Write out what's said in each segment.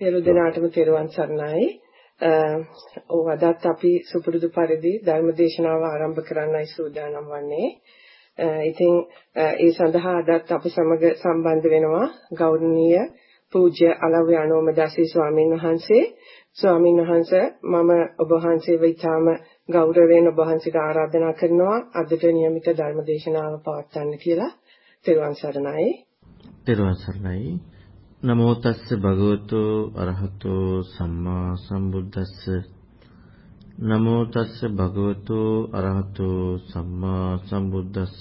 සියලු දෙනාටම තෙරුවන් සරණයි. ඔව් අදත් අපි සුපුරුදු පරිදි ධර්ම දේශනාව ආරම්භ කරන්නයි සූදානම් වන්නේ. ඉතින් ඒ සඳහා අදත් අප සමග සම්බන්ධ වෙනවා ගෞරවනීය පූජ්‍ය අලව්‍ය අනෝමදාසී ස්වාමීන් වහන්සේ. ස්වාමීන් වහන්සේ මම ඔබ වහන්සේව ඊටාම ගෞරවයෙන් ඔබ වහන්සේට ආරාධනා කරනවා අදට નિયમિત ධර්ම දේශනාව පවත්වන්න කියලා. තෙරුවන් සරණයි. තෙරුවන් සරණයි. නමෝ තස්ස භගවතු අරහතෝ සම්මා සම්බුද්දස්ස. නමෝ තස්ස භගවතු අරහතෝ සම්මා සම්බුද්දස්ස.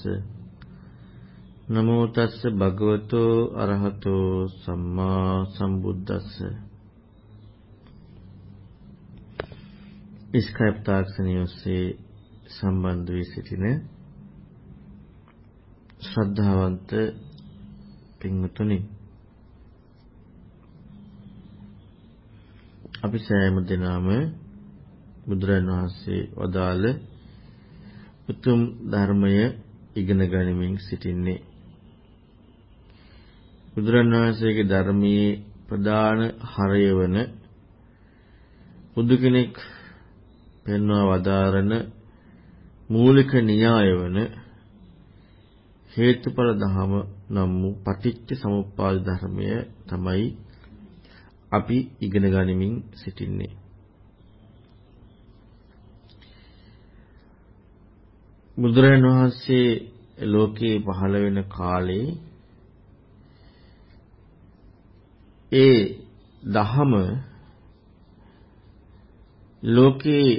නමෝ තස්ස භගවතු අරහතෝ සම්මා සම්බුද්දස්ස. ස්කයිප් තාක්ෂණය ඔස්සේ සම්බන්ධ වී සිටින ශ්‍රද්ධාවන්ත පින්වතුනි අපි සෑම දිනම බුදුරන් වහන්සේ වදාළ උතුම් ධර්මය ඉගෙන ගනිමින් සිටින්නේ. බුදුරන් වහන්සේගේ ධර්මයේ ප්‍රධාන හරය වන බුදු කෙනෙක් පෙන්වා වදාරන මූලික න්‍යාය වන හේතුඵල ධහම නම් වූ පටිච්ච සමුප්පාද ධර්මය තමයි අපි ඉගෙන ගනිමින් සිටින්නේ. බුදුරජාණන් වහන්සේ ලෝකේ පහළ වෙන කාලේ ඒ දහම ලෝකේ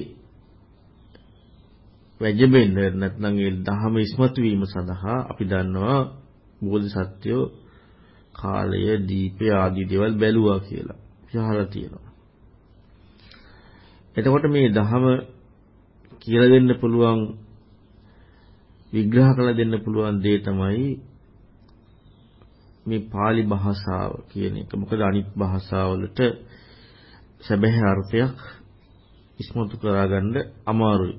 වැජබෙන්න නැත්නම් ඒ දහම ඉස්මතු වීම සඳහා අපි දන්නවා බෝධිසත්වෝ කාලය දීපය ආදී දේවල් බැලුවා කියලා. යහලා තියෙනවා. එතකොට මේ ධහම කියලා දෙන්න පුළුවන් විග්‍රහ කළ දෙන්න පුළුවන් දේ තමයි මේ pāli භාෂාව කියන එක. මොකද අනිත් භාෂාවලට සැබෑ අර්ථයක් ඉස්මතු කරගන්න අමාරුයි.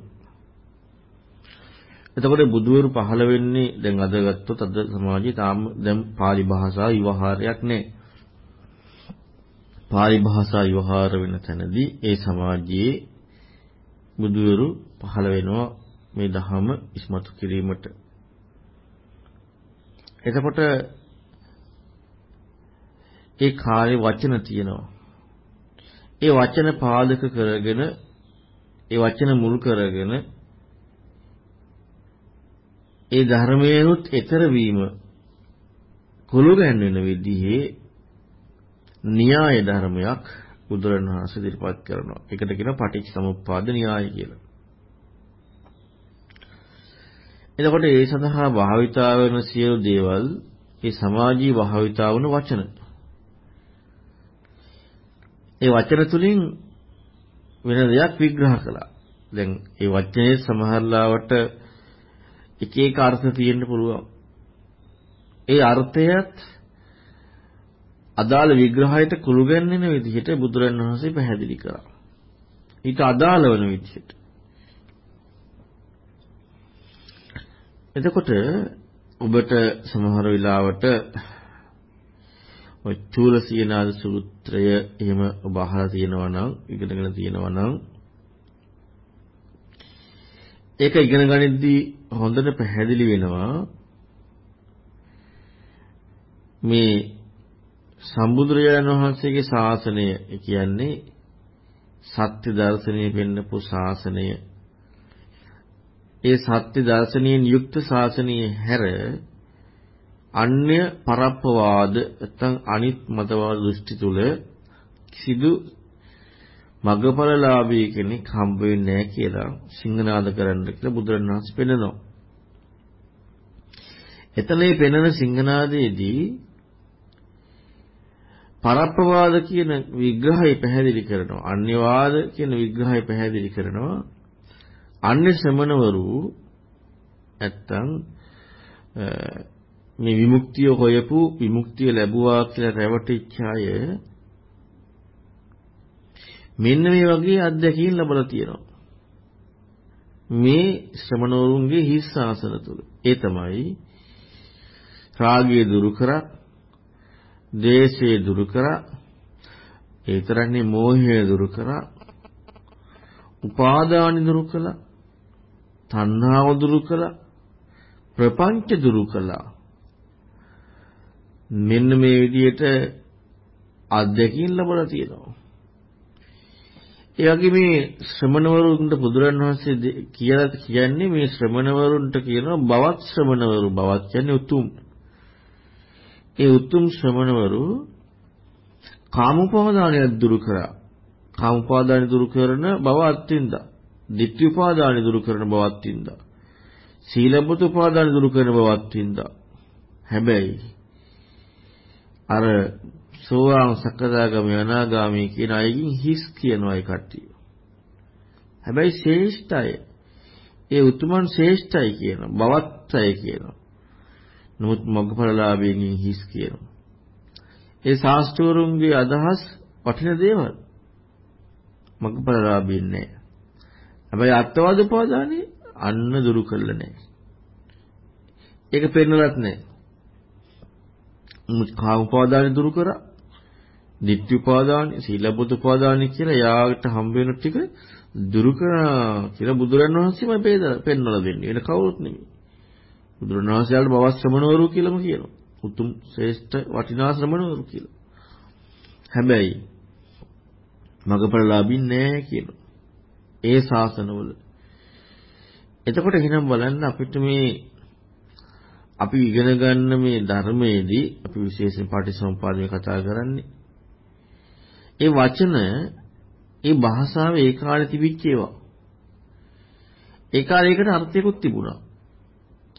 එතකොට බුදුවරු පහළ වෙන්නේ දැන් අද ගත්තොත් අද සමාජයේ තාම දැන් pāli භාෂාව විවහාරයක් නැහැ. පාලි භාෂා විවහාර වෙන තැනදී ඒ සමාජයේ බුදුවරු පහළ වෙනවා මේ ධහම ඉස්මතු කිරීමට. එතකොට ඒ කාලේ වචන තියෙනවා. ඒ වචන පාදක කරගෙන ඒ වචන මුල් කරගෙන ඒ ධර්මයෙන්ුත් ඊතර වීම කුළු ගැන්වෙන විදිහේ න්‍යාය ධර්මයක් බුදුරණවහන්සේ ඉදිරිපත් කරනවා. ඒකට කියනවා පටිච්චසමුප්පාද න්‍යාය කියලා. එතකොට ඒ සඳහා භාවිතා වෙන සියලු දේවල් ඒ සමාජීය භාවිතා වන වචන. ඒ වචන තුලින් වෙන දෙයක් විග්‍රහ කළා. දැන් ඒ වචනේ සමහරලාවට එක එක අර්ථ තියෙන්න පුළුවන්. ඒ අර්ථයත් අදාළ විග්‍රහයට කුළු ගැන්වෙන විදිහට බුදුරන් වහන්සේ පැහැදිලි කරා. ඊට අදාළ වන විදිහට. එතකොට ඔබට සමහර වෙලාවට ඔය චූලසීනාද සූත්‍රය එහෙම ඔබ අහලා තියෙනවා නම් ඉගෙනගෙන තියෙනවා නම් ඒක ඉගෙන ගනිද්දී හොඳට පැහැදිලි වෙනවා මේ සම්බුදුරජාණන් වහන්සේගේ ශාසනය කියන්නේ සත්‍ය දර්ශනය පෙන්නපු ශාසනය. ඒ සත්‍ය දර්ශනයෙන් යුක්ත ශාසනයේ හැර අන්‍ය පරප්පවාද නැත්නම් අනිත් මතවාද දෘෂ්ටි තුල සිදු මගපරලාභී කෙනෙක් හම්බ වෙන්නේ නැහැ කියලා සිංහනාද කරන්න කියලා බුදුරණවහන්සේ පෙන්නනවා. එතන මේ පෙනෙන සිංහනාදයේදී පරප්පවාද කියන විග්‍රහය පැහැදිලි කරනවා. අන්‍යවාද කියන විග්‍රහය පැහැදිලි කරනවා. අන්‍ය ශ්‍රමණවරු නැත්තම් මේ විමුක්තිය හොයපු විමුක්තිය ලැබුවා කියලා රැවටිච්ච අය මෙන්න මේ වගේ අත්දැකීම් ලැබලා තියෙනවා. මේ ශ්‍රමණවරුන්ගේ හිස් ආසන තුල. ඒ තමයි රාගය දුරු කරා ද්වේෂය දුරු කරා ඒ තරන්නේ මෝහය දුරු කරා. උපාදාන දුරු කළා. තණ්හාව දුරු කළා. ප්‍රපංච දුරු කළා. මෙන්න මේ විදිහට අධ්‍යක්ෂින් ලැබලා තියෙනවා. ඒ වගේ මේ ශ්‍රමණවරුන්ට බුදුරන් වහන්සේ කියලා කියන්නේ මේ ශ්‍රමණවරුන්ට කියනවා බවත් ශ්‍රමණවරු බවත් කියන්නේ උතුම්. ඒ උතුම් ශ්‍රමණවරු කාමෝපාදානය දුරු කරා. කාමෝපාදානය දුරු කරන බව අත්විඳා. ditthi උපාදානය දුරු කරන බව අත්විඳා. සීලබ්බත උපාදානය දුරු කරන බව අත්විඳා. හැබැයි අර සෝවාන් සකදාගාමී අනාගාමී කියන අයකින් හිස් කියනවා ඒ කට්ටිය. හැබැයි ශ්‍රේෂ්ඨය ඒ උතුමන් ශ්‍රේෂ්ඨයි කියන බවත්ය කියනවා. නමුත් මග්ගඵලලාභයෙන් හිස් කියනවා. ඒ ශාස්ත්‍රවරුන්ගේ අදහස් වටින දේවල්. මග්ගඵලලාභයෙන් නෑ. හැබැයි අත්වාද උපාදානේ අන්න දුරු කළා නෑ. ඒක පෙන්නලත් නෑ. කාම උපාදාන දුරු කරා. ditthi උපාදාන, සීලබ්බත උපාදාන කියලා යාට හම්බ වෙන ටික දුරු කරා කියලා බුදුරන් වහන්සේම පෙන්නලා දෙන්නේ. වෙන කවුරුත් නෙමෙයි. බුදුරන් වහන්සේලාට බව ශ්‍රමණවරු කියලාම කියනවා. උතුම් ශ්‍රේෂ්ඨ වටිනා ශ්‍රමණවරු කියලා. හැබැයි මගපරලාභින් නෑ කියනවා. ඒ ශාසනවල. එතකොට එහෙනම් බලන්න අපිට මේ අපි ඉගෙන ගන්න මේ ධර්මයේදී අපි විශේෂයෙන් පටිසම්පාදයේ කතා කරන්නේ ඒ වචන ඒ භාෂාවේ ඒ කාලේ තිබිච්ච ඒවා. ඒ කාලේකට අර්ථයකුත් තිබුණා.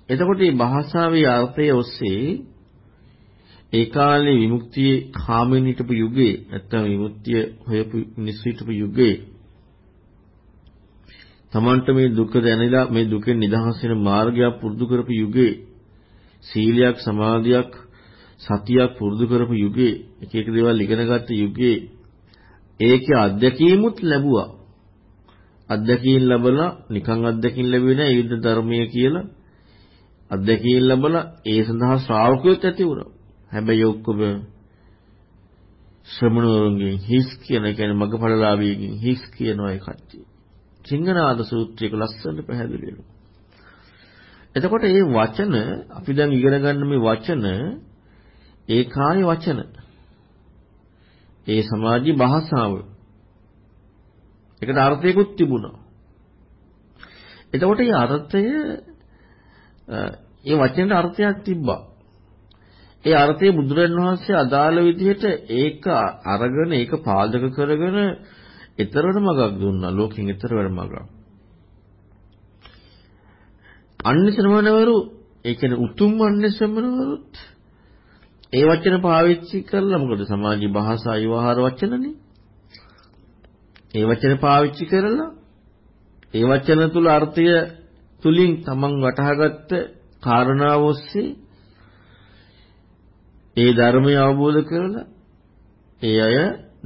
එතකොට මේ භාෂාවේ අර්ථය ඔස්සේ ඒ කාලේ විමුක්තිය කාමෙන් හිටපු යුගයේ නැත්තම් විමුක්තිය හොයපු මිනිස්සු හිටපු යුගයේ තමන්ට මේ දුක දැනලා මේ දුකෙන් නිදහස් වෙන මාර්ගය පුරුදු කරපු යුගයේ සීලයක් සමාධියක් සතියක් පුරුදු කරපු යුගයේ එක එක දේවල් ඉගෙනගත්ත යුගයේ ඒකේ අත්දැකීමුත් ලැබුවා. අත්දැකීම් ලැබලා නිකන් අත්දැකීම් ලැබුවේ නෑ යුද්ධ ධර්මයේ කියලා. අත්දැකීම් ලැබලා ඒ සඳහා ශ්‍රාවකයොත් ඇති වුණා. හැබැයි ඔක්කොම ශ්‍රමණවරුන්ගෙන් හිස් කියන කියන්නේ මගපලලාභීගෙන් හිස් කියනවා ඒ කට්ටිය. සිංහනාද සූත්‍රයක ලස්සනට පැහැදිලි වෙනවා. එතකොට මේ වචන අපි දැන් ඉගෙන ගන්න මේ වචන ඒ කාලේ වචන. ඒ සමාජී භාෂාව. ඒකට අර්ථයකුත් තිබුණා. එතකොට මේ අර්ථය ඒ වචනෙට අර්ථයක් තිබ්බා. ඒ අර්ථය බුදුරන් වහන්සේ අදාළ විදිහට ඒක අරගෙන ඒක පාදක කරගෙන ඊතරවල මගක් දුන්නා ලෝකෙන් ඊතර වෙන මගක්. අන්‍ය ශ්‍රමණවරු ඒ කියන්නේ උතුම් අන්‍ය ශ්‍රමණවරුත් ඒ වචන පාවිච්චි කරලා මොකද සමාජී භාෂා විවහාර වචනනේ. ඒ වචන පාවිච්චි කරලා ඒ වචන තුල අර්ථය තුලින් තමන් වටහාගත්ත කාරණාව ඔස්සේ ඒ ධර්මය අවබෝධ කරලා ඒ අය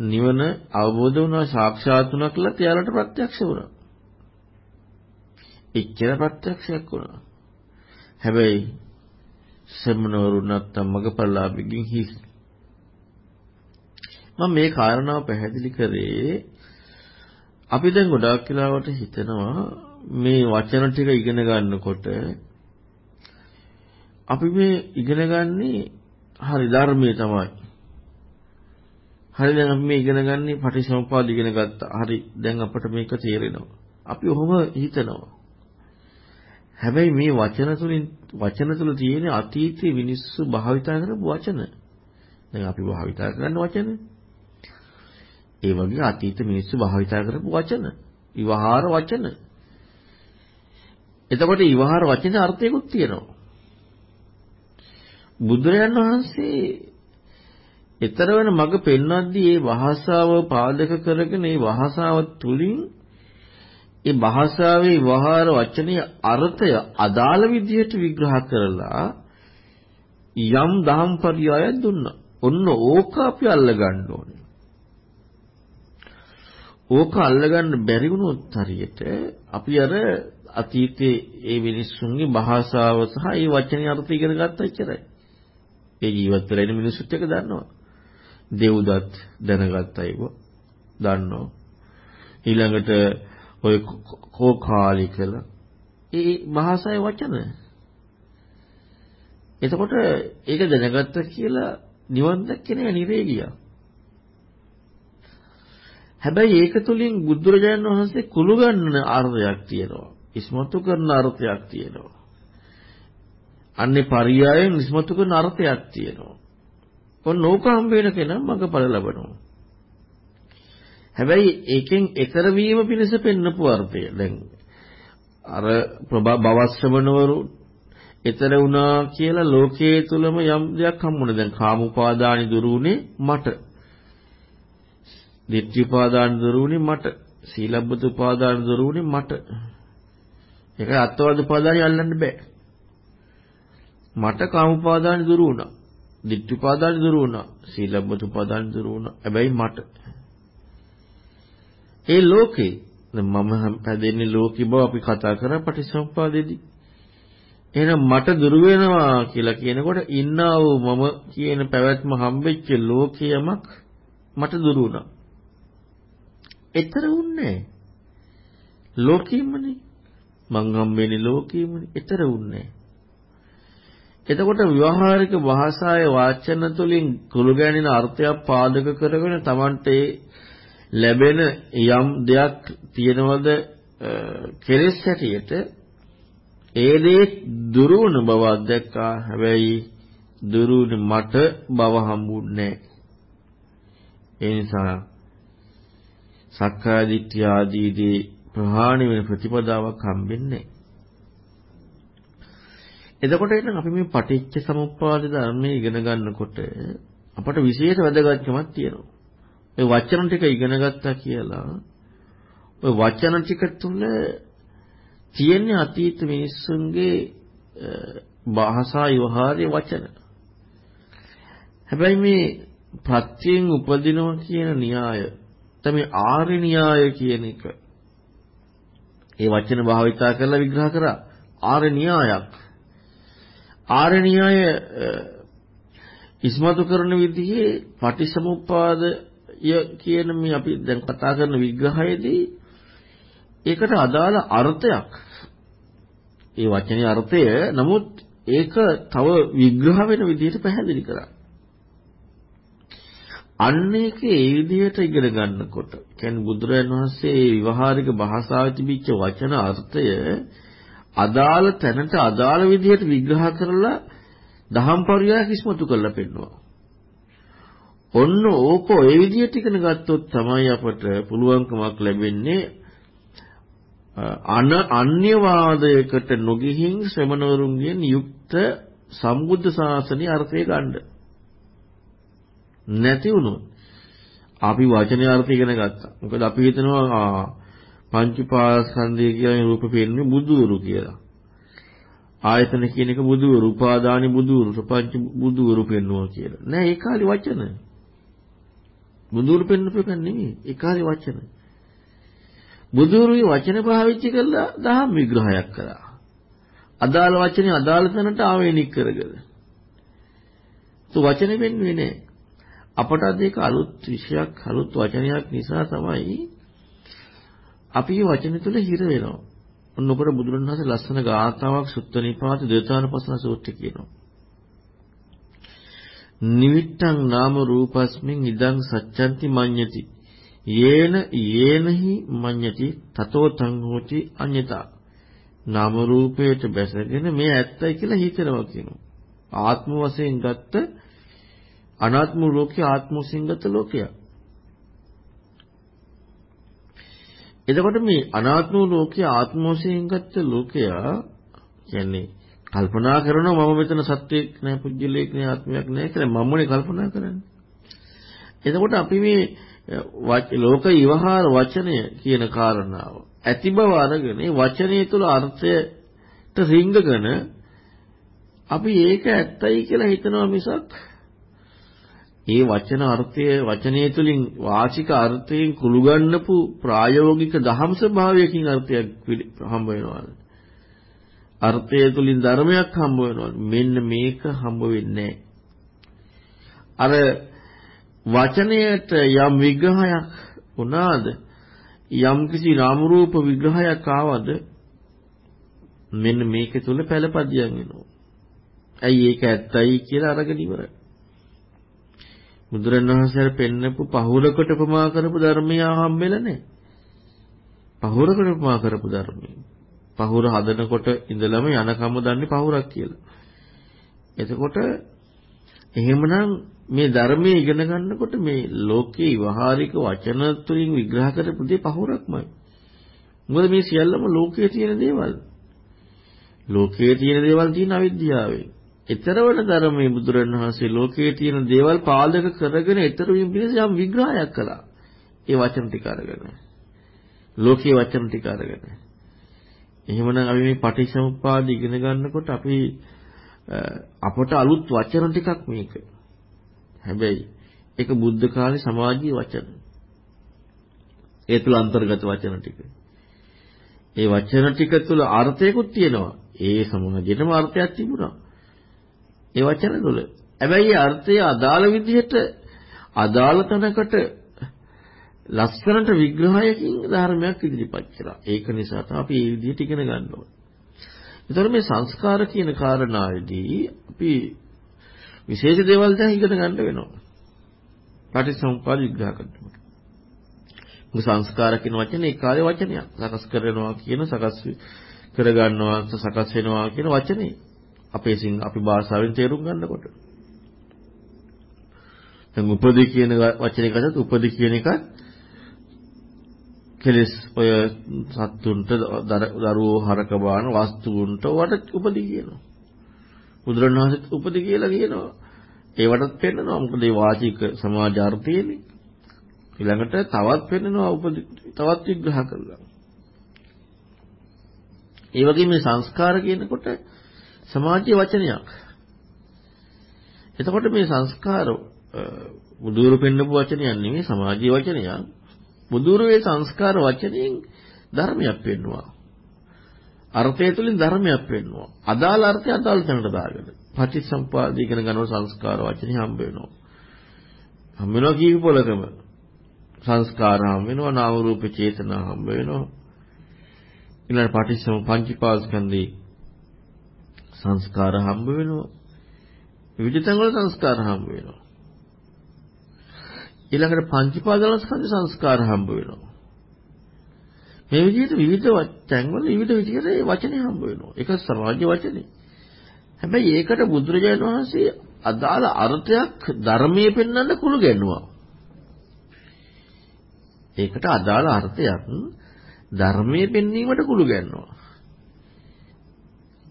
නිවන අවබෝධ වුණා සාක්ෂාත් වුණා කියලා එයාලට ප්‍රත්‍යක්ෂ වුණා. එච්චර ප්‍රත්‍යක්ෂයක් වුණා. හැබැයි සම්මනවරු නැත්තම් මගපල්ලාභිකින් හිස්. මම මේ කාරණාව පැහැදිලි කරේ අපි දැන් ගොඩාක් වෙලාවට හිතනවා මේ වචන ටික ඉගෙන ගන්නකොට අපි මේ ඉගෙන ගන්නේ හරි ධර්මයේ තමයි. හරි දැන් අපි මේ ඉගෙන ගන්නේ පටිසමුපාද ඉගෙන ගත්තා. හරි දැන් අපට මේක තේරෙනවා. අපි ඔහොම හිතනවා. හැබැයි මේ වචන තුලින් වචන තුල තියෙන අතීතයේ මිනිස්සු භාවිතා කරපු වචන. දැන් අපි භාවිතා කරන වචන. ඒ වගේ අතීත මිනිස්සු භාවිතා කරපු වචන. විවහාර වචන. එතකොට විවහාර වචනේ අර්ථයකුත් තියෙනවා. බුදුරජාණන් වහන්සේ ඊතර වෙන මඟ පෙන්වද්දී මේ භාෂාව පාදක කරගෙන මේ භාෂාව තුලින් ඒ භාෂාවේ වහාර වචනේ අර්ථය අදාළ විදිහට විග්‍රහ කරලා යම් දහම් පරියායක් දුන්නා. ඔන්න ඕක අපි අල්ලගන්න ඕනේ. ඕක අල්ලගන්න බැරි වුණොත් හරියට අපි අර අතීතයේ ඒ මිනිස්සුන්ගේ භාෂාව සහ ඒ වචනේ අර්ථය ඉගෙන ගත්තා ඉච්චරයි. ඒ ජීවත් වෙලා ඉන්න මිනිස්සුත් එක දන්නවා. දෙව්දත් දැනගත්තයිව දන්නවා. ඊළඟට ඔය කෝකාලිකල ඒ භාෂාවේ වචන. එතකොට ඒක දැනගත්ත කියලා නිවන් දැක්කේ නෑ නිරේ ගියා. හැබැයි ඒක තුලින් බුදුරජාණන් වහන්සේ කුළු ගන්න අර්ථයක් තියෙනවා. ඉස්මතු කරන අර්ථයක් තියෙනවා. අන්නේ පරියායෙන් ඉස්මතු කරන අර්ථයක් තියෙනවා. ඔන්න ඕක හම්බ වෙන කෙනා මගඵල ලබනවා. හැබැයි ඒකෙන් ඊතර වීම පිණිස පෙන්නපු අර්ථය. දැන් අර භවශ්‍රවණවරු ඊතර වුණා කියලා ලෝකයේ තුලම යම් දෙයක් හම්බුණා. දැන් කාමුපාදානි දුරුුනේ මට. ditthිපාදාන දුරුුනේ මට. සීලබ්බත උපාදාන දුරුුනේ මට. ඒක අත්වාද උපාදානි අල්ලන්න බෑ. මට කාමුපාදානි දුරු වුණා. ditthිපාදානි දුරු වුණා. සීලබ්බත උපාදානි දුරු වුණා. හැබැයි මට ඒ ලෝකේ මම හැදෙන්නේ ලෝකේ බව අපි කතා කරා පටිසම්පාදෙදී. එහෙනම් මට දුර වෙනවා කියලා කියනකොට ඉන්නා වූ මම කියන පැවැත්ම හම්බෙච්ච ලෝකයමක් මට දුර වුණා. ඊතර උන්නේ ලෝකෙමනේ මං හම්බෙන්නේ ලෝකෙමනේ ඊතර උන්නේ එතකොට ව්‍යවහාරික භාෂාවේ වාචන තුලින් කුළු ගැනින අර්ථයක් පාදක කරගෙන Tamante ලැබෙන යම් දෙයක් තියනවද කෙලෙස් හැටියට ඒ දේ දුරුවන බව දැක්කා. හැබැයි දුරුවන මට බව හම්බුන්නේ ඒ නිසා සක්කාය දිට්ඨිය ආදී දේ ප්‍රහාණය වෙන ප්‍රතිපදාවක් හම්බෙන්නේ එතකොට එතන අපි මේ පටිච්ච සමුප්පාද ධර්මයේ ඉගෙන ගන්නකොට අපට විශේෂ වැදගත්කමක් තියෙනවා ඔය වචන ටික ඉගෙන ගත්තා කියලා ඔය වචන ටික තුල තියෙන අතීත මිනිස්සුන්ගේ භාෂා විවහාරයේ වචන. හැබැයි මේ ප්‍රත්‍යයෙන් උපදිනවා කියන න්‍යාය තමයි ආර්ය න්‍යාය කියන එක. ඒ වචන භාවිතා කරලා විග්‍රහ කරා ආර්ය න්‍යායක්. ආර්ය න්‍යාය ඉස්මතු කරන විදිහේ පටිසමුප්පාද කියන මේ අපි දැන් කතා කරන විග්‍රහයේදී ඒකට අදාළ අර්ථයක් ඒ වචනේ අර්ථය නමුත් ඒක තව විග්‍රහ වෙන විදිහට පැහැදිලි කරා. අන්න ඒක ඒ විදිහට ඉගෙන ගන්නකොට කියන්නේ බුදුරජාණන් වහන්සේ විවහාරික භාෂාවේ තිබිච්ච වචන අර්ථය අදාළ තැනට අදාළ විදිහට විග්‍රහ කරලා දහම් පරියාය කිස්මතු කරලා පෙන්වනවා. ඔන්න ඕක ඔය විදිහට ඉගෙන ගත්තොත් තමයි අපට පුළුවන්කමක් ලැබෙන්නේ අන අන්‍යවාදයකට නොගිහින් ශ්‍රමණවරුන්ගෙන් යුක්ත සම්බුද්ධ ශාසනයේ අර්ථය ගන්න. නැති වුණොත් අපි වචනේ අර්ථය ඉගෙන ගත්තා. මොකද අපි හිතනවා පංච පාස්කන්ධය කියන රූප පෙන්නේ බුදුවරු කියලා. ආයතන කියන එක බුදුවරු, උපාදානි බුදුවරු, පංච බුදුවරු පෙන්වනවා කියලා. නෑ ඒ කාලේ වචන. බුදුරු පෙන්නපු එක නෙමෙයි. ඒ කාලේ වචන. බුදුරුයි වචන පාවිච්චි කරලා දහම් විග්‍රහයක් කරා. අදාළ වචනේ අදාළ තැනට ආවේනික කරගල. તો වචනේ වෙන්නේ නැහැ. අපට අද ඒක අලුත් විෂයක් අලුත් වචනයක් නිසා තමයි අපි මේ වචනේ තුල හිර වෙනවා. ඔන්නකොට බුදුරණවහන්සේ ලස්සන ගාථාවක් සුත්ත නිපාත දේතානපසන සූත්‍රය කියනවා. නිවිට්ටං නාම රූපස්මින් ඉදං සච්ඡන්ති මඤ්ඤති යේන යේනහි මඤ්ඤති තතෝ තං හෝති අඤ්ඤතා නාම රූපයට බැසගෙන මේ ඇත්තයි කියලා හිතනවා කියනවා ආත්ම වශයෙන් ගත්ත අනාත්ම ලෝකේ ආත්ම වශයෙන් ගත්ත ලෝකයක් එතකොට මේ අනාත්ම ලෝකයේ ආත්ම වශයෙන් ගත්ත ලෝකයා කියන්නේ කල්පනා කරනවා මම මෙතන සත්වයක් නෑ පුජ්‍යලයක් නෑ ආත්මයක් නෑ කියලා මමනේ කල්පනා කරන්නේ. එතකොට අපි මේ ලෝක විවහාර වචනය කියන කාරණාව ඇති බව අරගෙන වචනය තුළ අර්ථයට රිංගගෙන අපි ඒක ඇත්තයි කියලා හිතනවා මිසක් ඒ වචන අර්ථය වචනය තුළින් වාචික අර්ථයෙන් කුළු ගන්නපු ප්‍රායෝගික දහම් ස්වභාවයකින් අර්ථයක් හම්බ වෙනවා. අර්ථය තුලින් ධර්මයක් හම්බ වෙනවා. මෙන්න මේක හම්බ වෙන්නේ අර වචනයට යම් විග්‍රහයක් වුණාද යම් කිසි නාම රූප විග්‍රහයක් ආවද මෙන්න මේක තුල පළපදියම් වෙනවා. ඇයි ඒක ඇත්තයි කියලා අරගෙන ඉවරයි. බුදුරණවහන්සේ පෙන්නපු පහුරකට ප්‍රමා කරපු ධර්මය හම්බෙලා නැහැ. පහුරකට ප්‍රමා කරපු ධර්මය. පහුර හදනකොට ඉඳලම යනකම දන්නේ පහුරක් කියලා. එතකොට එහෙමනම් මේ ධර්මයේ ඉගෙන ගන්නකොට මේ ලෝකේ වහාරික වචන තුලින් විග්‍රහ කරපු දේ පහුරක්මයි. මොකද මේ සියල්ලම ලෝකයේ තියෙන දේවල්. ලෝකයේ තියෙන දේවල් තියෙන අවිද්‍යාවෙන්. ඊතරවන ධර්මයේ බුදුරණවහන්සේ ලෝකයේ තියෙන දේවල් පාදක කරගෙන ඊතර වීම පිණිස යම් විග්‍රහයක් කළා. ඒ වචන ටික අරගෙන. ලෝකයේ වචන ටික අරගෙන. එහෙමනම් අපි මේ පටිච්චසමුප්පාද ඉගෙන ගන්නකොට අපි අපට අලුත් වචන ටිකක් මේක. හැබැයි ඒක බුද්ධ කාලේ සමාජීය වචන. ඒ තුල අන්තර්ගත වචන ටික. ඒ වචන ටික තුල අර්ථයකුත් තියෙනවා. ඒ සමාජෙටම අර්ථයක් තිබුණා. ඒ වචන තුල. හැබැයි අර්ථය අදාළ විදිහට අදාළ තැනකට ලස්සනට විග්‍රහයකින් ධර්මයක් ඉදිරිපත් කරා. ඒක නිසා තමයි අපි මේ විදිහට ඉගෙන ගන්න ඕනේ. ඒතර මේ සංස්කාර කියන කාරණාවේදී අපි විශේෂ දේවල් දැන් ඉගෙන ගන්න වෙනවා. පටිසමුප්පාද විග්‍රහ කරනකොට. මොකද සංස්කාර කියන වචනේ ඒ කාලේ වචනයක්. සකස් කරනවා කියන සකස් කර ගන්නවා සකස් වෙනවා කියන වචනේ. අපේ සිං අපි භාෂාවෙන් තේරුම් ගන්නකොට. දැන් උපදී කියන වචනේ ගත්තත් උපදී කියන එකත් කෙලස් ඔය සත්තුන්ට දරුවෝ හරක බාන වස්තුන්ට වට උපදී කියනවා. බුදුරණවහන්සේ උපදී කියලා කියනවා. ඒවටත් පෙන්නනවා මොකද ඒ වාචික සමාජාර්ථයනේ. ඊළඟට තවත් පෙන්නනවා උපදී තවත් විග්‍රහ කරලා. ඒ වගේ මේ සංස්කාර කියනකොට සමාජීය වචනයක්. එතකොට මේ සංස්කාර බුදුරු පෙන්නපු වචනයක් නෙමෙයි සමාජීය වචනයක්. බුදුරුවේ සංස්කාර වචනයෙන් ධර්මයක් පෙන්නවා. අර්ථය තුලින් ධර්මයක් පෙන්නවා. අදාළ අර්ථය අදාළ තැනට දාගෙන. පටිච්චසම්පාදේ ඉගෙන ගන්නකොට සංස්කාර වචනේ හම්බ වෙනවා. හම්බ වෙනවා කීක පොලකම. සංස්කාර හම්බ වෙනවා, නාම රූප චේතනා හම්බ වෙනවා. ඊළඟ පටිච්චසම පංචීපාස්කන්ධේ සංස්කාර හම්බ වෙනවා. විවිධ තැන්වල සංස්කාර හම්බ වෙනවා. ඊළඟට පංචීපාදලස්කන්ධ සංස්කාර හම්බ වෙනවා. මේ විදිහට විවිධ තැන්වල විවිධ විදිහට මේ වචනේ හම්බ වෙනවා. ඒක සමාජ වචනේ. හැබැයි ඒකට බුදුරජාණන් වහන්සේ අදාළ අර්ථයක් ධර්මයේ පෙන්වන්න කුළු ගැන්නුවා. ඒකට අදාළ අර්ථයක් ධර්මයේ පෙන්වීමට කුළු ගැන්නුවා.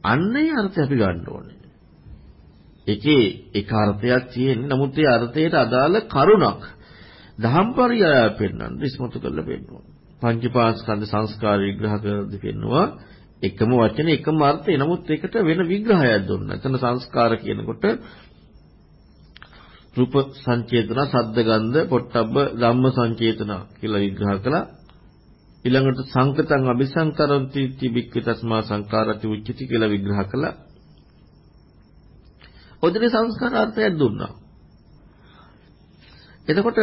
අන්න ඒ අර්ථය අපි ගන්න ඕනේ. ඒකේ එක අර්ථයක් තියෙන්නේ. නමුත් ඒ අර්ථයට අදාළ කරුණක් දහම්පරියය පෙන්වන්න ඉස්මතු කරලා පෙන්වනවා. පංචපාස්කන්ධ සංස්කාර විග්‍රහ කරද්දී පෙන්නවා එකම වචනේ එකම අර්ථය. නමුත් ඒකට වෙන විග්‍රහයක් දුන්නා. එතන සංස්කාර කියනකොට රූප සංචේතන, සද්ද ගන්ධ, පොට්ටබ්බ ධම්ම සංචේතන කියලා විග්‍රහ කළා. ඊළඟට සංකතං අபிසංකරಂತಿ තිබික්ක තස්මා සංකාරති උච්චති කියලා විග්‍රහ කළා. ඔතනේ සංස්කාර අර්ථයක් දුන්නා. එතකොට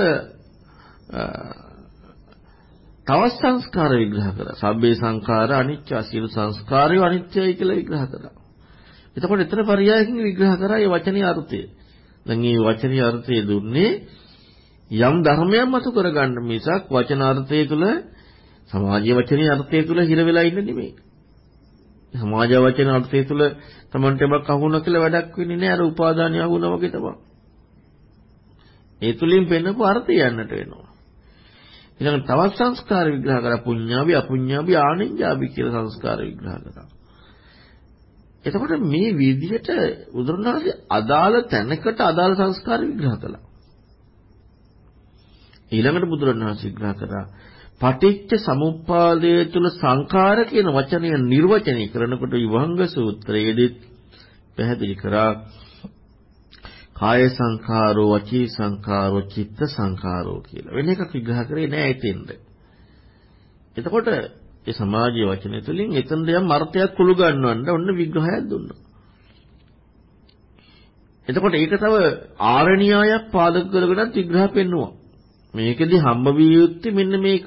තවත් සංස්කාර විග්‍රහ කරා. සබ්බේ සංඛාර අනිච්ච සියලු සංස්කාරය අනිත්‍යයි කියලා විග්‍රහ කරා. එතකොට එතන පරයයකින් විග්‍රහ කරා මේ වචනේ අර්ථය. දැන් මේ වචනේ අර්ථය දුන්නේ යම් ධර්මයක් මතු කරගන්න මිසක් වචනාර්ථය තුළ සමාජීය වචනේ අර්ථය තුළ හිර වෙලා ඉන්න නෙමෙයි. සමාජ වචන අර්ථය තුළ Tamanට එකක් අහුණා කියලා වැඩක් වෙන්නේ නැහැ. අර උපාදානිය අහුණා වගේ තමයි. ඒ තුලින් පෙන්නපු අර්ථය යන්නට වෙනවා. ඊළඟ තවත් සංස්කාර විග්‍රහ කරා පුඤ්ඤාවි අපුඤ්ඤාවි ආනිඤ්ඤාවි කියලා සංස්කාර විග්‍රහ කරා. එතකොට මේ විදිහට බුදුරණාහි අදාළ තැනකට අදාළ සංස්කාර විග්‍රහ කළා. ඊළඟට බුදුරණාහි විග්‍රහ කරා පටිච්ච සමුප්පාදයේ තුල සංඛාර කියන වචනය නිර්වචනය කරනකොට විභංග සූත්‍රයේදී පැහැදිලි කරා කාය සංඛාරෝ වචී සංඛාරෝ චිත්ත සංඛාරෝ කියලා. වෙන එකක් විග්‍රහ කරේ නෑ එතෙන්ද. එතකොට ඒ සමාජීය වචනය තුළින් එතනද යම් අර්ථයක් කුළු ගන්නවන්න ඔන්න විග්‍රහයක් දුන්නා. එතකොට ඒක තව ආරණ්‍යයක් පාදක කරගෙනත් විග්‍රහ පෙන්නවා. මේකෙදි හම්බ විය යුත්තේ මෙන්න මේක.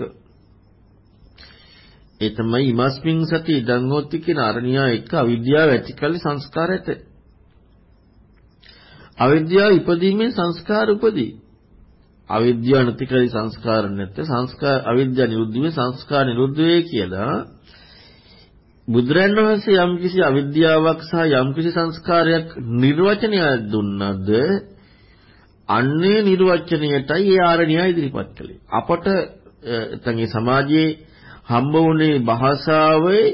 ඒ තමයි ඉමස්මින් සති ඉදං හොති කියන අරණියා එක්ක අවිද්‍යාව ඇතිකල්ලි සංස්කාර ඇත. අවිද්‍යාව ඉපදීමෙන් සංස්කාර උපදී. අවිද්‍යාව නැතිකලි සංස්කාර නැත්te සංස්කාර අවිද්‍යාව නිරුද්ධ වීම සංස්කාර නිරුද්ධ වේ කියලා බුදුරන් වහන්සේ යම්කිසි අවිද්‍යාවක් සහ යම්කිසි සංස්කාරයක් නිර්වචනය දුන්නද අන්නේ නිර්වචනයටයි ඒ ආරණ්‍යය ඉදිරිපත් කළේ. අපට නැත්නම් මේ සමාජයේ හම්බ වුණේ භාෂාවේ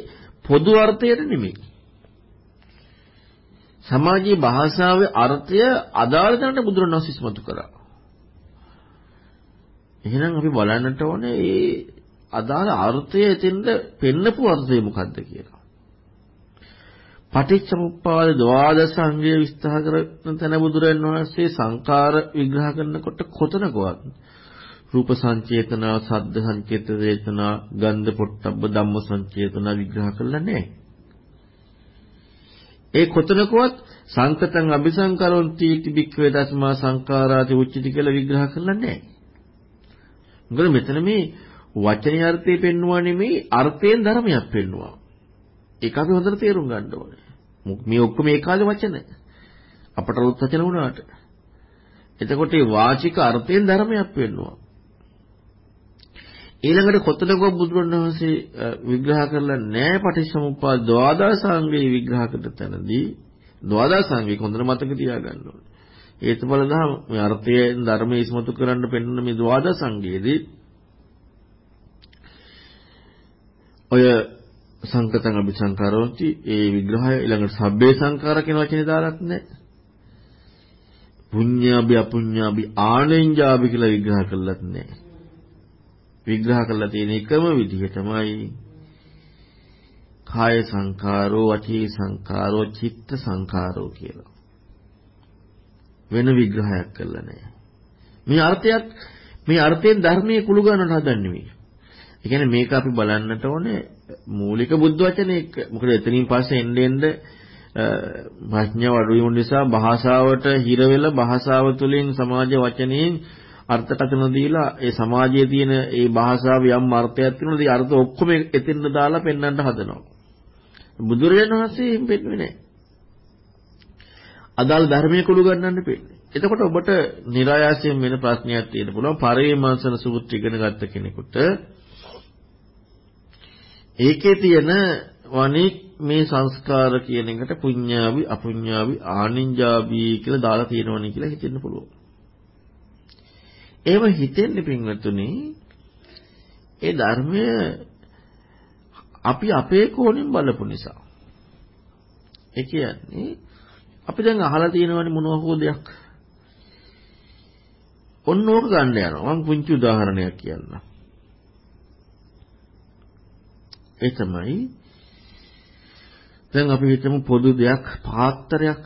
පොදු අර්ථයට නෙමෙයි. සමාජීය භාෂාවේ අර්ථය අදාළ තැනට බුදුරණවහන්සේ ඉස්මතු කරා. එහෙනම් අපි බලන්නට ඕනේ මේ අදාළ අර්ථය එතෙන්ද පෙන්නපු අර්ථය මොකද්ද කියලා. පටිච්චසමුප්පාද ද්වාදශ අංගය විස්තර කරන තැන බුදුරන් වහන්සේ සංකාර විග්‍රහ කරනකොට කොතනකවත් රූප සංචේතනා, සද්ද සංචේත වේතනා, ගන්ධ පොට්ටබ්බ ධම්ම සංචේතනා විග්‍රහ කරලා නැහැ. ඒ කොතනකවත් සංකතං අபிසංකරොන්ති තිබික්වේ දස්මා සංකාරාති උච්චති කියලා විග්‍රහ කරලා නැහැ. මොකද මෙතන මේ වචනේ අර්ථය පෙන්වුවා නෙමෙයි අර්ථයෙන් ධර්මයක් පෙන්වුවා. ඒක අපි හොඳට තේරුම් ගන්න ඕනේ. මේ ඔක්කොම ඒ කාලේ වචන. අපට රුත් වචන වුණාට. එතකොට මේ වාචික අර්ථයෙන් ධර්මයක් පෙන්වුවා. ඊළඟට කොතනකෝ බුදුරණවහන්සේ විග්‍රහ කරලා නැහැ පටිච්චසමුප්පාද ද්වාදසාංගේ විග්‍රහ කරන තැනදී ද්වාදසාංගේ හොඳට මතක තියාගන්න ඕනේ. හේතුඵල දහම මේ අර්ථයෙන් ධර්මයේ ඉස්මතු කරන්න පෙන්වන මේ ද්වාදසාංගයේදී ඔය සංකතං අபிසංකාරෝති ඒ විග්‍රහය ඊළඟට සබ්බේ සංකාර කියන වචනේ දාලත් නැහැ. පුඤ්ඤාභි අපුඤ්ඤාභි ආනෙන්ජාභි කියලා විග්‍රහ කළත් නැහැ. විග්‍රහ කරලා තියෙන එකම විදිහ තමයි කාය සංකාරෝ වචී සංකාරෝ චිත්ත සංකාරෝ කියලා. වෙන විග්‍රහයක් කරලා නැහැ. මේ අර්ථයක් මේ අර්ථයෙන් ධර්මයේ කුළු ගන්නට හදන්නේ මේ. ඒ කියන්නේ මේක අපි බලන්නට ඕනේ මූලික බුද්ධ වචනේ එක්ක. මොකද එතනින් පස්සේ එන්න එන්න ප්‍රඥාව අඩු වීම නිසා භාෂාවට හිර වෙලා භාෂාව තුළින් සමාජ වචනයෙන් අර්ථකථන දීලා ඒ සමාජයේ තියෙන ඒ භාෂාවේ යම් අර්ථයක් තියෙනවද ඒ අර්ථ ඔක්කොම එතෙන්ද දාලා පෙන්වන්න හදනවා. බුදුරජාණන් වහන්සේ එහෙම පෙන්වන්නේ නැහැ. අදාළ ධර්මයේ කුළු ගන්නන්න පෙන්නේ. එතකොට ඔබට નિરાයාසයෙන් වෙන ප්‍රශ්නයක් තියෙන්න පුළුවන් පරිමර්ශන සූත්‍රය ඉගෙන ගත්ත කෙනෙකුට ඒකේ තියෙන වණි මේ සංස්කාර කියන එකට පුඤ්ඤාවි අපුඤ්ඤාවි ආනින්ජාවි කියලා දාලා තියෙනවනේ කියලා හිතෙන්න පුළුවන්. එහෙම හිතෙන්නේ පින්වතුනි ඒ ධර්මය අපි අපේ කෝණයෙන් බලපු නිසා. ඒ කියන්නේ අපි දැන් අහලා තියෙනවනේ මොනවා හෝ දෙයක්. ඔන්න ඕක ගන්න යනවා. මම පුංචි උදාහරණයක් කියන්නම්. ඒ තමයි දැන් අපි හිතමු පොදු දෙයක් පාත්‍රයක්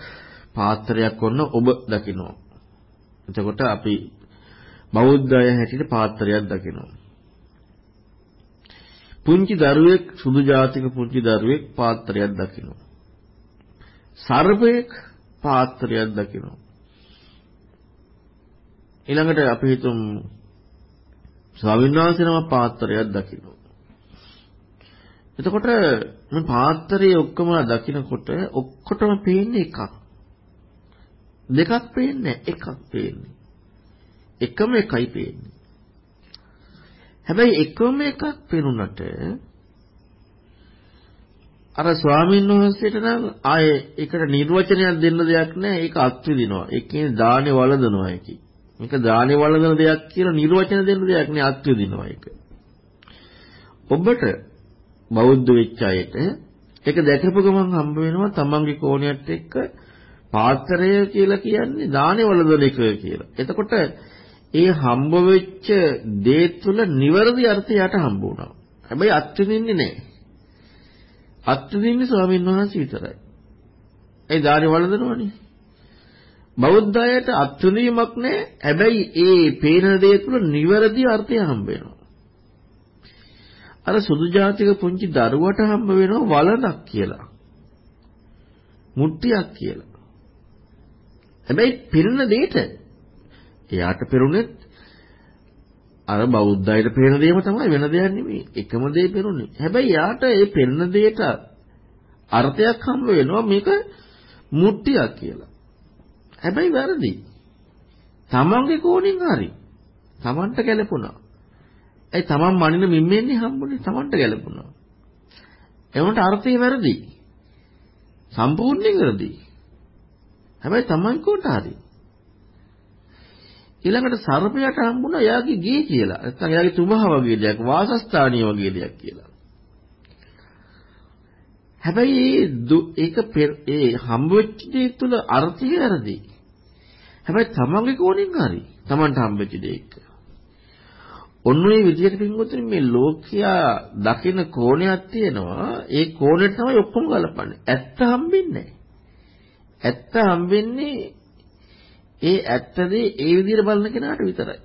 පාත්‍රයක් ඔන්න ඔබ දකිනවා. එතකොට අපි බෞද්ධ අය හැටියට පාත්‍රයක් දකිනවා. පුංචි දරුවෙක් සුදු ජාතික පුංචි දරුවෙක් පාත්‍රයක් දකිනවා. සර්පයෙක් පාත්‍රයක් දකිනවා. ඊළඟට අපි හිතමු ස්වාමීන් වහන්සේ නම පාත්‍රයක් දකිනවා. එතකොට මේ පාත්‍රයේ ඔක්කොම දකිනකොට ඔක්කොටම පේන්නේ එකක්. දෙකක් පේන්නේ එකක් පේන්නේ. එකම එකයි පේන්නේ. හැබැයි එකම එකක් පේනුනට අර ස්වාමීන් වහන්සේට නම් ආයේ ඒකට නිර්වචනයක් දෙන්න දෙයක් නැහැ. ඒක අත්විදිනවා. ඒ කියන්නේ දානේ වළඳනවා ඒකයි. මේක දානේ වළඳන දෙයක් කියලා නිර්වචන දෙන්න දෙයක් නෑ අත්විදිනවා ඒක. ඔබට බෞද්ධ වෙච්ච අයට ඒක දැකපු ගමන් හම්බ වෙනවා තමන්ගේ කෝණයට එක්ක පාත්‍රය කියලා කියන්නේ දානේ වළඳන එක කියලා. එතකොට ඒ හම්බ වෙච්ච දේ තුල නිවැරදි අර්ථය යට හම්බ වුණා. හැබැයි අත්විඳින්නේ නැහැ. අත්විඳින්නේ ස්වාමීන් වහන්සේ විතරයි. ඒ දානේ වළඳනවනේ. බෞද්ධයට අත්විඳීමක් නැහැ. හැබැයි ඒ පේන දේ තුල නිවැරදි අර්ථය හම්බ වෙනවා. අර සුදු ජාතික පුංචි දරුවට හම්බ වෙනවා වලනක් කියලා. මුට්ටියක් කියලා. හැබැයි පෙනෙන දෙයට එයාට පෙරුණෙත් අර බෞද්ධයිට පේන දේම තමයි වෙන දෙයක් නෙමෙයි. එකම දේ පෙරුණේ. හැබැයි යාට ඒ පෙන්න දෙයට අර්ථයක් හම්බ වෙනවා මේක මුට්ටියක් කියලා. හැබැයි වැරදි. තමන්ගේ කෝණින් හරි. තමන්ට ගැලපුණා. ඒ තමන් මනින මිම්මෙන්නේ හම්බුනේ තමන්ට ගැලපුණා. එවනට අර්ථය වැරදි. සම්පූර්ණයෙන් වැරදි. හැබැයි තමන් කොට හරි. ඊළඟට සර්පයාට හම්බුණා එයාගේ ගේ කියලා. නැත්නම් එයාගේ තුමහ වගේ දෙයක්, වාසස්ථානීය වගේ දෙයක් කියලා. හැබැයි ඒක ඒ හම්බෙච්ච දේ තුල අර්ථය වැරදි. හැබැයි තමන්ගේ කෝණයෙන් හරි. තමන්ට හම්බෙච්ච දෙයක. ඔන්න ඔය විදිහට පින්වතුනි මේ ලෝකයා දකින කෝණයක් තියෙනවා. ඒ කෝණයට තමයි ඔක්කොම ගලපන්නේ. ඇත්ත හම්බෙන්නේ නැහැ. ඇත්ත හම්බෙන්නේ ඒ ඇත්තදී ඒ විදිහට බලන කෙනාට විතරයි.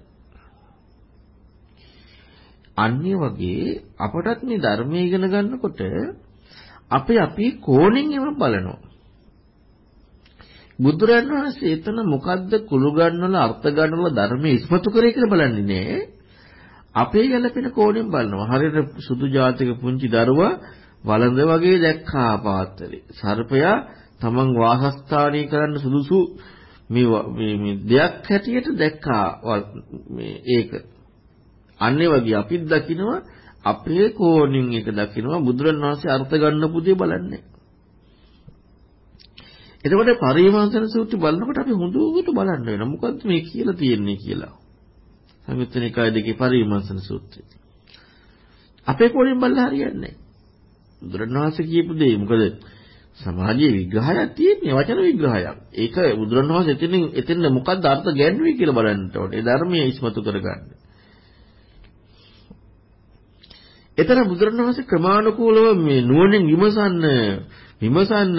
අන්නේ වගේ අපටත් මේ ධර්මයේ ඉගෙන ගන්නකොට අපි අපි කෝණෙන් එම බලනවා. බුදුරජාණන් වහන්සේ එතන මොකද්ද කුළු ගන්නවල අර්ථ ගන්නවල ධර්මයේ ඉස්මතු කරේ කියලා බලන්නේ නෑ. අපේ ගැළපෙන කෝණයෙන් බලනවා. හරියට සුදු ජාතික පුංචි දරුවා වළඳ වගේ දැක්කා පාත්‍රේ. සර්පයා තමන් වාසස්ථානීය කරන්න සුදුසු මේ මේ දෙයක් හැටියට දැක්කා මේ ඒක. අන්නේ වගේ අපිත් දකිනවා අපේ කෝණින් එක දකිනවා බුදුරණවහන්සේ අර්ථ ගන්න පුදේ බලන්නේ. එතකොට පරිමාසන සූත්‍රය බලනකොට අපි හොඳට බලන්න වෙනවා. මොකද්ද මේ කියලා තියෙන්නේ කියලා. සංයුත්ත නිකාය දෙකේ පරිමාසන සූත්‍රය. අපේ කෝණයෙන් බලලා හරියන්නේ නැහැ. බුදුරණවහන්සේ කියපු දේ මොකද සමාජයේ විග්‍රහයක් තියෙන්නේ වචන විග්‍රහයක්. ඒක බුදුරණවහන්සේ එතනින් එතෙන් මොකක්ද අර්ථ ගැන්වුවේ කියලා බලන්න ඕනේ. ඒ ධර්මයේ ඉස්මතු කරගන්න. එතන බුදුරණවහන්සේ ක්‍රමානුකූලව මේ නුවණින් විමසන්න විමසන්න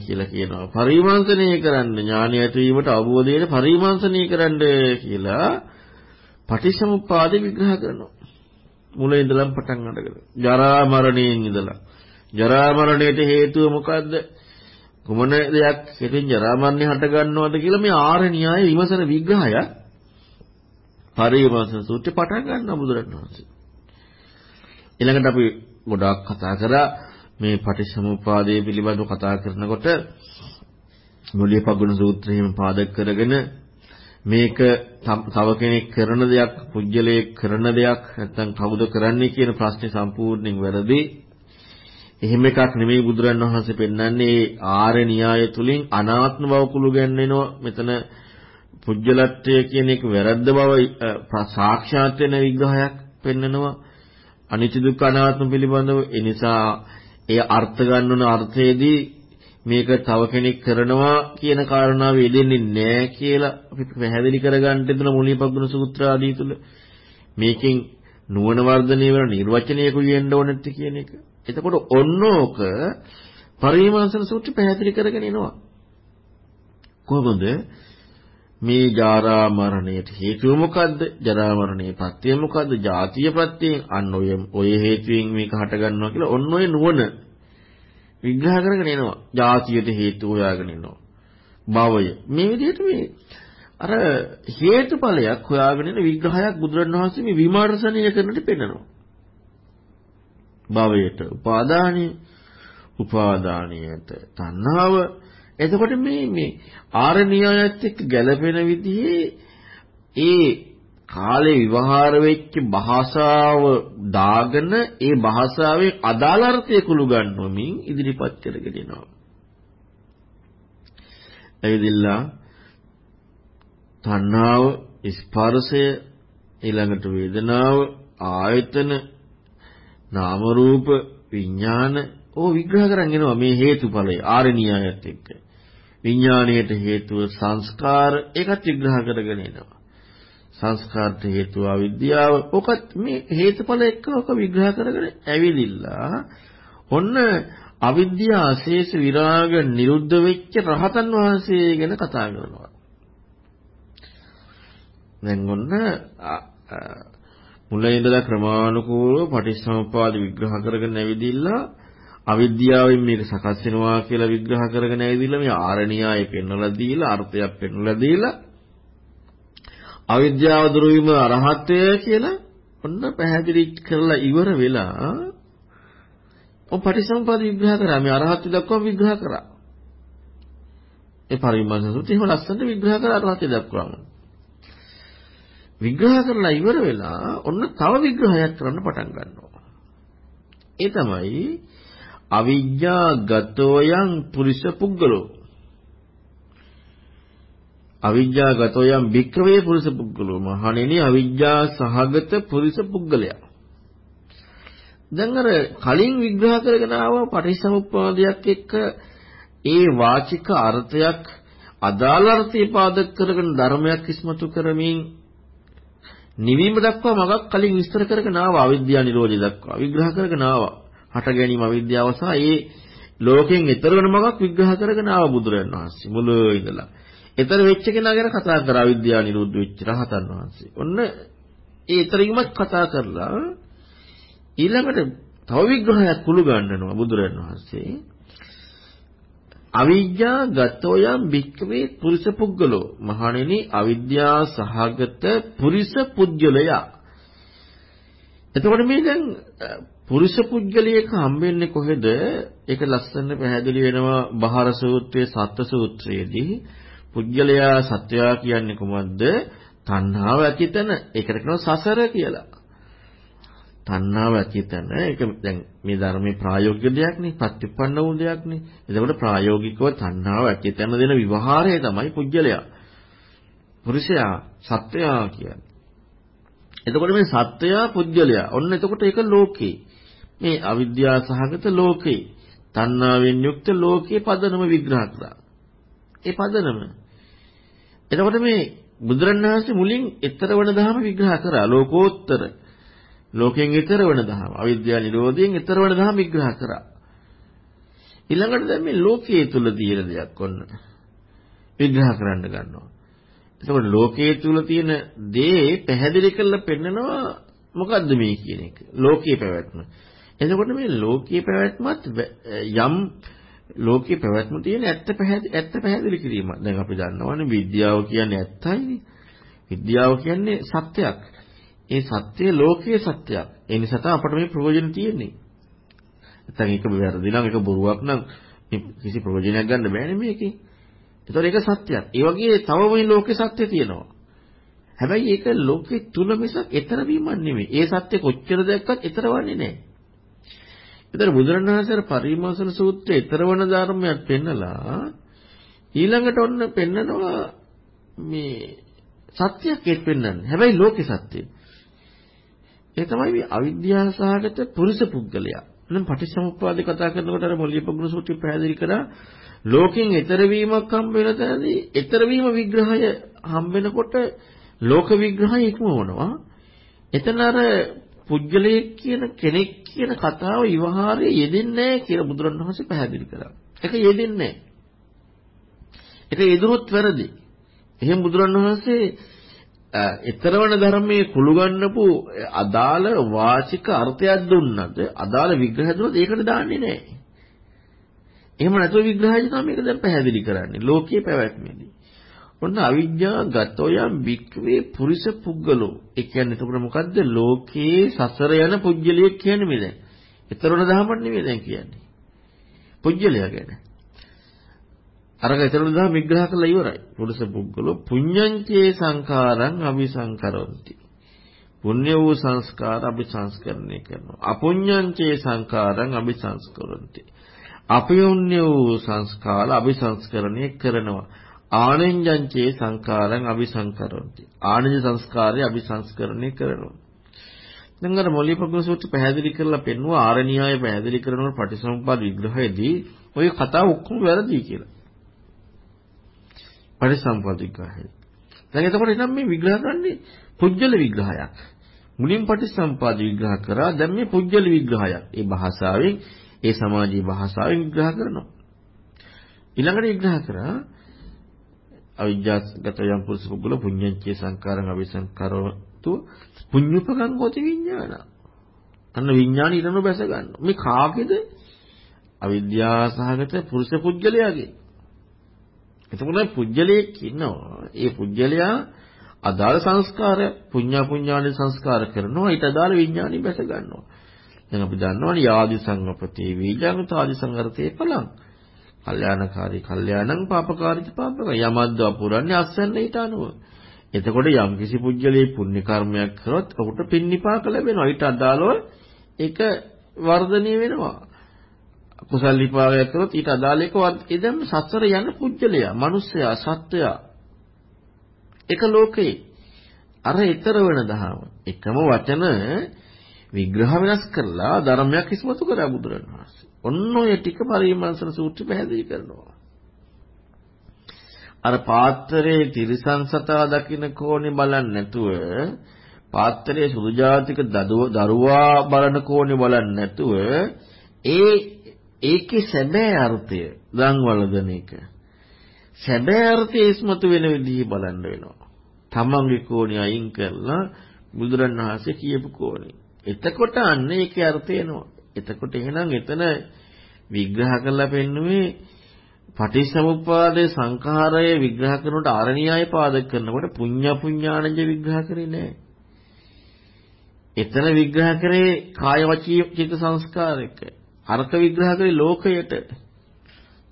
කියලා කියනවා. පරිමාංශනය කරන්න ඥානය ඇතිවීමට අවබෝධයට පරිමාංශනය කරන්න කියලා පටිච්චසමුප්පාද විග්‍රහ කරනවා. මුලින් ඉඳලම පටන් අරගෙන. ජරා මරණයෙන් ඉඳලා ජරා මරණයට හේතුව මොකද්ද? කුමන දෙයක් හේතුන් ජරා මරණය හට ගන්නවද කියලා මේ ආර්ය න්‍යාය විමසන විග්‍රහය පරිවර්තන සූත්‍රය පටන් ගන්නවා බුදුරණවහන්සේ. ඊළඟට අපි ගොඩාක් කතා කරා මේ පටිච්චසමුප්පාදය පිළිබඳව කතා කරනකොට මුලිය පගුණ සූත්‍රයෙන් පාදක කරගෙන මේක තව කෙනෙක් කරන දෙයක්, පුජ්‍යලයේ කරන දෙයක් නැත්නම් කවුද කරන්නේ කියන ප්‍රශ්නේ සම්පූර්ණයෙන් වැරදි. එහෙම එකක් නෙමෙයි බුදුරන් වහන්සේ පෙන්වන්නේ ආර්ය න්‍යාය තුලින් අනාත්ම බව කුළු ගැන්වෙනවා. මෙතන පුජ්‍යලත්වය කියන එක වැරද්ද බව සාක්ෂාත් වෙන විග්‍රහයක් පෙන්නනවා අනිත්‍ය දුක්ඛ අනාත්ම පිළිබඳව ඒ නිසා ඒ අර්ථ ගන්නන අර්ථයේදී මේක තව කෙනෙක් කරනවා කියන කාරණාව යෙදෙන්නේ නැහැ කියලා අපි පැහැදිලි කරගන්න දෙන මුලියපග්ගුණ සූත්‍ර ආදී තුල. මේකෙන් නුවණ වර්ධනය වෙන නිර්වචනයක කියන්න ඕනෙත් කියන එක. එතකොට ඔන්නෝක පරිමාසන සූත්‍රය පැහැදිලි කරගෙන එනවා. කොහොමද මේ ජරා මරණයට හේතුව මොකද්ද? ජරා මරණයේ පත්‍ය මොකද්ද? ජාතිය පත්‍යයෙන් අන්න ඔය ඔය හේතුවෙන් මේක හට ගන්නවා කියලා ඔන්න ඔය නුවණ විග්‍රහ කරගෙන එනවා. ජාතියට හේතු හොයාගෙන එනවා. භවය. මේ විදිහට මේ අර හේතුඵලයක් හොයාගෙන එන විග්‍රහයක් බුදුරණවහන්සේ මේ විමර්ශනීය කරන්නට පෙන්නනවා. භවයට උපාදානිය උපාදානියට තණ්හාව එතකොට මේ මේ ආරණ්‍යයත් එක්ක ගැළපෙන විදිහේ ඒ කාලේ විවහාර වෙච්ච භාෂාව දාගෙන ඒ භාෂාවේ අදාළ අර්ථය කුළු ගන්නවමින් ඉදිරිපත් කරගෙන යනවා. එයිදilla තණ්හාව ස්පර්ශය ඊළඟට වේදනාව ආයතන නාම රූප විඥාන ඕ විග්‍රහ කරන් එනවා මේ හේතුඵලය ආරණ්‍යයත් එක්ක. විඥාණයට හේතුව සංස්කාර ඒකත් විග්‍රහ කරගෙන එනවා. සංස්කාරට හේතුව අවිද්‍යාව. ඔකත් මේ හේතුඵල එක්ක ඔක විග්‍රහ කරගෙන ඇවිලිලා ඔන්න අවිද්‍යාව අශේෂ විරාග නිරුද්ධ වෙච්ච රහතන් වහන්සේ ගැන කතා කරනවා. දැන් ඔන්න මුලින් ඉඳලා ක්‍රමානුකූලව පටිච්චසමුප්පාද විග්‍රහ කරගෙන ඇවිදිලා අවිද්‍යාවෙන් මේක සකස් වෙනවා කියලා විග්‍රහ කරගෙන ඇවිදලා මේ ආරණ්‍යය පෙන්වලා දීලා අර්ථයක් පෙන්වලා දීලා අවිද්‍යාව දුරු වීම අරහත්ය කියලා ඔන්න පැහැදිලි කරලා ඉවර වෙලා ඔය පටිසම්පාද විග්‍රහ කරා මේ අරහත් දක්වා විග්‍රහ කරා. ඒ පරිමර්ශන සූත්‍රය එහෙම ලස්සනට විග්‍රහ කරා අරහත් දක්වාම. විග්‍රහ කරලා ඉවර වෙලා ඔන්න තව විග්‍රහයක් කරන්න පටන් ගන්නවා. ඒ තමයි අවිජ්ජා ගතෝයන් පුරිස පුද්ගලෝ. අවිජ්ජා ගතෝයන් භික්ඛවේ පුරිස පුද්ගලෝ. මහණෙනි අවිජ්ජා සහගත පුරිස පුද්ගලයා. දැන් අර කලින් විග්‍රහ කරගෙන ආව පටිච්චසමුප්පාදයක් එක්ක ඒ වාචික අර්ථයක් අදාළ අර්ථය පාදක කරගෙන ධර්මයක් ඉස්මතු කරමින් නිවීම දක්වා මගක් කලින් විස්තර කරගෙන ආවා අවිද්‍යාව නිරෝධය දක්වා විග්‍රහ කරගෙන ආවා හට ගැනීම අවිද්‍යාව සහ ඒ ලෝකෙන් ඈතර වෙන මගක් විග්‍රහ කරගෙන ආවා බුදුරජාණන් වහන්සේ මුල ඉඳලා. ඈතර වෙච්ච කෙනා ගැන කතා කරා අවිද්‍යාව නිරෝධ වෙච්ච රහතන් වහන්සේ. ඔන්න ඒ ඈතරීමත් කතා කරලා ඊළඟට තව විග්‍රහයක් කුළු ගන්නනවා බුදුරජාණන් වහන්සේ. අවිද්‍යා ගතෝයම් භික්කවේ පුරිස පුද්ගලෝ මහණෙනි අවිද්‍යා සහගත පුරිස පුද්ගලයා එතකොට මේ දැන් පුරුෂ පුද්ගලයෙක් හම්බෙන්නේ කොහෙද? ඒක ලස්සන පැහැදිලි වෙනවා බහාර සූත්‍රයේ සත්ත්ව සූත්‍රයේදී. පුද්ගලයා සත්වයා කියන්නේ කොහොමද? තණ්හාව ඇතිතන. ඒකට කියනවා සසර කියලා. තණ්හාව ඇතිතන. ඒක දැන් මේ ධර්මයේ ප්‍රායෝගික දෙයක් නේ, ප්‍රතිපන්න වූ දෙයක් නේ. එතකොට ප්‍රායෝගිකව තණ්හාව ඇතිතන දෙන විවහාරය තමයි පුද්ගලයා. පුරුෂයා සත්වයා කියන්නේ. එතකොට මේ සත්වයා පුද්ගලයා. ඔන්න එතකොට ඒක ලෝකේ. මේ අවිද්‍යාව සහගත ලෝකේ තණ්හාවෙන් යුක්ත ලෝකයේ පදනම විග්‍රහ කරා. ඒ පදනම. එතකොට මේ බුදුරණවහන්සේ මුලින් ඊතර වන ධර්ම විග්‍රහ කරා ලෝකෝත්තර. ලෝකයෙන් ඊතර වන ධර්ම. අවිද්‍යාව නිරෝධයෙන් ඊතර වන ධර්ම විග්‍රහ කරා. ඊළඟට දැන් මේ ලෝකයේ තුල තියෙන දෙයක් ඔන්න විග්‍රහ කරන්න ගන්නවා. එතකොට ලෝකයේ තුල තියෙන දේ පැහැදිලි කරලා පෙන්නනවා මොකද්ද මේ කියන එක. ලෝකයේ පැවැත්ම. එතකොට මේ ලෝකීය පැවැත්මත් යම් ලෝකීය පැවැත්ම තියෙන ඇත්ත පැහැදිලි ඇත්ත පැහැදිලි කිරීම. දැන් අපි දන්නවනේ විද්‍යාව කියන්නේ ඇත්තයිනේ. විද්‍යාව කියන්නේ සත්‍යයක්. ඒ සත්‍යය ලෝකීය සත්‍යයක්. ඒ නිසා තමයි අපට මේ ප්‍රයෝජන තියෙන්නේ. නැත්නම් ඒක වැරදි නම් ඒක බොරුවක් නම් කිසි ප්‍රයෝජනයක් ගන්න බෑනේ මේකේ. ඒතකොට ඒක සත්‍යයක්. ඒ වගේ තව මේ ලෝකේ සත්‍ය තියෙනවා. හැබැයි ඒක ලෝකේ තුල මිසක් ඊතර වීමක් නෙමෙයි. ඒ සත්‍ය කොච්චර දැක්කත් ඊතර වන්නේ නැහැ. එතන බුදුරණවහන්සේ පරිමෝසන සූත්‍රයේ ඊතරවන ධර්මයක් පෙන්නලා ඊළඟට ඔන්න පෙන්නනවා මේ සත්‍යයක් ඒත් පෙන්වන්නේ. හැබැයි ලෝකේ සත්‍යය. ඒ තමයි මේ අවිද්‍යාව සහගත පුරුෂ පුද්ගලයා. නම් පටිච්චසමුප්පාදේ කතා කරනකොට අර මොළියපගුණ සූත්‍රය පැහැදිලි කරා ලෝකෙන් ඈතර වීමක් හම්බ වෙන තැනදී ඈතර වීම විග්‍රහය හම්බ වෙනකොට ලෝක විග්‍රහය ඉක්මවනවා. එතන අර පුජ්‍යලයක් කියන කෙනෙක් කියන කතාව විවහාරයේ යෙදෙන්නේ නැහැ කියලා බුදුරණවහන්සේ පැහැදිලි කරා. ඒක යෙදෙන්නේ නැහැ. ඒක යෙදුනොත් වැරදි. එහෙනම් බුදුරණවහන්සේ ඊතරවන ධර්මයේ කුළු ගන්නපු අදාළ වාචික අර්ථයක් දුන්නද අදාළ විග්‍රහය දුන්නද ඒකට දාන්නේ නැහැ. එහෙම නැතුව විග්‍රහය තමයි මේක දැන් පැහැදිලි කරන්නේ. ලෝකයේ පැවැත්මේදී. ඔන්න අවිජ්ජා ගතෝයම් වික්වේ පුරිස පුද්ගලෝ. ඒ කියන්නේ එතකොට මොකද්ද? ලෝකේ සසර යන පුජ්‍යලියෙක් කියන්නේ මේ දැන්. ඊතරොන දහමක් නෙමෙයි දැන් කියන්නේ. පුජ්‍යලයා ගැන. අරක ඊතරු දා විග්‍රහ කරලා ඉවරයි. පුරුෂ පුද්ගලෝ පුඤ්ඤංචේ සංඛාරං අபிසංකරොන්ති. පුණ්‍ය වූ සංස්කාර අபிසංස්කරණය කරනවා. අපුඤ්ඤංචේ සංඛාරං අபிසංස්කරොන්ති. අපයෝන්‍ය වූ සංස්කාර අபிසංස්කරණය කරනවා. ආනෙන්ජංචේ සංඛාරං අபிසංකරොන්ති. ආනෙන්ජ සංස්කාරය අபிසංස්කරණය කරනවා. දැන් අර මොළීපග්න සූත්‍රය පැහැදිලි කරලා පෙන්වුවා ආරණ්‍යය පැහැදිලි කරනකොට පටිසමුප්පාද විග්‍රහයේදී ඔය කතාව ඔක්කොම වැරදි කියලා. පටිසමුප්පාද විග්‍රහය. දැන් එතකොට එනම් මේ විග්‍රහ කරන්නේ පුජ්‍යල විග්‍රහයක්. මුලින් පටිසම්පාද විග්‍රහ කරා දැන් මේ පුජ්‍යල විග්‍රහයක්. ඒ භාෂාවෙන් ඒ සමාජීය භාෂාවෙන් විග්‍රහ කරනවා. ඊළඟට විග්‍රහ කරා අවිජ්ජාගත යම් පුරුෂ පුද්ගල පුඤ්ඤංචේ සංකාරං අபிසංකරවතු පුඤ්ඤුපකං හෝති විඥාන. අන්න විඥාන ඊටම බැස ගන්නවා. මේ කාගේද? අවිද්‍යාව සහගත පුරුෂ පුජ්‍යලයාගේ. එතකොට පුජ්‍යලයක් ඉන්නවා. ඒ පුජ්‍යලයා අදාළ සංස්කාරය පුඤ්ඤා පුඤ්ඤානි සංස්කාර කරනවා ඊට අදාළ විඥානි බැස ගන්නවා. දැන් අපි දන්නවනේ යාදි සංගපතේ වීජංතාදි සංගරතේ පලං. කල්යාණකාරී කල්යාණං පාපකාරීති පාපක යමද්ද අපුරන්නේ අස්සන්න ඊට අනුව. එතකොට යම් කිසි පුජ්‍යලේ පුණ්‍ය කර්මයක් කරොත් ඔහුට පින් නිපාක ලැබෙනවා. ඊට අදාළව ඒක වර්ධනය වෙනවා. කුසල් විපාකයක් කරොත් ඊට අදාළ එක එදම් සතර යන පුජ්‍යලයා, මිනිස්සයා, සත්වයා එක ලෝකේ අර ඊතර වෙන දහම එකම වචන විග්‍රහ වෙනස් කරලා ධර්මයක් ඉස්මතු කරා බුදුරණවහන්සේ. ඔන්න ඔය ටික පරිමර්ශන සූත්‍රය පැහැදිලි කරනවා. අර පාත්‍රයේ තිරිසන් සතා දකින්න කෝණේ බලන්නේ නැතුව පාත්‍රයේ සුදු ජාතික දරුවා බලන කෝණේ බලන්නේ නැතුව ඒ ඒකේ සැබෑ අර්ථය දන්වලදන එක. සැබෑ අර්ථය ඉස්මතු වෙන විදිහ බලන්න වෙනවා. තමන්ගේ කෝණේ අයින් කරලා බුදුරණවහන්සේ කියපු කෝණේ. එතකොට අන්න ඒකේ අර්ථය එනවා. එතකොට එහෙනම් එතන විග්‍රහ කරලා පෙන්නුවේ පටිච්චසමුප්පාදේ සංඛාරය විග්‍රහ කරනකොට ආරණ්‍යය පාදක කරනකොට පුඤ්ඤ පුඤ්ඤාණජ විග්‍රහ කරේ නෑ. එතන විග්‍රහ කරේ කාය වචී චිත්ත සංස්කාරයක. අර්ථ විග්‍රහ කරේ ලෝකයට.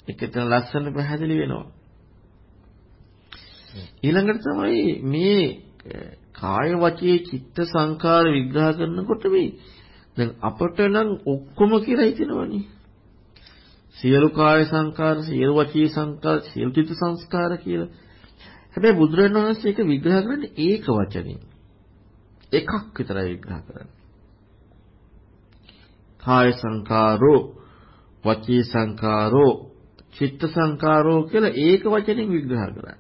ඒක එතන ලස්සන පැහැදිලි වෙනවා. ඊළඟට තමයි මේ කාය වචී චිත්ත සංකාර විග්‍රහ කරනකොට මේ දැන් අපට නම් ඔක්කොම කියලා හිතෙනවනේ. සියලු කාය සංකාර, සියලු වචී සංකාර, සියලු චිත්ත සංස්කාර කියලා. හැබැයි බුදුරජාණන් වහන්සේ ඒක විග්‍රහ කරන්නේ ඒක වචනින්. එකක් විතරයි විග්‍රහ කරන්නේ. කාය සංකාරෝ, වචී සංකාරෝ, චිත්ත සංකාරෝ කියලා ඒක වචනින් විග්‍රහ කරන්නේ.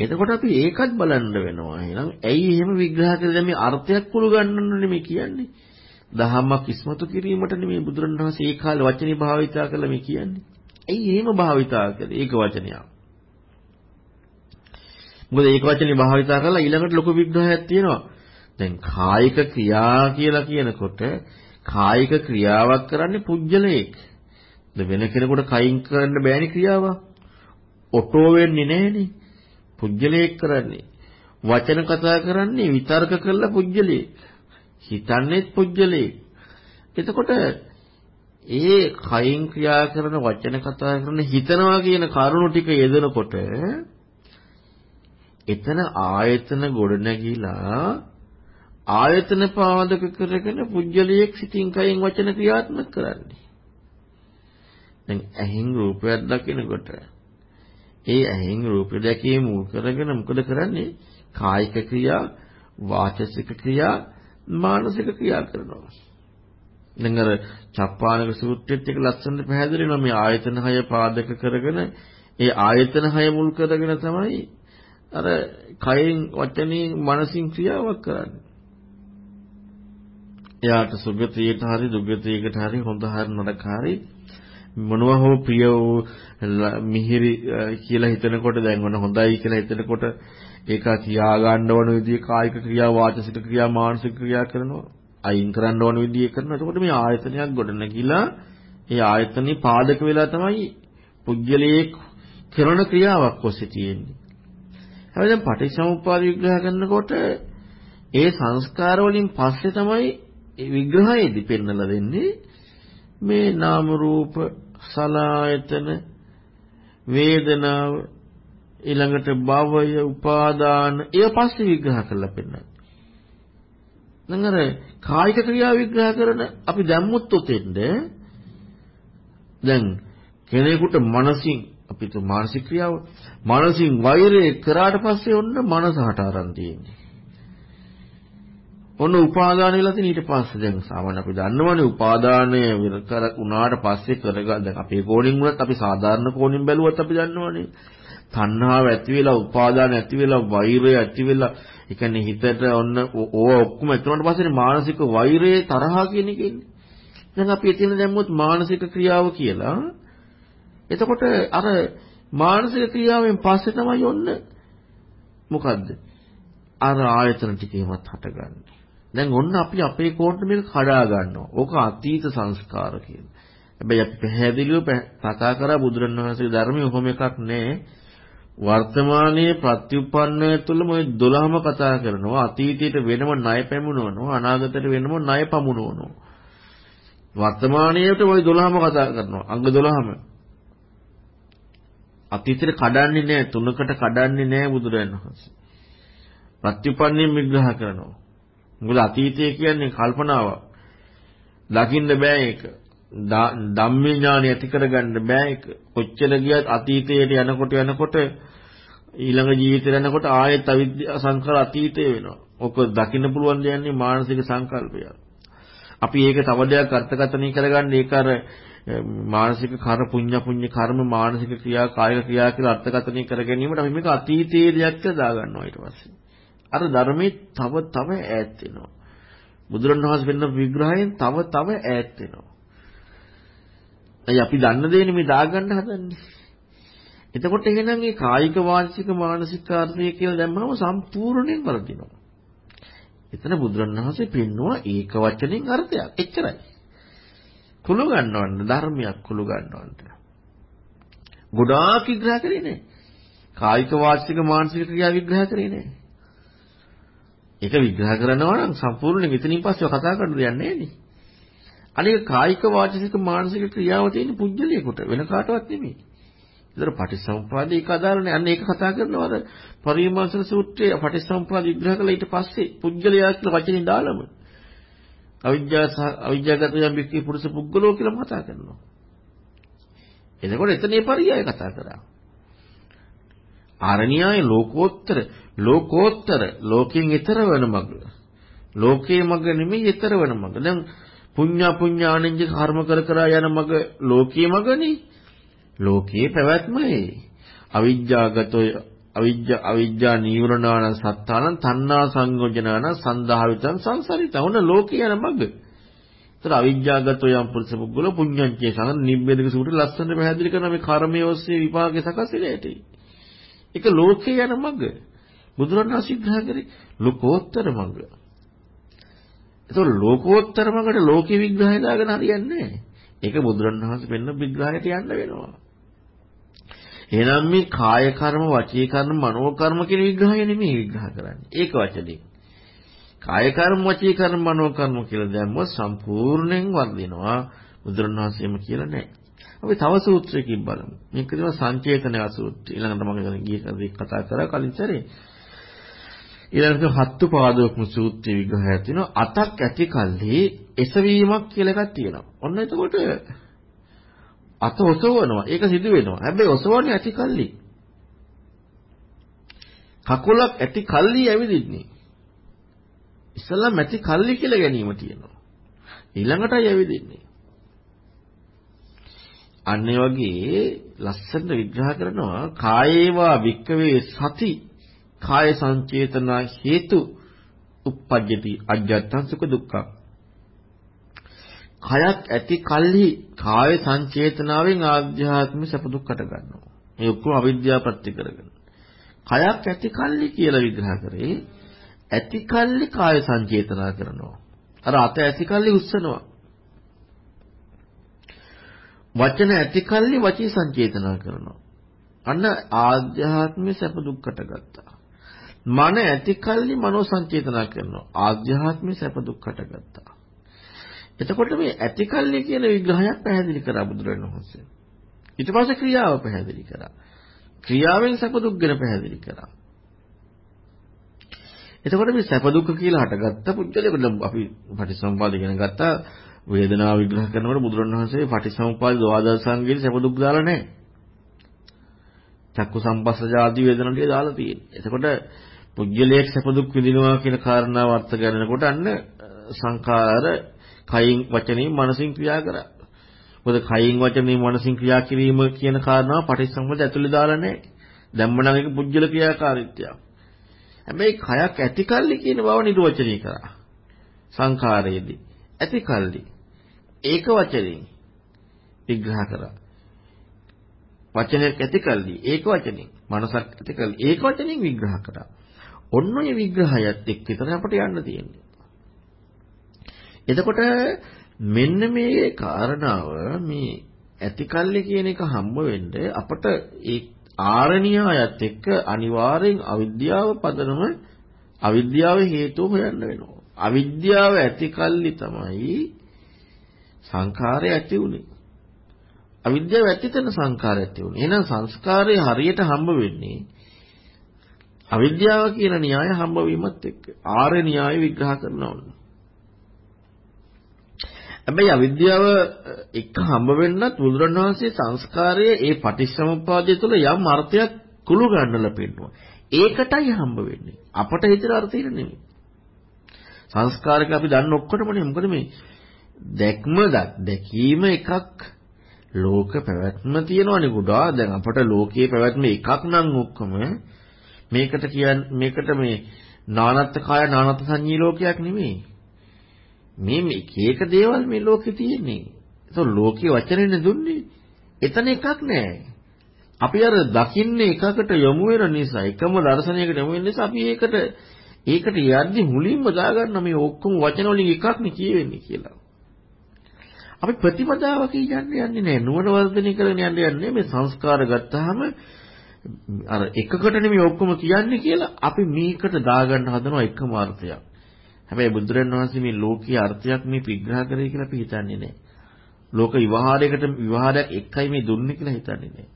එතකොට අපි ඒකත් බලන්න වෙනවා. එහෙනම් ඇයි එහෙම විග්‍රහ කරලා මේ අර්ථයක් කුළු ගන්නන්න නෙමෙයි කියන්නේ. දහමක් ඉස්මතු කිරීමට නෙමෙයි බුදුරණවහන්සේ ඒ කාලේ වචනේ භාවිතා කළා මේ කියන්නේ. ඇයි එහෙම භාවිතා කළේ? ඒක වචනයක්. මොකද ඒක වචනේ භාවිතා කරලා ඊළඟට ලොකු විග්‍රහයක් තියෙනවා. දැන් කායික ක්‍රියා කියලා කියනකොට කායික ක්‍රියාවක් කරන්නේ පුජ්‍යලයක්. වෙන කෙනෙකුට කයින් කරන්න බෑනේ ක්‍රියාවක්. ඔටෝ වෙන්නේ නැහනේ. පුජ්‍යලයක් කරන්නේ. වචන කතා කරන්නේ විතර්ක කරලා පුජ්‍යලයක්. හිතන්නේත් පුජ්‍යලයක්. එතකොට ඒ කයින් ක්‍රියා කරන වචන කතා කරන හිතනවා කියන කරුණු ටික යෙදෙනකොට එතන ආයතන ගොඩනැගිලා ආයතන පාදක කරගෙන පුජ්‍යලියෙක් සිතින් කයින් වචන ක්‍රියාත්මක කරන්නේ. දැන් ඇහෙන් රූපයක් දකිනකොට ඒ ඇහෙන් රූපය දැකීම මුල් කරගෙන මොකද කරන්නේ? කායික ක්‍රියා, වාචසික ක්‍රියා, මානසික ක්‍රියා කරනවා. දැන් අර චප්පානක සූත්‍රෙත් එක ලස්සනට පැහැදිලි වෙනවා මේ ආයතන හය පාදක කරගෙන ඒ ආයතන හය මුල් කරගෙන තමයි අර කයෙන් වචනේ මනසින් ක්‍රියාවක් කරන්නේ. එයාට සුගතියට හරි දුගතියකට හරි හොඳ හරි නරක හරි මොනවා හෝ ප්‍රිය වූ මිහිරි කියලා හිතනකොට දැන් මොන හොඳයි කියලා හිතනකොට ඒක කියා ගන්න ඕන විදිහේ කායික ක්‍රියා වාචසික ක්‍රියා මානසික ක්‍රියා කරනවා අයින් කරන්න ඕන විදිහේ කරනවා. එතකොට මේ ආයතනයක් ගොඩ නැගිලා ඒ ආයතනේ පාදක වෙලා තමයි පුජ්‍යලයේ කරන ක්‍රියාවක් ඔස්සේ තියෙන්නේ. හැබැයි දැන් පටිච්චසමුප්පාද විග්‍රහ කරනකොට ඒ සංස්කාර වලින් පස්සේ තමයි ඒ විග්‍රහයේදී පෙන්වලා දෙන්නේ මේ නාම රූප සලායතන වේදනාව ඊළඟට භවය උපාදාන ඒව පස්සේ විග්‍රහ කරලා පෙන්නනවා. දැන් අර කායික ක්‍රියා විග්‍රහ කරන අපි දැම්මුත් උතෙන්ද දැන් කෙනෙකුට මනසින් අපි තු මානසික ක්‍රියාව මනසින් වෛරය කරාට පස්සේ ඔන්න මනස හට අරන් තියෙන්නේ. ඔන්න උපාදාන වෙලා තියෙන ඊට පස්සේ දැන් සාමාන්‍ය අපි දන්නවනේ උපාදානය විකර උනාට පස්සේ කරගන්න දැන් අපේ කෝණින් වුණත් අපි සාධාරණ කෝණින් බැලුවත් අපි දන්නවනේ. තණ්හාව ඇති වෙලා උපාදාන ඇති වෙලා වෛරය ඇති වෙලා ඒ කියන්නේ හිතට ඔන්න ඕවා ඔක්කොම ඇතුළට පස්සේ මානසික වෛරය තරහා කියන එක එන්නේ. දැන් අපි එතන දැම්මොත් මානසික ක්‍රියාව කියලා. එතකොට අර මානසික ක්‍රියාවෙන් පස්සේ තමයි ඔන්න මොකද්ද? අර ආයතන ටික එහෙමත් හටගන්නේ. දැන් ඔන්න අපි අපේ කෝණයට මේක කඩා ගන්නවා. ඕක අතීත සංස්කාර කියලා. හැබැයි අපි පැහැදිලිව කතා කරා බුදුරණවහන්සේගේ ධර්මයේ ඔහොම එකක් නැහැ. වර්තමානයේ ප්‍රතිඋපන්නය තුළම ওই 12ම කතා කරනවා අතීතයට වෙනම ණය පැමුණවනවා අනාගතයට වෙනම ණය පමුණවනවා වර්තමානයේට ওই 12ම කතා කරනවා අංග 12ම අතීතයට කඩන්නේ නැහැ තුනකට කඩන්නේ නැහැ බුදුරජාණන් වහන්සේ ප්‍රතිඋපන්නයෙන් විග්‍රහ කරනවා මොකද අතීතය කියන්නේ කල්පනාවක් දකින්න බෑ ඒක ධම්මේ ඥානය ඇති කරගන්න බෑ ඒක. කොච්චර ගියත් අතීතයට යනකොට යනකොට ඊළඟ ජීවිතේ යනකොට ආයෙත් අවිද්‍යා සංකාර අතීතේ වෙනවා. ඔක දකින්න පුළුවන් දෙන්නේ මානසික සංකල්පයක්. අපි ඒක තව දෙයක් අර්ථකථනය කරගන්න ඒක අර මානසික කර පුඤ්ඤ පුඤ්ඤ කර්ම මානසික ක්‍රියා කායික ක්‍රියා කියලා අර්ථකථනය කර ගැනීමට අපි මේක අතීතයේ දෙයක් කියලා දාගන්නවා ඊට පස්සේ. අර ධර්මයේ තව තව ඈත් වෙනවා. බුදුරණවහන්සේ වෙන විග්‍රහයෙන් තව තව ඈත් වෙනවා. අයි අපි දන්න දේනේ මේ දාගන්න හදන්නේ. එතකොට එහෙනම් මේ කායික වාචික මානසික අර්ථය කියලා දැම්මම සම්පූර්ණයෙන් වරදිනවා. එතන බුදුරණවහන්සේ පෙන්නවා ඒක වචනෙන් අර්ථයක්. එච්චරයි. කුළු ගන්නවන්න ධර්මයක් කුළු ගන්නවන්න. ගොඩාක් විග්‍රහ කරේ නෑ. කායික වාචික මානසික ක්‍රියා විග්‍රහ කරේ නෑ. ඒක විග්‍රහ කරනවා නම් සම්පූර්ණයෙන් එතනින් පස්සේ කතා කරන්න දෙයක් නෑ නේ. අනික කායික වාචික මානසික ක්‍රියාව තියෙන පුජ්‍යලයකට වෙන කාටවත් නෙමෙයි. ඒතර පටිසම්පාදේ ඒක අදාළ නැහැ. අන්න ඒක කතා කරනවා අර පරිමාසන සූත්‍රයේ පටිසම්පාද විග්‍රහ කළා ඊට පස්සේ පුජ්‍යලයා කියලා වචනේ දාලම අවිජ්ජා සහ අවිජ්ජාගත යම් වික්‍රී පුරුෂ පුද්ගලෝ කියලා කතා කරනවා. එතකොට එතනේ පරියය කතා කරා. ආරණ්‍යය ලෝකෝත්තර ලෝකෝත්තර ලෝකයෙන් ඈතර වෙන මඟ. ලෝකයේ මඟ නෙමෙයි ඈතර වෙන මඟ. දැන් පුඤ්ඤා පුඤ්ඤානින්ජ කර්ම කර කර යන මග ලෝකීය මගනේ. ලෝකයේ පැවැත්මයි. අවිජ්ජාගතෝ අවිජ්ජා අවිජ්ජා නීවරණාන සත්තාන තණ්හා සංයෝජනාන සන්දාවිතං සංසරිත. උන ලෝකයේ යන මග. ඒතර අවිජ්ජාගතෝ යම් පුරුෂ පුද්ගල පුඤ්ඤංචේ සං නිබ්බේධක සූත්‍ර ලස්සන පැහැදිලි කරන මේ කර්මයේ ඔස්සේ විපාකේ සකස් වෙලා ඇති. ඒක ලෝකයේ යන මග. බුදුරණවහන්සේ විග්‍රහ කරේ ලෝකෝත්තර මග. ඒතකොට ලෝකෝත්තර මගට ලෝකේ විග්‍රහය දාගෙන හරියන්නේ නැහැ. ඒක බුදුරණවහන්සේ පෙන්න විග්‍රහයට යන්න වෙනවා. එහෙනම් මේ කාය කර්ම, වචී කර්ම, මනෝ කර්ම කියන විග්‍රහය නෙමෙයි විග්‍රහ කරන්නේ. ඒක වචනේ. කාය කර්ම, වචී කර්ම, මනෝ කර්ම කියලා දැම්මොත් සම්පූර්ණයෙන් වර්ධිනවා. බුදුරණවහන්සේම කියලා නැහැ. අපි තව සූත්‍රයකින් බලමු. මේක තමයි සංචේතන සූත්‍රය. ඊළඟට මම ගිය කතා කරා කලින් සැරේ. ඊළඟට හත්තු පාදෝක්ම සූත්‍රය විග්‍රහයක් තියෙනවා. අතක් ඇති කල්හි එසවීමක් කියලා එකක් තියෙනවා. ඔන්න එතකොට අත ඔසවනවා. ඒක සිදු වෙනවා. හැබැයි ඔසවන්නේ ඇති කල්හි. කකුලක් ඇති කල්හි ඇවිදින්නේ. ඉස්සල්ලාම ඇති කල්හි කියලා ගැනීම තියෙනවා. ඊළඟටයි ඇවිදින්නේ. අන්න වගේ ලස්සන විග්‍රහ කරනවා කායේවා වික්කවේ සති කාය සංචේතන හේතු uppajjati ajjත්තං සුඛ දුක්ඛං. කයක් ඇති කල්හි කාය සංචේතනාවෙන් ආධ්‍යාත්මික සැප දුක්කට ගන්නවා. මේ ඔක්කොම අවිද්‍යාව ප්‍රත්‍ය කරගෙන. කයක් ඇති කල්හි කියලා විග්‍රහ කරේ ඇති කල්හි කාය සංචේතනා කරනවා. අර අත ඇති කල්හි උස්සනවා. වචන ඇති කල්හි වචී සංචේතනා කරනවා. අන්න ආධ්‍යාත්මික සැප දුක්කට ගත්තා. මන ඇති කල්ලි මනෝ සංචේතනා කරනවා. ආධ්‍යාත්මික සැප දුක්කට ගත්තා. එතකොට මේ ඇති කල්ලි කියන විග්‍රහයක් පැහැදිලි කරා බුදුරජාණන් වහන්සේ. ඊට පස්සේ ක්‍රියාව පැහැදිලි කරා. ක්‍රියාවෙන් සැප දුක් ගැන පැහැදිලි කරා. එතකොට මේ සැප දුක කියලා හටගත්ත පුද්ගලයෙකුට අපි පටිසම්පාද ඉගෙන ගත්තා වේදනාව විග්‍රහ කරනකොට බුදුරණවහන්සේ පටිසම්පාද දවාදසංගයේ සැප දුක් දාලා නැහැ. චක්කු සම්පස්සජාදී වේදනා ටික දාලා තියෙන්නේ. එතකොට පුජ්‍යලයක් සැප දුක් විඳිනවා කියන කාරණාව අර්ථ ගන්නකොට අන්න සංඛාර කයින් වචනෙන් මනසින් ක්‍රියා කරා. මොකද කයින් වචනෙන් මනසින් ක්‍රියා කිරීම කියන කාරණාව පටිච්චසමුප්පාද ඇතුලේ දාලා නැහැ. දැම්මනම් ඒක පුජ්‍යල ක්‍රියාකාරීත්වයක්. හැබැයි කයක් ඇති කල්ලි කියන බව නිර්වචනය කරා. සංඛාරයේදී ඇති කල්ලි ඒක වචනෙන් විග්‍රහ කරා. වචනයක් ඇති කල්ලි ඒක වචනෙන් මනසක් ඇති කල්ලි ඒක වචනෙන් විග්‍රහ කරා. ඔන්න ඔය විග්‍රහයත් එක්ක විතර අපට යන්න තියෙන්නේ. එතකොට මෙන්න මේ කාරණාව මේ ඇතිකල්ලි කියන එක හම්බ වෙන්නේ අපට ඒ ආරණ්‍යයත් එක්ක අනිවාර්යෙන් අවිද්‍යාව පදනම අවිද්‍යාව හේතුව හොයන්න වෙනවා. අවිද්‍යාව ඇතිකල්ලි තමයි සංඛාරය ඇති උනේ. අවිද්‍යාව ඇතිතන සංඛාරය ඇති උනේ. එහෙනම් සංස්කාරය හරියට හම්බ වෙන්නේ අවිද්‍යාව කියන න්‍යාය හම්බ වීමත් එක්ක. ආර්ය න්‍යාය විග්‍රහ කරනවා ඕන. හැබැයි අවිද්‍යාව එක්ක හම්බ වෙන්නත් බුදුරණවහන්සේ සංස්කාරයේ ඒ පටිච්චසමුප්පාදය තුළ යම් අර්ථයක් කුළු ගන්නලා පෙන්නවා. ඒකටයි හම්බ වෙන්නේ. අපට හිතන අර්ථයට නෙමෙයි. සංස්කාරක අපි දන්න ඔක්කොටමනේ මොකද මේ දැක්ම දැකීම එකක් ලෝක පැවැත්ම තියෙනවනේ ගොඩාක් දැන් අපට ලෝකයේ පැවැත්ම එකක් නම් ඔක්කොම මේකට කියන්නේ මේකට මේ නානත්ත් කාය නානත්ත් සංඤී ලෝකයක් නෙමෙයි. මේ එක එක දේවල් මේ ලෝකේ තියෙන්නේ. ඒක ලෝකයේ වචනේනේ දුන්නේ එතන එකක් නෑ. අපි අර දකින්නේ එකකට යොමු වෙන නිසා එකම දර්ශනයකට යොමු වෙන නිසා අපි ඒකට ඒකට යද්දි මුලින්ම දාගන්න මේ ඔක්කොම වචන වලින් එකක් නේ කියවෙන්නේ කියලා. අපි ප්‍රතිපදාව කියන්නේ යන්නේ නැහැ. නුවණ වර්ධනය කරගෙන යන්නේ යන්නේ මේ සංස්කාර ගත්තාම අර එකකට නෙමෙයි ඔක්කොම කියන්නේ කියලා අපි මේකට දාගන්න හදනවා එකම අර්ථයක්. හැබැයි බුදුරන් වහන්සේ මේ ලෝකීය අර්ථයක් මේ විග්‍රහ කරේ කියලා අපි හිතන්නේ නැහැ. ලෝක විවහාරයකට විවහාරයක් එකයි මේ දුන්නේ කියලා හිතන්නේ නැහැ.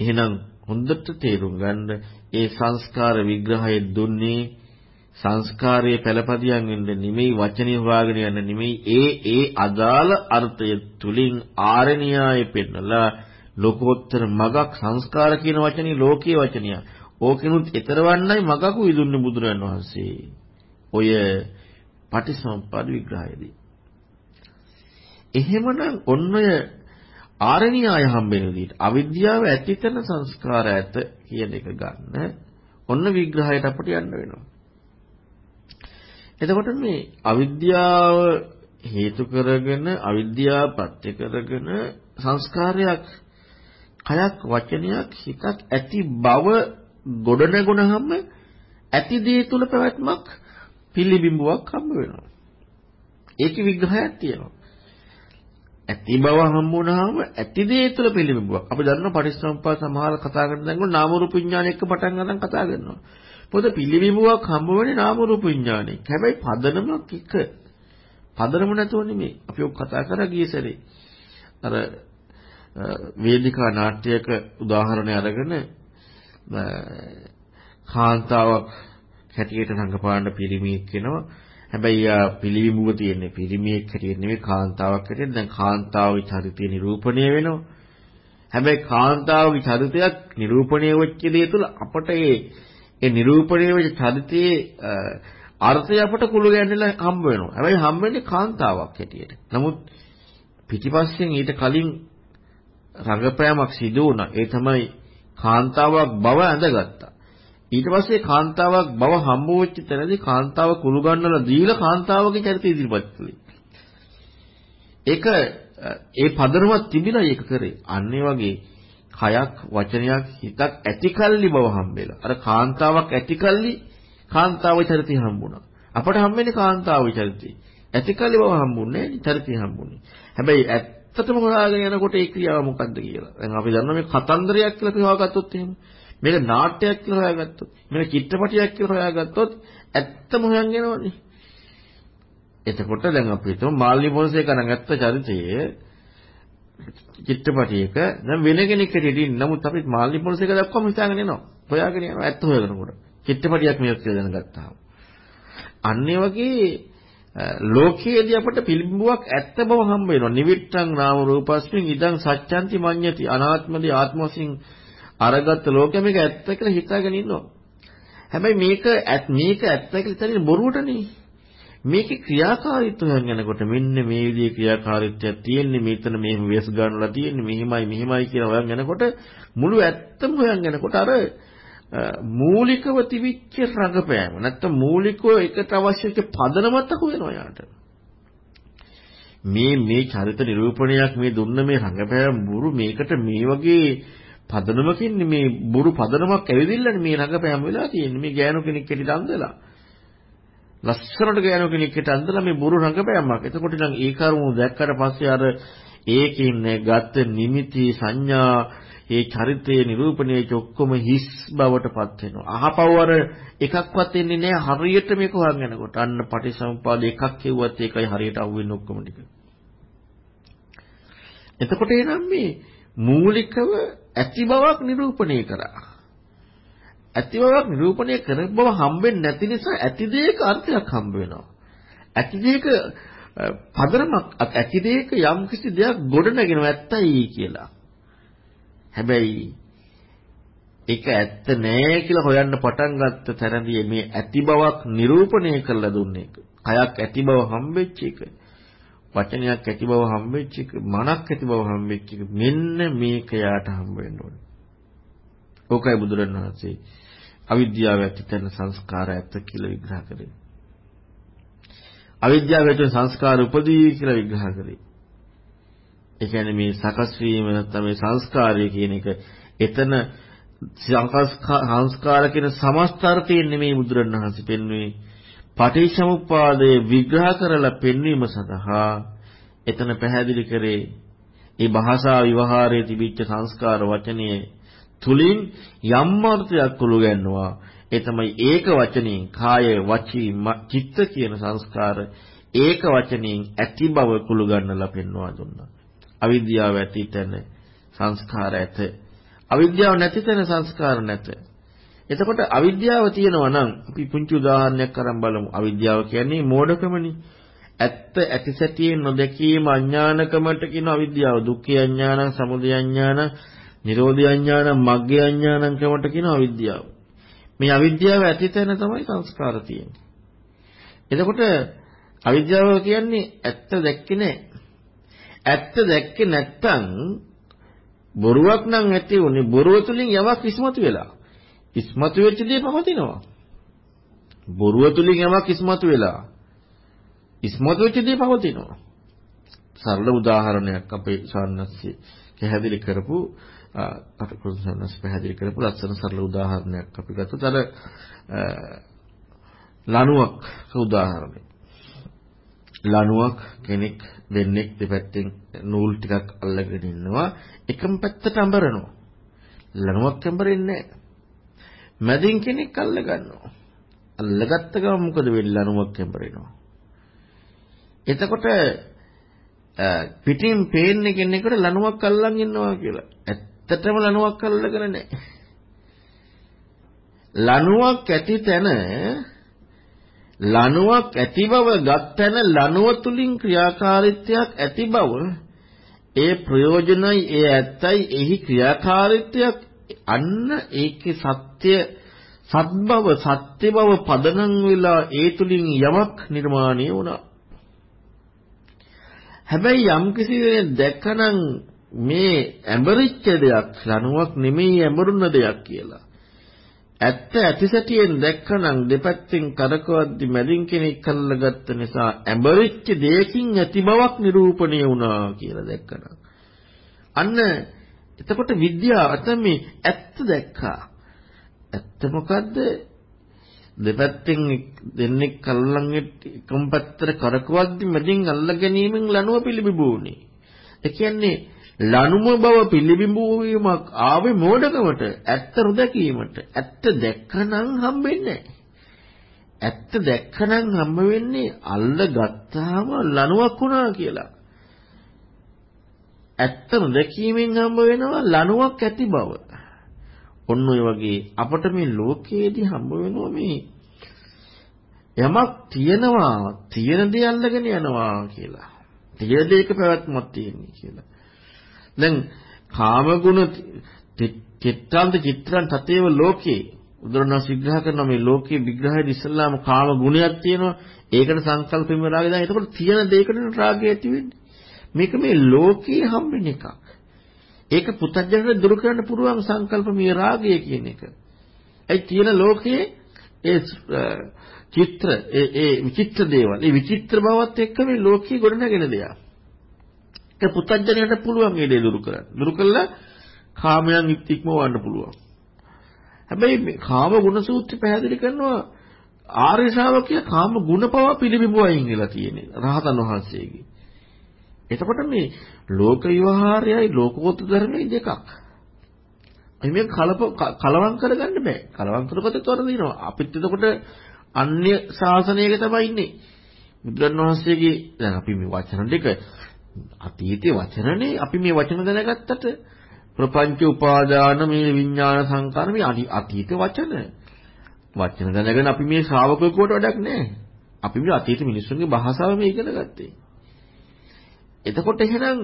එහෙනම් හොඳට තේරුම් ගන්න ඒ සංස්කාර විග්‍රහය දුන්නේ සංස්කාරයේ පළපදියම් වෙන්න නෙමෙයි වචනේ හොයාගෙන යන්න නෙමෙයි ඒ ඒ අදාළ අර්ථය තුලින් ආරණ්‍යය පෙන්නලා ලෝකෝත්තර මගක් සංස්කාර කියන වචනේ ලෝකීය වචනය. ඕකිනුත් ඊතරවන්නයි මගක් විදුන්නේ බුදුරන් වහන්සේ. ඔය පටිසම්පාද විග්‍රහයේදී. එහෙමනම් ඔන්න ඔය ආරණ්‍යය හම්බෙන විදිහට අවිද්‍යාව ඇතිතන සංස්කාර ඇත කියන එක ගන්න ඔන්න විග්‍රහයට අපිට යන්න වෙනවා. එතකොට මේ අවිද්‍යාව හේතු කරගෙන අවිද්‍යාව පත්‍ය කරගෙන සංස්කාරයක් කයක් වචනයක් හිතක් ඇති බව ගොඩනගුණහම ඇති දේ තුල පැවැත්මක් පිළිබිඹුවක් හම්බ වෙනවා. ඒකේ විග්‍රහයක් තියෙනවා. ඇති බව හම්බ වුණාම ඇති දේ තුල පිළිබිඹුවක්. අපි දන්නවා පටිච්චසමුප්පාද සමහර කතා කරන දැන් නාම රූප විඥාන එක්ක පටන් ගන්න කතා කරනවා. මොකද පිළිබිඹුවක් හම්බ වෙන්නේ නාම රූප විඥානේ. හැබැයි පදනමක් එක. පදනම නැතුව නෙමෙයි. අපි ඔක් කතා කරා ගිය සැරේ. අර වේදිකා නාට්‍යයක උදාහරණය අරගෙන කාන්තාවක් හැටියට රංගපාන පිරිමියෙක් වෙනවා. හැබැයි යා පිළිවිමුව තියෙන්නේ පිරිමියෙක් හැටියට නෙමෙයි කාන්තාවක් හැටියට. දැන් කාන්තාවගේ චරිතය නිරූපණය වෙනවා. හැබැයි කාන්තාවගේ චරිතයක් නිරූපණය වෙච්ච දේ තුළ අපට ඒ ඒ නිරූපණය වෙච්ච චරිතයේ අර්ථය අපට කුළු ගැන්නෙලා හම්බ වෙනවා. හැබැයි හම්බ වෙන්නේ කාන්තාවක් හැටියට. නමුත් පිටිපස්සෙන් ඊට කලින් රඟපෑමක් සිදු වුණා. ඒ තමයි කාන්තාවක් බව ඇඳගත්තා. ඊට පස්සේ කාන්තාවක් බව හම්බ වෙච්ච තැනදී කාන්තාව කුළු ගන්නලා දීලා කාන්තාවගේ චරිතය ඉදිරිපත් කළේ. ඒක ඒ පදනමක් තිබිලා ඒක කරේ. අන්න වගේ කයක් වචනයක් හිතක් ඇතිකල්ලි බව හම්බෙලා. අර කාන්තාවක් ඇතිකල්ලි කාන්තාවේ චරිතය හම්බුණා. අපට හම්බෙන්නේ කාන්තාවේ චරිතය. ඇතිකල්ලි බව හම්බුන්නේ චරිතය හම්බුනේ. හැබැයි ඇත්තටම හොයාගෙන යනකොට ඒ ක්‍රියාව මොකද්ද කියලා. දැන් අපි දන්නවා මේ කතන්දරයක් කියලා අපි හොයාගත්තොත් එහෙම. මේක නාට්‍යයක් කියලා හොයාගත්තොත්, මේක චිත්‍රපටයක් කියලා හොයාගත්තොත් ඇත්තම හොයන් යනවනේ. එතකොට දැන් අපි හිතමු මාල්ලි පොන්සේක නගත්ත චරිතයේ චිත්‍රපටයක දැන් වෙන කෙනෙක් හැටියට ඉන්න නමුත් අපි මාල්ලි පොන්සේක දක්වාම හිතාගෙන යනවා. හොයාගෙන යනවා ඇත්ත හොයාගෙනකොට. චිත්‍රපටයක් මේක කියලා දැනගත්තාම. අන්න වගේ ලෝකයේදී අපට පිළිඹුවක් ඇත්ත බව හම්බ වෙනවා. නිවිට්ටං නාම රූපස්මින් ඉදං සත්‍යන්ති මඤ්ඤති අනාත්මදී ආත්ම වශයෙන් අරගත්ත ලෝකෙ මේක ඇත්ත කියලා හිතාගෙන ඉන්නවා. හැබැයි මේක මේක ඇත්ත කියලා හිතන්නේ බොරුවටනේ. මේකේ ක්‍රියාකාරීත්වය යනකොට මෙන්න මේ විදිහේ ක්‍රියාකාරීත්වයක් තියෙන්නේ මෙතන මෙහෙම වෙස් ගන්නලා තියෙන්නේ මෙහෙමයි මෙහෙමයි කියලා හොයන් යනකොට මුළු ඇත්තම හොයන් යනකොට අර මූලිකව තිබිච්ච රඟපෑම නැත්තම් මූලිකව එකට අවශ්‍ය වෙච්ච පදනමත් හොයනවා යාට. මේ මේ චරිත නිරූපණයක් මේ දුන්න මේ රඟපෑම බුරු මේකට මේ වගේ පදනමකින් මේ බුරු පදනමක් ඇවිදින්නනේ මේ රඟපෑම වෙලා තියෙන්නේ. මේ ගෑනු කෙනෙක් හැටි දන්දලා ලස්සනට ගෑනු කෙනෙක්ට අන්දලා මේ බොරු රඟපෑමක්. එතකොට නම් ඒ කරුණු දැක්කට පස්සේ අර ඒකින් ගත නිමිති සංඥා ඒ චරිතයේ නිරූපණයේ ඔක්කොම හිස් බවටපත් වෙනවා. අහපව අර එකක්වත් එන්නේ නැහැ හරියට මේක හොයන් යනකොට. අන්න පටිසමුපාද එකක් කියුවත් ඒකයි හරියට අහුවෙන්නේ ඔක්කොම ටික. එතකොට එනම් මේ මූලිකව ඇති බවක් නිරූපණය කරා. ඇති බවක් නිරූපණය කරන බව හම්බෙන්නේ නැති නිසා ඇති දෙයක අර්ථයක් හම්බ වෙනවා. ඇති දෙයක පදනමක් ඇති දෙයක යම් කිසි දෙයක් ගොඩනගෙනවා ඇත්තයි කියලා. හැබැයි ඒක ඇත්ත නෑ කියලා හොයන්න පටන් ගත්ත තැනදී මේ ඇති බවක් නිරූපණය කරලා දුන්නේ. කයක් ඇති බව හම්බෙච්ච එක. වචනයක් ඇති බව හම්බෙච්ච එක. මනක් ඇති බව හම්බෙච්ච එක. මෙන්න මේක යාට හම්බ වෙන්න ඕනේ. ඕකයි බුදුරණවහන්සේ අවිද්‍යාව ඇති කරන සංස්කාර ඇත්ත කියලා විග්‍රහ කරේ. අවිද්‍යාව ඇති සංස්කාර උපදී කියලා විග්‍රහ කරේ. ඒ කියන්නේ මේ සකස් වීම නැත්නම් මේ සංස්කාරය කියන එක එතන සංස්කාර කියන සමස්ත අර්ථයෙන් නෙමෙයි බුදුරණවහන්සේ පෙන්වන්නේ පටිච්චසමුප්පාදය විග්‍රහ කරලා පෙන්වීම සඳහා එතන පැහැදිලි කරේ ඒ භාෂා විවහාරයේ තිබිච්ච සංස්කාර වචනයේ තුලින් යම් අර්ථයක් උළු ගන්නවා. ඒ තමයි ඒක වචනෙන් කාය වචී චිත්ත කියන සංස්කාර ඒක වචනෙන් ඇති බව කුළු ගන්නලා පෙන්වා දුන්නා. අවිද්‍යාව ඇති තැන සංස්කාර ඇත. අවිද්‍යාව නැති තැන සංස්කාර නැත. එතකොට අවිද්‍යාව තියෙනවා නම් අපි පුංචි උදාහරණයක් අරන් බලමු. අවිද්‍යාව කියන්නේ මෝඩකමනේ. ඇත්ත ඇති සැටියෙන් නොදැකීම අඥානකමට කියන අවිද්‍යාව. දුක්ඛ අඥානං, සමුදය අඥානං, නිරෝධය අඥානං, මග්ගය අඥානං කමට කියන අවිද්‍යාව. මේ අවිද්‍යාව ඇති තැන තමයි සංස්කාර තියෙන්නේ. එතකොට අවිද්‍යාව කියන්නේ ඇත්ත දැක්කේ නැහැ. ඇත්ත දැක්කේ නැත්තම් බොරුවක් නම් ඇති උනේ බොරුව තුලින් යමක් ඉස්මතු වෙලා. ඉස්මතු වෙච්ච දේ පවතිනවා. බොරුව තුලින් යමක් ඉස්මතු වෙලා. ඉස්මතු වෙච්ච දේ පවතිනවා. සරල උදාහරණයක් අපේ සාන්නස්සේ පැහැදිලි කරපු අටකුරු සාන්නස් පැහැදිලි කරපු ලස්සන සරල උදාහරණයක් අපි ගත්තොත් අර ලණුවක් උදාහරණයක්. ලණුවක් කෙනෙක් දෙන්නෙක් දෙපැත්තෙන් නූල් ටිකක් අල්ලගෙන ඉන්නවා. එකම පැත්තට අඹරනවා. ලණුවක් අඹරෙන්නේ මැදින් කෙනෙක් අල්ල ගන්නවා. අල්ලගත්ත ගමන් මොකද වෙන්නේ? ලණුවක් අඹරෙනවා එතකොට පිටින් පේන්නේ කෙනෙකුට ලණුවක් අල්ලන් ඉන්නවා කියලා. ඇත්තටම ලණුවක් අල්ලගෙන නැහැ. ලණුවක් ඇති තැන ලණුවක් ඇති බව ගත්තන ලණුව තුලින් ක්‍රියාකාරීත්වයක් ඇති බව ඒ ප්‍රයෝජනයි ඒ ඇත්තයි එහි ක්‍රියාකාරීත්වයක් අන්න ඒකේ සත්‍ය සත්බව සත්‍ය බව පදනම් වෙලා ඒ තුලින් යමක් නිර්මාණය වුණා. හැබැයි යම් කිසි කෙනෙක් දැක්කනම් මේ ඇඹරිච්ච දෙයක් ලණුවක් නෙමෙයි ඇඹරුණ දෙයක් කියලා. ඇත්ත ඇතිසැටියෙන් දැක්කනම් දෙපැත්තෙන් කරකවද්දි මැදින් කෙනෙක් කල්ලගත්ත නිසා ඇඹරිච්ච දෙයකින් ඇති බවක් නිරූපණය වුණා කියලා දැක්කනම්. අන්න එතකොට විද්‍යාව තමයි ඇත්ත දැක්කා. ඇත්ත මොකද්ද? දෙපැත්තෙන් දෙන්නෙක් කල්ලන් එකම පැත්තට කරකවද්දි මැදින් අල්ල ගැනීමෙන් ලනුව පිළිබිඹුනේ ඒ කියන්නේ ලනුම බව පිළිබිඹු වීමක් ආවේ මෝඩකමට ඇත්ත නොදැකීමට. ඇත්ත දැක්කනම් හම්බෙන්නේ ඇත්ත දැක්කනම් හම්බ වෙන්නේ අල්ල ගත්තාම ලනුවක් වුණා කියලා. ඇත්ත නොදැකීමෙන් හම්බ වෙනවා ලනුවක් ඇති බව. ඔන්න ඔය වගේ අපට මේ ලෝකයේදී හම්බ වෙනවා මේ යමක් තියෙනවා තියෙන දේ අල්ලගෙන යනවා කියලා. තියෙන දෙයක පැවැත්මක් තියෙන්නේ කියලා. දැන් කාමගුණ චිත්තාන්ත චිත්‍රන් තතේව ලෝකේ. උදාහරණ විග්‍රහ කරන මේ ලෝකයේ විග්‍රහයේ ඉස්සල්ලාම කාම ගුණයක් තියෙනවා. ඒකට සංකල්පෙම රාගය දැන්. එතකොට තියෙන දෙයකට රාගය ඇති වෙන්නේ. මේක මේ ලෝකයේ හම්බෙන එකක්. ඒක පුතඥයට දුරු කරන්න පුළුවන් සංකල්ප මේ රාගය කියන එක. ඒ තියෙන ලෝකයේ ඒ චිත්‍ර ඒ ඒ විචිත්‍ර දේවල්. ඒ විචිත්‍ර බවත් එක්ක මේ ලෝකයේ ගොඩනගෙන දෙයක්. ඒක පුතඥයට පුළුවන් මේ දේ දුරු කරන්න. දුරු කළා කාමයන් ඉක්මවන්න පුළුවන්. හැබැයි මේ කාම ගුණ සූත්‍රය පැහැදිලි කරනවා ආර්ය ශ්‍රාවකයා කාම ගුණපව පිළිබිඹුවයින් ඉලා තියෙන්නේ රහතන් වහන්සේගේ. එතකොට මේ ලෝක විවහාරයයි ලෝකෝත්තර ධර්මයයි දෙකක්. අපි මේක කලප කලවම් කරගන්න බෑ. කලවම් කරපොත් තොරදිනවා. අපිත් එතකොට අන්‍ය ශාසනයක තමයි ඉන්නේ. බුදුරණවහන්සේගේ දැන් අපි මේ වචන ටික අතීතයේ වචනනේ අපි මේ වචන දැනගත්තට ප්‍රපංච උපාදාන මේ විඥාන සංකාර මේ අතීත වචන. වචන දැනගෙන අපි මේ ශ්‍රාවකයෙකුට වැඩක් නැහැ. අපි මේ අතීත මිනිස්සුන්ගේ භාෂාව මේ ඉගෙන ගත්තේ. එතකොට එහෙනම්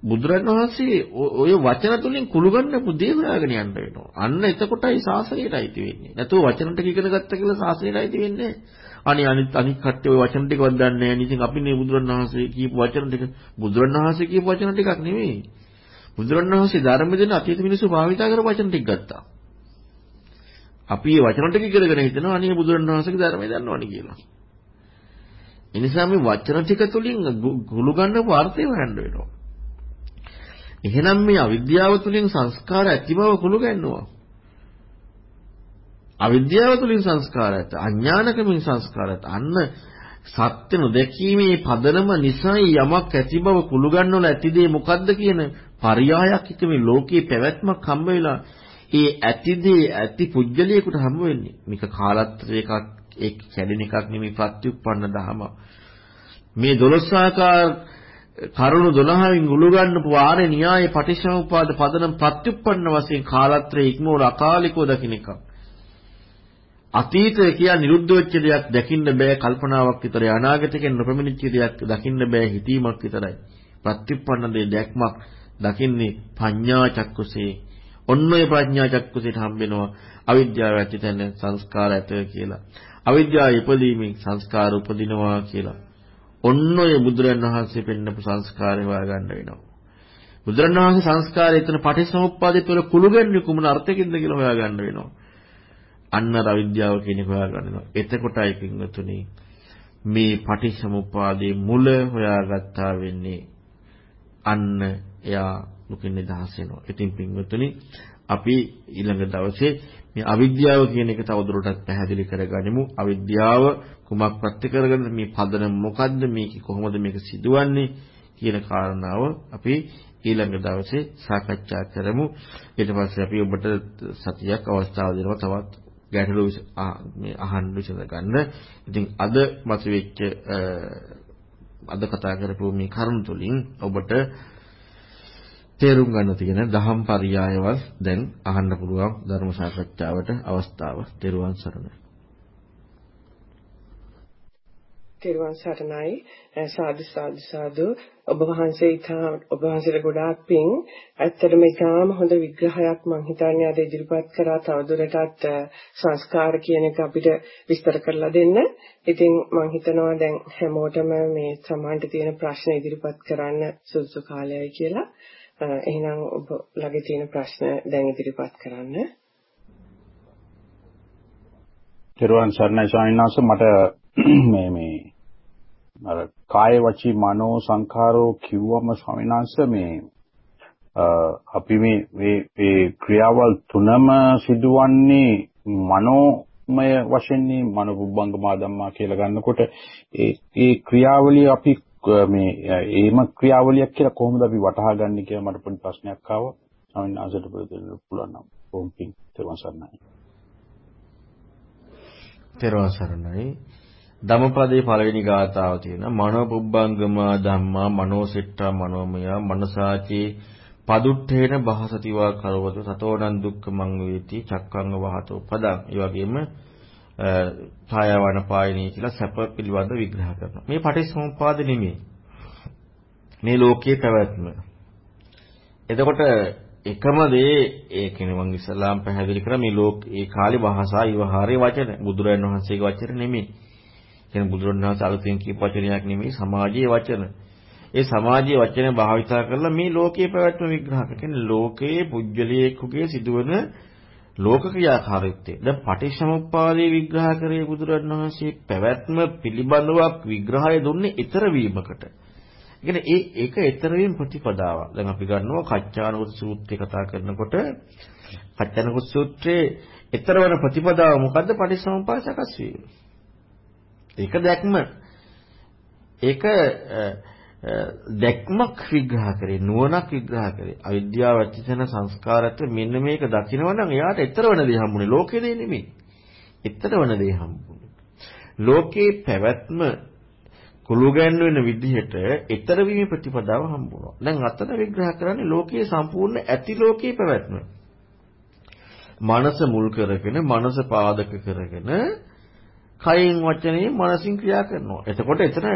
බුදුරණවහන්සේ ඔය වචන තුලින් කුළු ගන්නපු දේ හොයාගෙන යන්න වෙනවා. අන්න එතකොටයි ශාසනයට අයිති වෙන්නේ. නැතුව වචන ටික ඉගෙන ගත්ත කියලා ශාසනයට අයිති වෙන්නේ අනේ අනිත් අනිත් කට්ටිය ඔය වචන ටිකවත් දන්නේ නැහැ. ඉතින් අපි මේ බුදුරණවහන්සේ කියපු වචන ටික බුදුරණවහන්සේ කියපු වචන ටිකක් නෙවෙයි. බුදුරණවහන්සේ ධර්ම දෙන අතීත මිනිස්සු භාවිතා කරපු වචන ටික ගත්තා. අපි මේ වචන ටික ඉගෙනගෙන හිතනවා අනේ බුදුරණවහන්සේගේ ධර්මය දන්නවනේ කියලා. ඒ නිසා මේ වචන ටික තුලින් ගුළු ගන්නපු අර්ථය හොයන්න වෙනවා. එහෙනම් මේ අවිද්‍යාව තුලින් සංස්කාර ඇති බව කුළු ගන්නවා. අවිද්‍යාව තුළින් සංස්කාරයත් අඥානකමින් සංස්කාරයත් අන්න සත්‍ය නොදැකීමේ පදනම නිසායි යමක් ඇති බව කුළු ගන්නවල ඇතිදේ මොකද්ද කියන පරයායක් එක මේ ලෝකේ පැවැත්මක් හම්බ වෙලා ඒ ඇතිදේ ඇති පුජ්‍යලියකට හම්බ වෙන්නේ. මේක කාලත්‍රයකක් ඒ කැඩෙන එකක් නෙමෙයි ප්‍රත්‍යুৎপন্ন ධම මේ දොළොස්සාකාර කරුණු 12න් උළු ගන්නපු වාරේ න්‍යාය පටිච්චසමුපාද පදනම් ප්‍රත්‍යুৎপন্ন වශයෙන් කාලත්‍රයේ ඉක්මවල අකාලිකව දකින්න එකක්. අතීතය කියන්නේ නිරුද්ධ වෙච්ච දෙයක් දැකින්න බෑ කල්පනාවක් විතරයි අනාගතයෙන් නොපමිණිච්ච දෙයක් දකින්න බෑ හිතීමක් විතරයි. ප්‍රතිපන්න දේ දැක්මක් දකින්නේ පඤ්ඤා චක්කුසේ. ඔන්න ඔය ප්‍රඥා චක්කුසේට හම්බෙනවා අවිද්‍යාව ඇති තැන සංස්කාර ඇත කියලා. අවිද්‍යාව ඉපදීමෙන් සංස්කාර උපදිනවා කියලා. ඔන්න ඔය බුදුරන් වහන්සේ පෙන්නපු සංස්කාරය හොයාගන්න වෙනවා. බුදුරන් වහන්සේ සංස්කාරය එතන පටිච්චසමුප්පාදේ පෙර කුළු ගැන්නේ කුමන අර්ථකින්ද කියලා හොයාගන්න වෙනවා. අන්න අවිද්‍යාව කියන එක හොයාගන්න වෙනවා. එතකොටයි පින්වතුනි මේ පටිච්චසමුප්පාදේ මුල හොයාගත්තා වෙන්නේ අන්න එයා දුකින් නිදහස් වෙනවා. ඉතින් පින්වතුනි අපි ඊළඟ දවසේ මේ අවිද්‍යාව කියන එක තවදුරටත් පැහැදිලි කරගනිමු. අවිද්‍යාව කුමක් ප්‍රත්‍ය කරගෙන මේ පදනම මොකද්ද මේක කොහොමද මේක සිදුවන්නේ කියන කාරණාව අපි ඊළඟ දවසේ සාකච්ඡා කරමු. ඊට පස්සේ අපි ඔබට සතියක් අවස්ථාව දෙනවා තවත් ගැටලු මේ අහන්න විසඳ ගන්න. ඉතින් අද මතුවෙච්ච අද කතා කරපු මේ කරුණු තුලින් ඔබට තේරුම් ගන්න තියෙන දහම් පරයයවල් දැන් අහන්න පුළුවන් ධර්ම සාකච්ඡාවට අවස්ථාව. තෙරුවන් සරණයි. තෙරුවන් සරණයි සාදු සාදු සාදු ඔබ වහන්සේ ඉතා ඔබ වහන්සේට ගොඩාක් පිං ඇත්තටම ඉතාම හොඳ විග්‍රහයක් මම හිතන්නේ අද ඉදිරිපත් කරා තවදුරටත් සංස්කාර කියන එක අපිට විස්තර කරලා දෙන්න. ඉතින් මම හිතනවා දැන් හැමෝටම මේ සමාන්ට තියෙන ප්‍රශ්න ඉදිරිපත් කරන්න සුදුසු කාලයයි කියලා. එහෙනම් ඔබ ළඟ තියෙන ප්‍රශ්න දැන් ඉදිරිපත් කරන්න. තෙරුවන් සරණයි ස්වාමීන් වහන්සේ මට මේ මේ අර කාය වචී මනෝ සංඛාරෝ කිව්වම ස්වාමීන් වහන්සේ මේ අපි මේ මේ ක්‍රියාවල් තුනම සිදුවන්නේ මනෝමය වශයෙන්නේ මනෝබුද්ධංගමා ධම්මා කියලා ගන්නකොට ඒ ඒ ක්‍රියාවලිය අපි මේ ඒම ක්‍රියාවලියක් කියලා කොහොමද අපි වටහා ගන්න කියලා මට පොඩි ප්‍රශ්නයක් ආවා. ස්වාමීන් වහන්සේට පුළුවන් නම් කොහොම පිං තෙරුවන් සරණයි. තෙරුවන් සරණයි. ධම්මපදයේ පළවෙනි ගාථාව තියෙනවා මනෝ පුබ්බංගමා ධම්මා මනෝසෙට්ටා මනෝමය මනසාචේ පදුට්ඨේන බහසතිවා කරවතු සතෝනං දුක්ඛමං වේති චක්කංග වහතෝ පදං. ඒ වගේම ඡායාවන පායනී කියලා සැප පිළිබඳ විග්‍රහ කරනවා. මේ පටිච්චසමුප්පාද නෙමෙයි. මේ ලෝකයේ පැවැත්ම. එතකොට එකම දේ ඒ කියන්නේ මම ඉස්ලාම් පැහැදිලි කරා මේ ලෝක ඒ කාලේ භාෂා විවහාරයේ වචන බුදුරජාණන් වහන්සේගේ වචන නෙමෙයි. කියන්නේ බුදුරජාණන් වහන්සේ අලුතෙන් කියපු වචනයක් නෙමෙයි සමාජයේ වචන. ඒ සමාජයේ වචන භාවිතා කරලා මේ ලෝකයේ පැවැත්ම විග්‍රහ කරන. කියන්නේ ලෝකයේ පුජ්‍යලියෙකුගේ සිදුවන ලෝක ක්‍රියාකාරීත්වය. දැන් පටිච්චසමුප්පාදයේ විග්‍රහ කරේ බුදුරජාණන් පැවැත්ම පිළිබඳව විග්‍රහය දුන්නේ ඊතර වීමකට. කියන්නේ ඒ ඒක ඊතර වීම ප්‍රතිපදාවක්. දැන් අපි ගන්නවා කච්චානුත් සූත්‍රය කතා කරනකොට කච්චානුත් සූත්‍රයේ ඊතර වන ප්‍රතිපදාව මොකද්ද? පටිච්චසමුප්පාද සකස් වීම. ඒක දැක්ම. ඒක දැක්මක් විග්‍රහ කරේ නුවණක් විග්‍රහ කරේ. අවිද්‍යාව වචිතන සංස්කාරات මෙන්න මේක දකිනවනම් එයාට ඊතර වෙන දේ හම්බුනේ. ලෝකේ දේ නෙමෙයි. ඊතර වෙන දේ හම්බුනේ. ලෝකේ පැවැත්ම කුළු ගැන්වෙන විදිහට ඊතර වීම ප්‍රතිපදාව හම්බුනවා දැන් අතන විග්‍රහ කරන්නේ ලෝකයේ සම්පූර්ණ ඇති ලෝකයේ පැවැත්ම. මනස මුල් කරගෙන මනස පාදක කරගෙන කයින් වචනයෙන් මනසින් ක්‍රියා කරනවා එතකොට එතන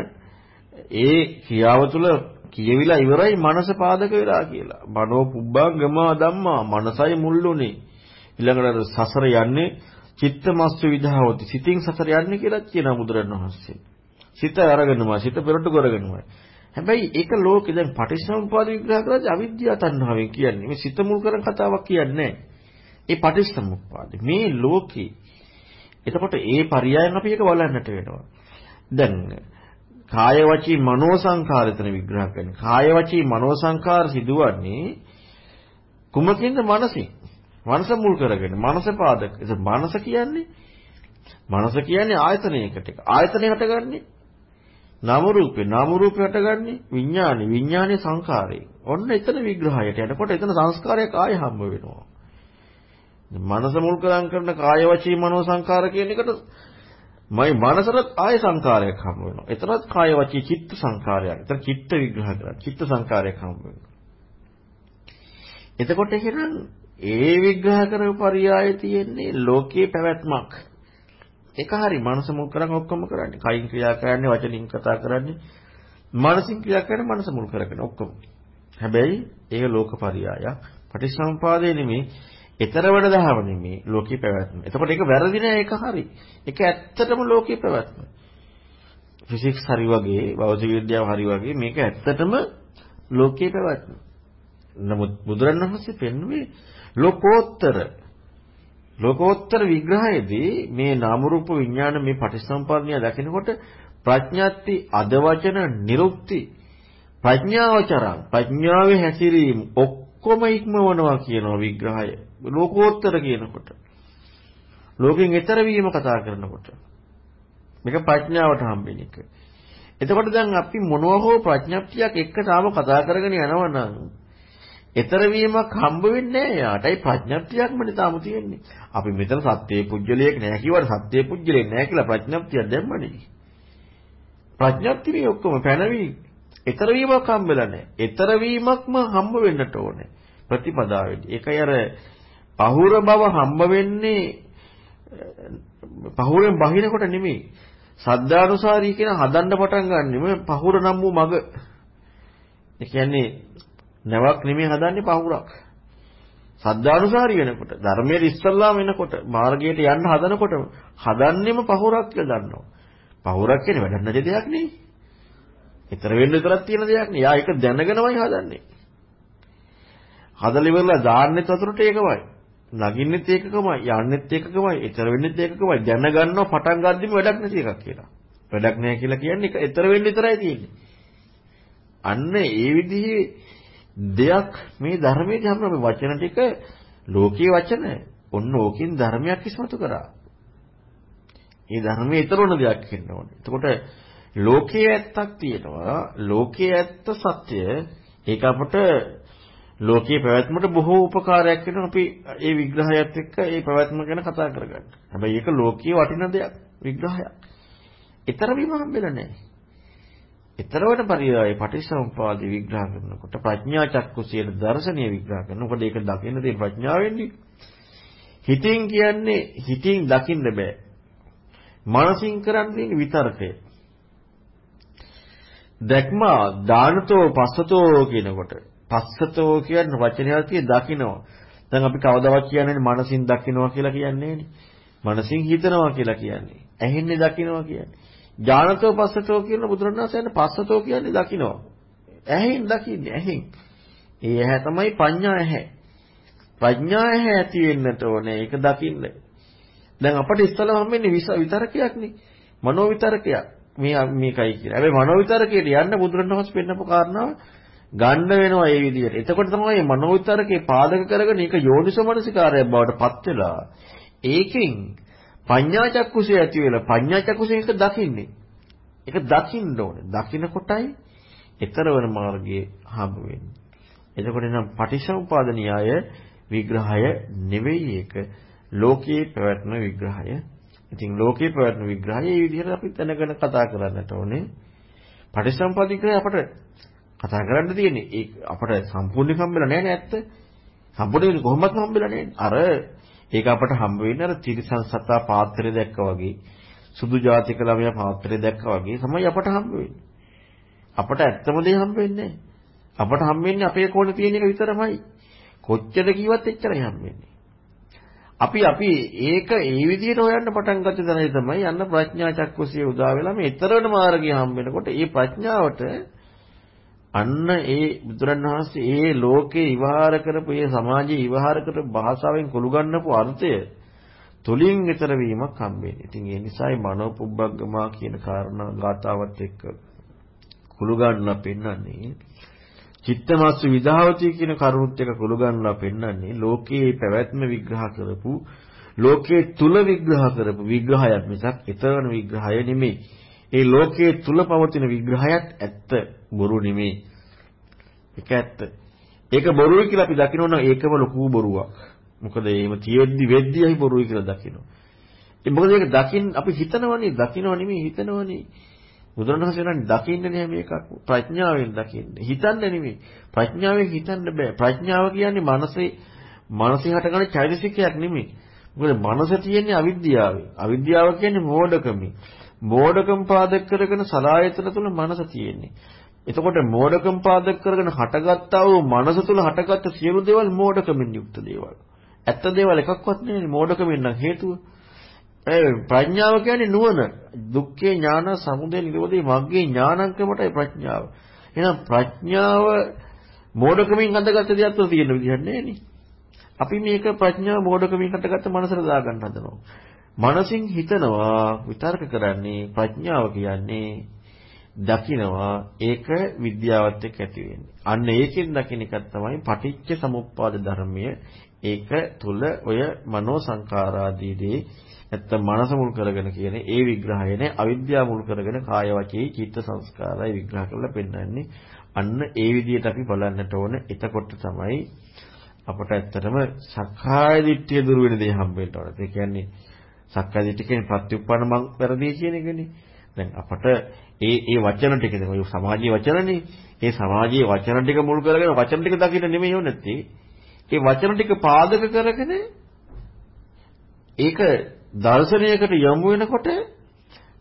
ඒ ක්‍රියාව තුළ කියවිලා ඉවරයි මනස පාදක වෙලා කියලා. මනෝ පුබ්බංගමා ධම්මා මනසයි මුල්ුනේ. ඊළඟට සසර යන්නේ චිත්තමස්තු විධාවති. සිතින් සසර යන්නේ කියලා කියනවා බුදුරණවහන්සේ. සිත අරගෙනමයි සිත පෙරට කරගෙනමයි. හැබැයි ඒක ලෝකේ දැන් පටිච්චසමුප්පාද විග්‍රහ කරද්දී අවිද්‍යාව තණ්හාවෙන් කියන්නේ. මේ සිත මුල් කරන් කතාවක් කියන්නේ ඒ පටිච්චසමුප්පාද. මේ ලෝකේ එතකොට ඒ පරයයන් අපි එක බලන්නට වෙනවා. දැන් කාය වචී මනෝ සංඛාර එතන විග්‍රහ කරන්නේ. කාය වචී මනෝ සංඛාර සිදුවන්නේ කුමකින්ද මනසින්. මනස මුල් කරගෙන මනස පාදක. ඒක මනස කියන්නේ මනස කියන්නේ ආයතනයකට එක. ආයතනය හටගන්නේ නාම රූපේ. නාම රූපේ හටගන්නේ විඥානේ. විඥානේ සංඛාරේ. ඔන්න එතන විග්‍රහයට යනකොට එතන සංස්කාරයක් ආය හම්බ වෙනවා. මනස මුල් කරන් කරන කාය වචී මනෝ සංඛාර කියන එකට මයි මනසට ආය සංකාරයක් හම්බ වෙනවා. එතරම් කාය වචී චිත්ත සංකාරයක්. එතන චිත්ත විග්‍රහ කරා. චිත්ත සංකාරයක් හම්බ වෙනවා. එතකොට එහෙනම් ඒ විග්‍රහ කරපු පරියාය තියෙන්නේ ලෝකයේ පැවැත්මක්. ඒක හරි මනස මුල් කරන් ඔක්කොම කරන්නේ. කයින් ක්‍රියා කරන්නේ, වචනින් කතා කරන්නේ, මනසින් ක්‍රියා කරන්නේ මනස මුල් කරගෙන ඔක්කොම. හැබැයි ඒක ලෝක පරියායක්. පටිච්චසමුපාදේ නෙමෙයි ඊතර වල දහම නෙමේ ලෝකේ පැවැත්ම. එතකොට ඒක වැරදි නෑ ඒක හරි. ඒක ඇත්තටම ලෝකේ පැවැත්ම. ෆිසික්ස් හරි වගේ, භෞතික විද්‍යාව හරි වගේ මේක ඇත්තටම ලෝකේ පැවැත්ම. නමුත් බුදුරණවහන්සේ පෙන්වුවේ ලෝකෝත්තර ලෝකෝත්තර විග්‍රහයේදී මේ නාම රූප විඥාන මේ පටිසම්පන්නය දකිනකොට ප්‍රඥාත්ති අදවචන නිරුක්ති ප්‍රඥාවචරං ප්‍රඥාවේ හැසිරීම ඔක්කොම ඉක්මවනවා කියන විග්‍රහය ලෝකෝත්තර කියනකොට ලෝකෙන් එතර වීම කතා කරනකොට මේක ප්‍රඥාවට හම්බෙන එක. එතකොට දැන් අපි මොනවා හෝ ප්‍රඥප්තියක් එක්ක තාම කතා කරගෙන යනවා නම් එතර වීමක් හම්බ වෙන්නේ නැහැ යාටයි ප්‍රඥප්තියක්මනේ තාම තියෙන්නේ. අපි මෙතන සත්‍යයේ පුජ්‍යලයක් නැහැ කිව්වට සත්‍යයේ පුජ්‍යලයක් නැහැ කියලා ප්‍රඥප්තියක් දැම්මනේ. ප්‍රඥප්ති මේ ඔක්කොම පැනවි එතර වීමක් හම්බෙලා නැහැ. එතර වීමක්ම හම්බ වෙන්නට ඕනේ ප්‍රතිපදාවේදී. ඒකයි අර පහුර බව හම්බ වෙන්නේ පහුරෙන් බහිනකොට නෙමෙයි. සද්ධානුසාරී කියන හදන්න පටන් ගන්නෙම පහුර නම් වූ මග. ඒ කියන්නේ නැවක් නෙමෙයි හදන්නේ පහුරක්. සද්ධානුසාරී වෙනකොට ධර්මයේ ඉස්සල්ලාම වෙනකොට මාර්ගයට යන්න හදනකොට හදන්නෙම පහුරක් කියලා දන්නවා. පහුරක් කියන්නේ වැඩක් නැති දෙයක් නෙයි. ඊතර වෙන්න විතරක් තියෙන දෙයක් නේ. යා ඒක දැනගෙනමයි හදන්නේ. හදලා ඉවරලා දාන්නෙත් වතුරට ඒකමයි. නගින්නෙත් ඒකකමයි යන්නෙත් ඒකකමයි ඊතර වෙන්නෙත් ඒකකමයි දැනගන්නවා පටන් ගද්දිම වැඩක් නැති එකක් කියලා. වැඩක් නැහැ කියලා කියන්නේ ඒක ඊතර වෙන්න විතරයි තියෙන්නේ. අන්න ඒ විදිහේ දෙයක් මේ ධර්මයේ හැම වචන ටික ලෝකීය වචන ඔන්න ඕකින් ධර්මයක් ඉස්මතු කරා. මේ ධර්මයේ ඊතරොන දෙයක් වෙන්න ඕනේ. එතකොට ලෝකයේ ඇත්තක් තියෙනවා. ලෝකයේ ඇත්ත සත්‍ය ඒක අපට ලෝකයේ පැවැත්මට බොහෝ උපකාරයක් වෙනවා අපි ඒ විග්‍රහයත් එක්ක ඒ පැවැත්ම ගැන කතා කරගන්න. හැබැයි ඒක ලෝකයේ වටින දෙයක් විග්‍රහයක්. ඊතර වීම හම්බෙලා නැහැ. ඊතරවට පරියාය පටිසම්පාදේ විග්‍රහ කරනකොට ප්‍රඥා චක්කුසියට දර්ශනීය විග්‍රහ කරනකොට ඒක දකින්න දේ ප්‍රඥාවෙන්නේ. හිතින් කියන්නේ හිතින් දකින්න බෑ. මනසින් කරන්නේ විතර්කය. දැක්ම දානතෝ පස්සතෝ කියනකොට පස්සතෝ කියන වචනය තියෙ දකින්නවා. දැන් අපි කවදාවත් කියන්නේ මනසින් දකින්නවා කියලා කියන්නේ නෑනේ. මනසින් හිතනවා කියලා කියන්නේ. ඇහෙන්නේ දකින්නවා කියන්නේ. ඥානතෝ පස්සතෝ කියන බුදුරණාහි පස්සතෝ කියන්නේ දකින්නවා. ඇහෙන් දකින්නේ ඇහෙන්. ඒ ඇහැ තමයි පඤ්ඤා ඇහැ. ප්‍රඥා ඇහැ ඇති වෙන්නට ඕනේ. ඒක දකින්න. දැන් අපිට ඉස්සලම හම්බෙන්නේ විතරකයක්නේ. මනෝ විතරකයක්. මේ මේකයි කියලා. හැබැයි මනෝ විතරකයට යන්න බුදුරණවහන්සේ පෙන්නපු කාරණාව ගන්න වෙනවා ඒ විදිහට. එතකොට තමයි මනෝවිතරකේ පාදක කරගෙන ඒක යෝනිසමනසිකාරයක් බවට පත් වෙලා ඒකෙන් පඤ්ඤා චක්කුසේ ඇති වෙලා පඤ්ඤා චක්කුසේ එක දකින්නේ. ඒක දකින්න ඕනේ. දකින්න කොටයි ඊතරවන මාර්ගයේ හම්බ වෙන්නේ. එතකොට නම් පටිච්චසමුපාද න්‍යාය විග්‍රහය නෙවෙයි ඒක ලෝකයේ පැවැත්ම විග්‍රහය. ඉතින් ලෝකයේ පැවැත්ම විග්‍රහය මේ විදිහට අපි දැනගෙන කතා කරන්නට ඕනේ. පටිච්චසමුපාද විග්‍රහය අපට කතා කරන්න තියෙන්නේ ඒ අපට සම්පූර්ණ හම්බෙලා නැහැ නේ ඇත්ත. සම්පූර්ණ කොහොමවත් හම්බෙලා නැහැ. අර ඒක අපට හම්බ වෙන්නේ අර තිරිසන් සතා පාත්‍රය දැක්කා වගේ සුදු ජාතික ළමයා පාත්‍රය දැක්කා වගේ තමයි අපට හම්බ වෙන්නේ. අපට ඇත්තම දේ හම්බ වෙන්නේ අපට හම්බ වෙන්නේ අපේ කෝණේ තියෙන එක විතරමයි. කොච්චර කිව්වත් එච්චරයි හම්බ වෙන්නේ. අපි අපි ඒක ඒ විදිහට හොයන්න පටන් ගත්ත තැනදී තමයි යන්න ප්‍රඥා චක්කුසිය උදා වෙලා මේ ඊතරවන මාර්ගය හම්බ වෙනකොට ඒ ප්‍රඥාවට අන්න ඒ බුදුරණවහන්සේ ඒ ලෝකේ විවහාර කරපු ඒ සමාජයේ විවහාර කරපු භාෂාවෙන් කුළු ගන්නපු අර්ථය තුලින් ඊතර වීමක් හම්බෙන්නේ. ඉතින් ඒ නිසායි මනෝපුබ්බග්ගමා කියන කාරණා ගාතාවත් එක්ක කුළු ගන්නලා පෙන්වන්නේ. චිත්තමස්ස විධාවති කියන කරුණුත් එක්ක කුළු ගන්නලා පෙන්වන්නේ ලෝකයේ පැවැත්ම විග්‍රහ කරපු ලෝකයේ තුල විග්‍රහ කරපු විග්‍රහයක් මිසක් ඊතරන විග්‍රහය නෙමෙයි. ඒ ලෝකයේ තුල පවතින විග්‍රහයත් ඇත්ත බොරු නෙමෙයි. ඒක ඇත්ත. ඒක බොරුයි කියලා අපි දකිනවා නම් ඒකම ලොකු බොරුවක්. මොකද එහෙම තියෙද්දි වෙද්දියි බොරුයි කියලා දකිනවා. ඒ මොකද ඒක දකින් අපි හිතනවනේ දකින්නව නෙමෙයි හිතනවනේ. බුදුරණවහන්සේ කියන්නේ දකින්නේ මේක ප්‍රඥාවෙන් දකින්නේ. හිතන්න නෙමෙයි. ප්‍රඥාවෙන් හිතන්න බෑ. ප්‍රඥාව කියන්නේ මනසේ මනසේ හටගන්න චෛතසිකයක් නෙමෙයි. මොකද මනස තියෙන්නේ අවිද්‍යාවේ. අවිද්‍යාව කියන්නේ මෝඩකමයි. මෝඩකම් පාදක කරගෙන සලායතන තුල මනස තියෙන්නේ. එතකොට මෝඩකම් පාදක කරගෙන හටගත්තා වූ මනස තුල හටගත්ත සියලු දේවල් මෝඩකමින් යුක්ත දේවල්. ඇත්ත දේවල් එකක්වත් නෙවෙයි මෝඩකමින් නම් හේතුව. ඒ ප්‍රඥාව කියන්නේ නුවණ. දුක්ඛේ ඥාන සමුදය නිරෝධේ මග්ගේ ඥානංකමටයි ප්‍රඥාව. එහෙනම් ප්‍රඥාව මෝඩකමින් හඳගත්ත දෙයක් තුළ තියෙන විදිහක් නෙවෙයි. අපි මේක ප්‍රඥාව මෝඩකමින් හටගත්ත මනසට දාගන්න හදනවා. මනසින් හිතනවා විතර්ක කරන්නේ ප්‍රඥාව කියන්නේ දකිනවා ඒක විද්‍යාවත් එක්ක ඇති වෙන්නේ. අන්න ඒකෙන් දකින එක තමයි පටිච්ච සමුප්පාද ධර්මය. ඒක තුල ඔය මනෝ සංකාරාදී දේ නැත්තම් මනස මුල් කරගෙන කියන ඒ විග්‍රහයනේ අවිද්‍යාව මුල් කරගෙන කාය වචී චිත්ත සංස්කාරය විග්‍රහ කරලා පෙන්වන්නේ. අන්න ඒ විදිහට අපි බලන්නට ඕන. එතකොට තමයි අපට ඇත්තටම සක්කාය දිට්ඨිය දුර වෙන දේ හම්බෙන්න ඕන. ඒ කියන්නේ සක්කාය දිට්ඨිය කියන්නේ ප්‍රත්‍යুৎපන්න මං වැරදි කියන එකනේ. දැන් අපට ඒ ඒ වචන ටික දැන් ඔය සමාජීය වචනනේ. ඒ සමාජීය වචන ටික මුල් කරගෙන වචන ටික දකින්න නෙමෙයි යෝ නැත්තේ. ඒ වචන ටික පාදක කරගෙන ඒක දර්ශනයකට යොමු වෙනකොට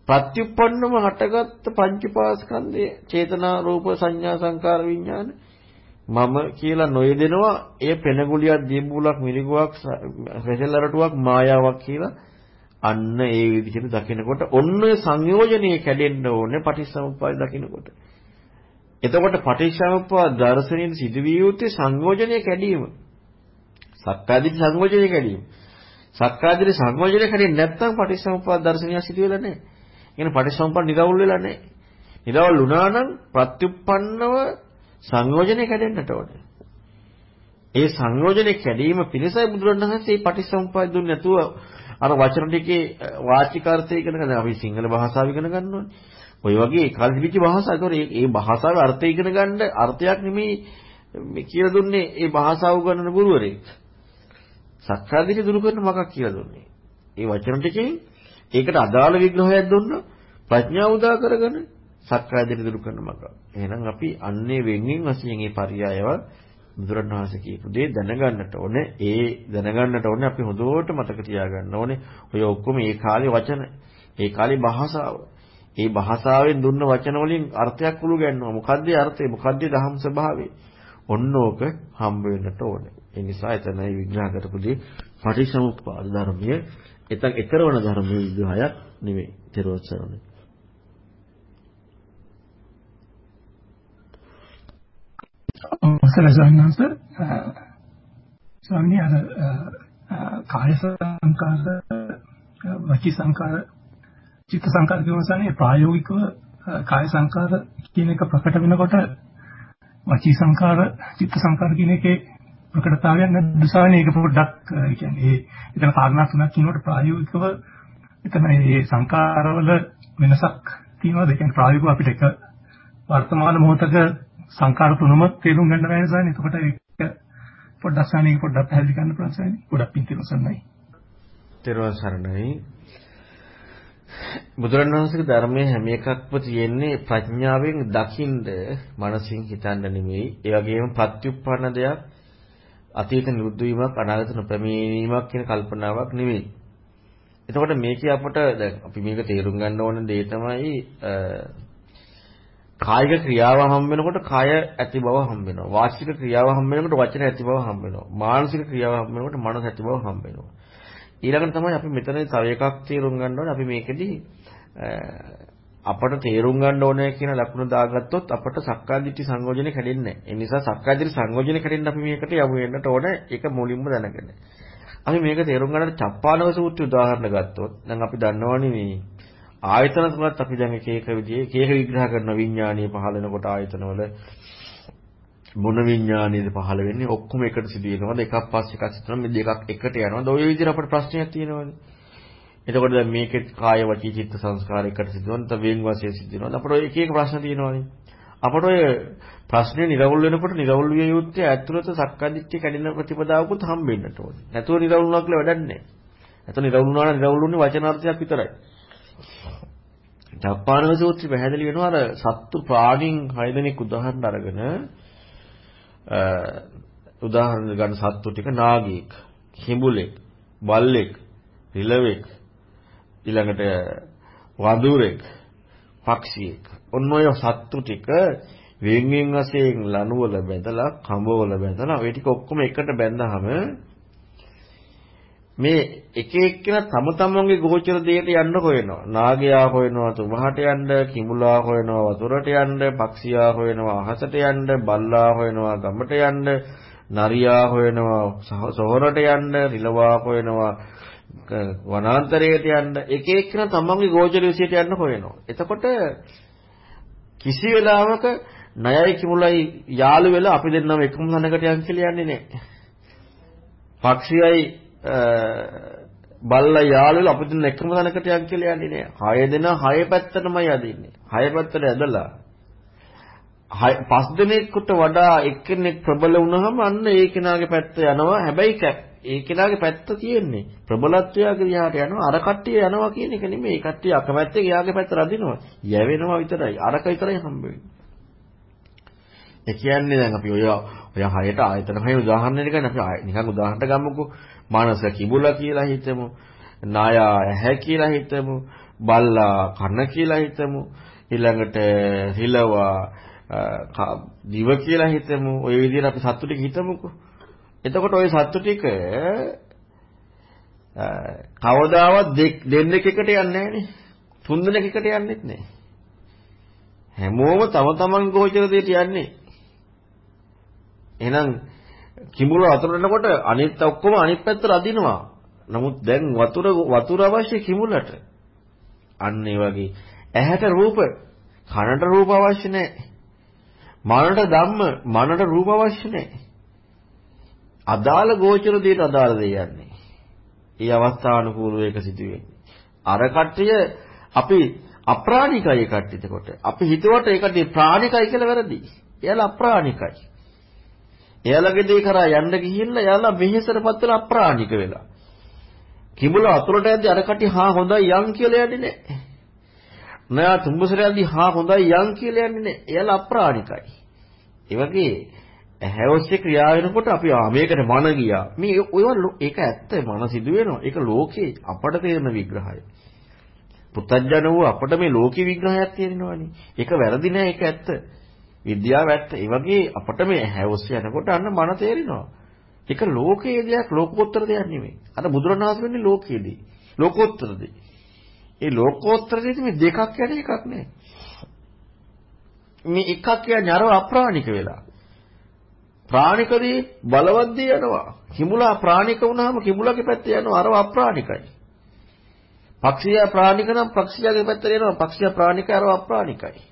ප්‍රත්‍යুৎපන්නම හටගත්ත පංචපාස්කන්ධයේ චේතනා රූප සංඥා සංකාර විඥාන මම කියලා නොයදෙනවා ඒ පෙනගුලියක් දීඹුලක් මිරිගුවක් ස්පෙෂල් අරටුවක් මායාවක් කියලා අන්න ඒ විදිහට දකිනකොට ඔන්න සංයෝජනයේ කැඩෙන්න ඕනේ පටිච්චසමුප්පාද දකිනකොට. එතකොට පටිච්චසමුප්පාද දර්ශනයේ සිදුවිය යුත්තේ සංයෝජනයේ කැඩීම. සක්කාදිට සංයෝජනයේ කැඩීම. සක්කාදිට සංයෝජනයේ කැඩෙන්නේ නැත්නම් පටිච්චසමුප්පාද දර්ශනය සිදු වෙලා නැහැ. කියන්නේ පටිච්චසමුප්පාද නිරවුල් වෙලා නැහැ. නිරවුල් වුණා නම් ප්‍රත්‍යুৎපන්නව සංයෝජනයේ කැඩෙන්නට ඕනේ. ඒ සංයෝජනයේ කැඩීම පිණිසයි බුදුරණවහන්සේ පටිච්චසමුප්පාද දුන්නේ නැතුව අර වචන ටිකේ වාචික අර්ථය ඉගෙන ගන්න අපි සිංහල භාෂාව ඉගෙන ගන්න ඕනේ. ඔය වගේ කාලෙ තිබිච්ච භාෂා. ඒකෝර මේ භාෂාවේ අර්ථය ඉගෙන ගන්න අර්ථයක් නෙමෙයි මේ කියලා දුන්නේ ඒ භාෂාව උගන්වන ගුරුවරයෙක්. සක්කාදිට දුරු කරන මගක් කියලා දුන්නේ. ඒ වචන ටිකෙන් ඒකට අදාළ විග්‍රහයක් දුන්නා ප්‍රඥාව උදා කරගෙන සක්කාදිට දුරු කරන මග. එහෙනම් අපි අන්නේ වෙන්වෙන් වශයෙන් මේ පරියායව බුදුරණවහන්සේ කියපු දේ දැනගන්නට ඕනේ. ඒ දැනගන්නට ඕනේ අපි හොඳට මතක තියාගන්න ඕනේ. ඔය ඔක්කොම ඒ කාලේ වචන, ඒ කාලේ භාෂාව. ඒ භාෂාවෙන් දුන්න වචන වලින් අර්ථයක් උළු ගන්නවා. මොකද්ද අර්ථය? මොකද්ද දහම් ස්වභාවය? ඔන්න ඕක හම්බ වෙන්නට ඕනේ. ඒ නිසා එතනයි විග්‍රහ කරපු දේ පටිච්චසමුප්පාද ධර්මයේ එතන ඊතරවන ධර්මයේ විග්‍රහයක් නෙමෙයි. ඊතරොත්සරණේ. අවසරයි සන්නස ස්වාමීනි අර කාය සංකාර වචී සංකාර චිත්ත සංකාර කියනසනේ ප්‍රායෝගිකව කාය සංකාර කියන එක ප්‍රකට වෙනකොට වචී සංකාර චිත්ත සංකාර කියන එකේ ප්‍රකටතාවයක් නැද්ද සානේ ඒක පොඩ්ඩක් කියන්නේ ඒ එතන කාරණා තුනක් කියනකොට ප්‍රායෝගිකව එතන මේ සංකාරවල වෙනසක් තියෙනවද? ඒ කියන්නේ ප්‍රායෝගිකව අපිට එක වර්තමාන මොහොතක සංකාර තුනම තේරුම් ගන්න බැහැ නේද? එතකොට ඒක පොඩ්ඩක් සානේ පොඩ්ඩක් පැහැදිලි කරන්න පුළුවන් සානේ. ගොඩක් පිං තිරසන්නයි. තෙරුවන් සරණයි. බුදුරණවහන්සේගේ ධර්මයේ හැම එකක්ම තියෙන්නේ ප්‍රඥාවෙන් දකින්ද මනසින් හිතන්න නෙමෙයි. ඒ වගේම ප්‍රත්‍යুৎපන්න දෙයක් අතීත නිරුද්ධ වීමක් අනාගත නොපැමිණීමක් කියන කල්පනාවක් නෙමෙයි. එතකොට මේකේ අපට දැන් අපි මේක තේරුම් ගන්න ඕන දේ තමයි කායික ක්‍රියාව හම් වෙනකොට කය ඇති බව හම් වෙනවා. වාචික ක්‍රියාව හම් වෙනකොට වචන ඇති බව හම් වෙනවා. මානසික ක්‍රියාව හම් වෙනකොට මනස ඇති බව හම් වෙනවා. ඊළඟට තමයි අපි මෙතන තව එකක් තේරුම් ගන්න ඕනේ. අපි මේකෙදි අපට තේරුම් ගන්න ඕනේ කියන ලකුණ දාගත්තොත් අපට සක්කාදිට්ඨි සංයෝජනේ කැඩෙන්නේ නැහැ. ඒ නිසා සක්කාදිට්ඨි සංයෝජනේ කැඩෙන්න අපි මේකට යමු වෙන්නට ඕනේ. ඒක මුලින්ම දැනගන්න. අපි මේක තේරුම් ගන්නට චප්පානව සූත්‍රය උදාහරණ ගත්තොත් දැන් අපි දන්නවනේ මේ ආයතන තුනත් අපි දැන් එක එක විදිහේ එක එක විග්‍රහ කරන විඥානීය පහළ වෙනකොට ආයතනවල මොන විඥානයේද පහළ වෙන්නේ ඔක්කොම එකට සිදු වෙනවද? එකක් පස්සේ එකක් සිදුනම මේ දෙකක් එකට යනවද? ඔය විදිහට අපිට ප්‍රශ්නයක් තියෙනවනේ එතකොට දැන් මේකෙත් කාය වචී චිත්ත සංස්කාර එකට සිදුවන තව වෙන් වශයෙන් සිදුවනවද අපිට ඔය එක එක ප්‍රශ්න තියෙනවනේ. අපට ඔය ප්‍රශ්නේ නිරවුල් වෙනකොට නිරවුල් විය යුත්තේ ඇතුළත සක්කාදිට්ඨිය කැඩෙන ප්‍රතිපදාවකුත් හම්බෙන්නට ඕනේ. නැතුව නිරවුල් වුණා කියලා වැඩක් නැහැ. නැතුව නිරවුල් වුණා නම් නිරවුල් වුණේ වචනාර්ථයක් විතරයි. ජප්පානව සූත්‍රය පැහැදිලි වෙනවා අර සත්තු ප්‍රාණීන් 6 දෙනෙක් උදාහරණ අරගෙන උදාහරණ ගන්න සත්තු ටික නාගයෙක්, හිඹුලෙක්, බල්ලෙක්, රිලවෙක්, ඊළඟට වඳුරෙක්, පක්ෂියෙක්. ඔන්න ඔය සත්තු ටික වෙන් වෙන් වශයෙන් ලනුවල බැඳලා, කඹවල බැඳලා, ඔය ටික ඔක්කොම එකට බැඳහම මේ එක එක්කෙනා තම තමන්ගේ ගෝචර දෙයට යන්න හොයනවා. නාගයා හොයනවා තුමහට යන්න, කිඹුලා හොයනවා වතුරට යන්න, පක්ෂියා හොයනවා අහසට යන්න, බල්ලා හොයනවා ගමට යන්න, නරියා හොයනවා සොහොරට යන්න, රිලවා හොයනවා වනාන්තරයට යන්න. එක එක්කෙනා තමන්ගේ ගෝචර විශ්යට යන්න හොයනවා. එතකොට කිසි වෙලාවක ණයයි කිඹුලයි යාළු වෙලා අපි දෙන්නම එකම තැනකට යන් කියලා යන්නේ නැහැ. පක්ෂියයි බල්ලා යාළුවෝ අපිට එකම තැනකට යන් කියලා යන්නේ නෑ. හය දෙනා හය පැත්තටමයි යදින්නේ. හය පැත්තට ඇදලා පස් දෙනෙකුට වඩා එක්කෙනෙක් ප්‍රබල වුණාම අන්න ඒ කෙනාගේ පැත්ත යනවා. හැබැයි ඒ කෙනාගේ පැත්ත තියෙන්නේ ප්‍රබලත්වයේ ගියාට යනවා. අර කට්ටිය යනවා කියන එක නෙමෙයි. ඒ කට්ටිය අකමැත්තෙන් එයාගේ පැත්ත රදිනවා. යැවෙනවා විතරයි. අරක විතරයි හම්බ වෙන්නේ. ඒ කියන්නේ දැන් අපි ඔය ඔය හයට ආයතන හය උදාහරණයක් ගන්න අපි නිකන් උදාහරණයක් ගමුකෝ. මානස කිඹුලා කියලා හිතමු. නායා ඇහැ කියලා හිතමු. බල්ලා කන කියලා හිතමු. ඊළඟට හිලවා දිව කියලා හිතමු. ওই විදිහට අපි සත්තු ටික හිතමුකෝ. එතකොට ওই සත්තු ටික කවදාවත් දෙන්නෙක් එකට යන්නේ නැහනේ. තුන් දෙනෙක් එකට යන්නෙත් නැහැ. හැමෝම තම තමන් ගෝචර දෙයට යන්නේ. එහෙනම් කිඹුල වතුර යනකොට අනිත් ඔක්කොම අනිත් පැත්තට අදිනවා. නමුත් දැන් වතුර වතුර අවශ්‍ය කිඹුලට. අන්න ඒ වගේ ඇහැට රූප, කනට රූප අවශ්‍ය නැහැ. මනට ධම්ම, මනට රූප අවශ්‍ය නැහැ. අදාළ ගෝචර දෙයට අදාළ දෙය යන්නේ. ඒ අවස්ථානුකූලව ඒක සිදු වෙන්නේ. අර කට්ටිය අපි අප්‍රාණිකයි කට්ටියට කොට. අපි හිතුවට ඒකට ප්‍රාණිකයි කියලා වැරදි. එයාලා අප්‍රාණිකයි. එයාලගේ දේ කරා යන්න ගිහිල්ලා එයාලා මෙහෙසටපත් වෙලා අප්‍රාණික වෙලා. කිඹුල අතුරට යද්දි අර කටි හා හොඳයි යන් කියලා යන්නේ නැහැ. නෑ තුඹසර යද්දි හා හොඳයි යන් කියලා යන්නේ නැහැ. එයාලා අප්‍රාණිකයි. ඒ වගේ ඇහැ ඔස්සේ ක්‍රියා වෙනකොට අපි ආ මේකට මන ගියා. මේ ඔයවා ඒක ඇත්ත මන සිදු වෙනවා. ඒක ලෝකේ අපට තේරෙන විග්‍රහය. පුත්තජන වූ අපට මේ ලෝකේ විග්‍රහයක් තියෙනවානේ. ඒක වැරදි නෑ ඒක ඇත්ත. විද්‍යාව ඇත්ත. ඒ වගේ අපට මේ හැවොස්සේ යනකොට අන්න මන තේරෙනවා. ඒක ලෝකයේ දෙයක් ලෝකෝත්තර දෙයක් නෙමෙයි. අර බුදුරණවහන්සේ වෙන්නේ ලෝකයේදී. ලෝකෝත්තරදී. ඒ ලෝකෝත්තරදී මේ දෙකක් යන එකක් නෑ. මේ එකක් කියන්නේ අරව අප්‍රාණික වෙලා. ප්‍රාණිකදී බලවත්දී යනවා. කිඹුලා ප්‍රාණික වුණාම කිඹුලාගේ පැත්තේ යනවා අරව අප්‍රාණිකයි. පක්ෂියා ප්‍රාණික නම් පක්ෂියාගේ පැත්තට යනවා. පක්ෂියා ප්‍රාණිකයි අරව අප්‍රාණිකයි.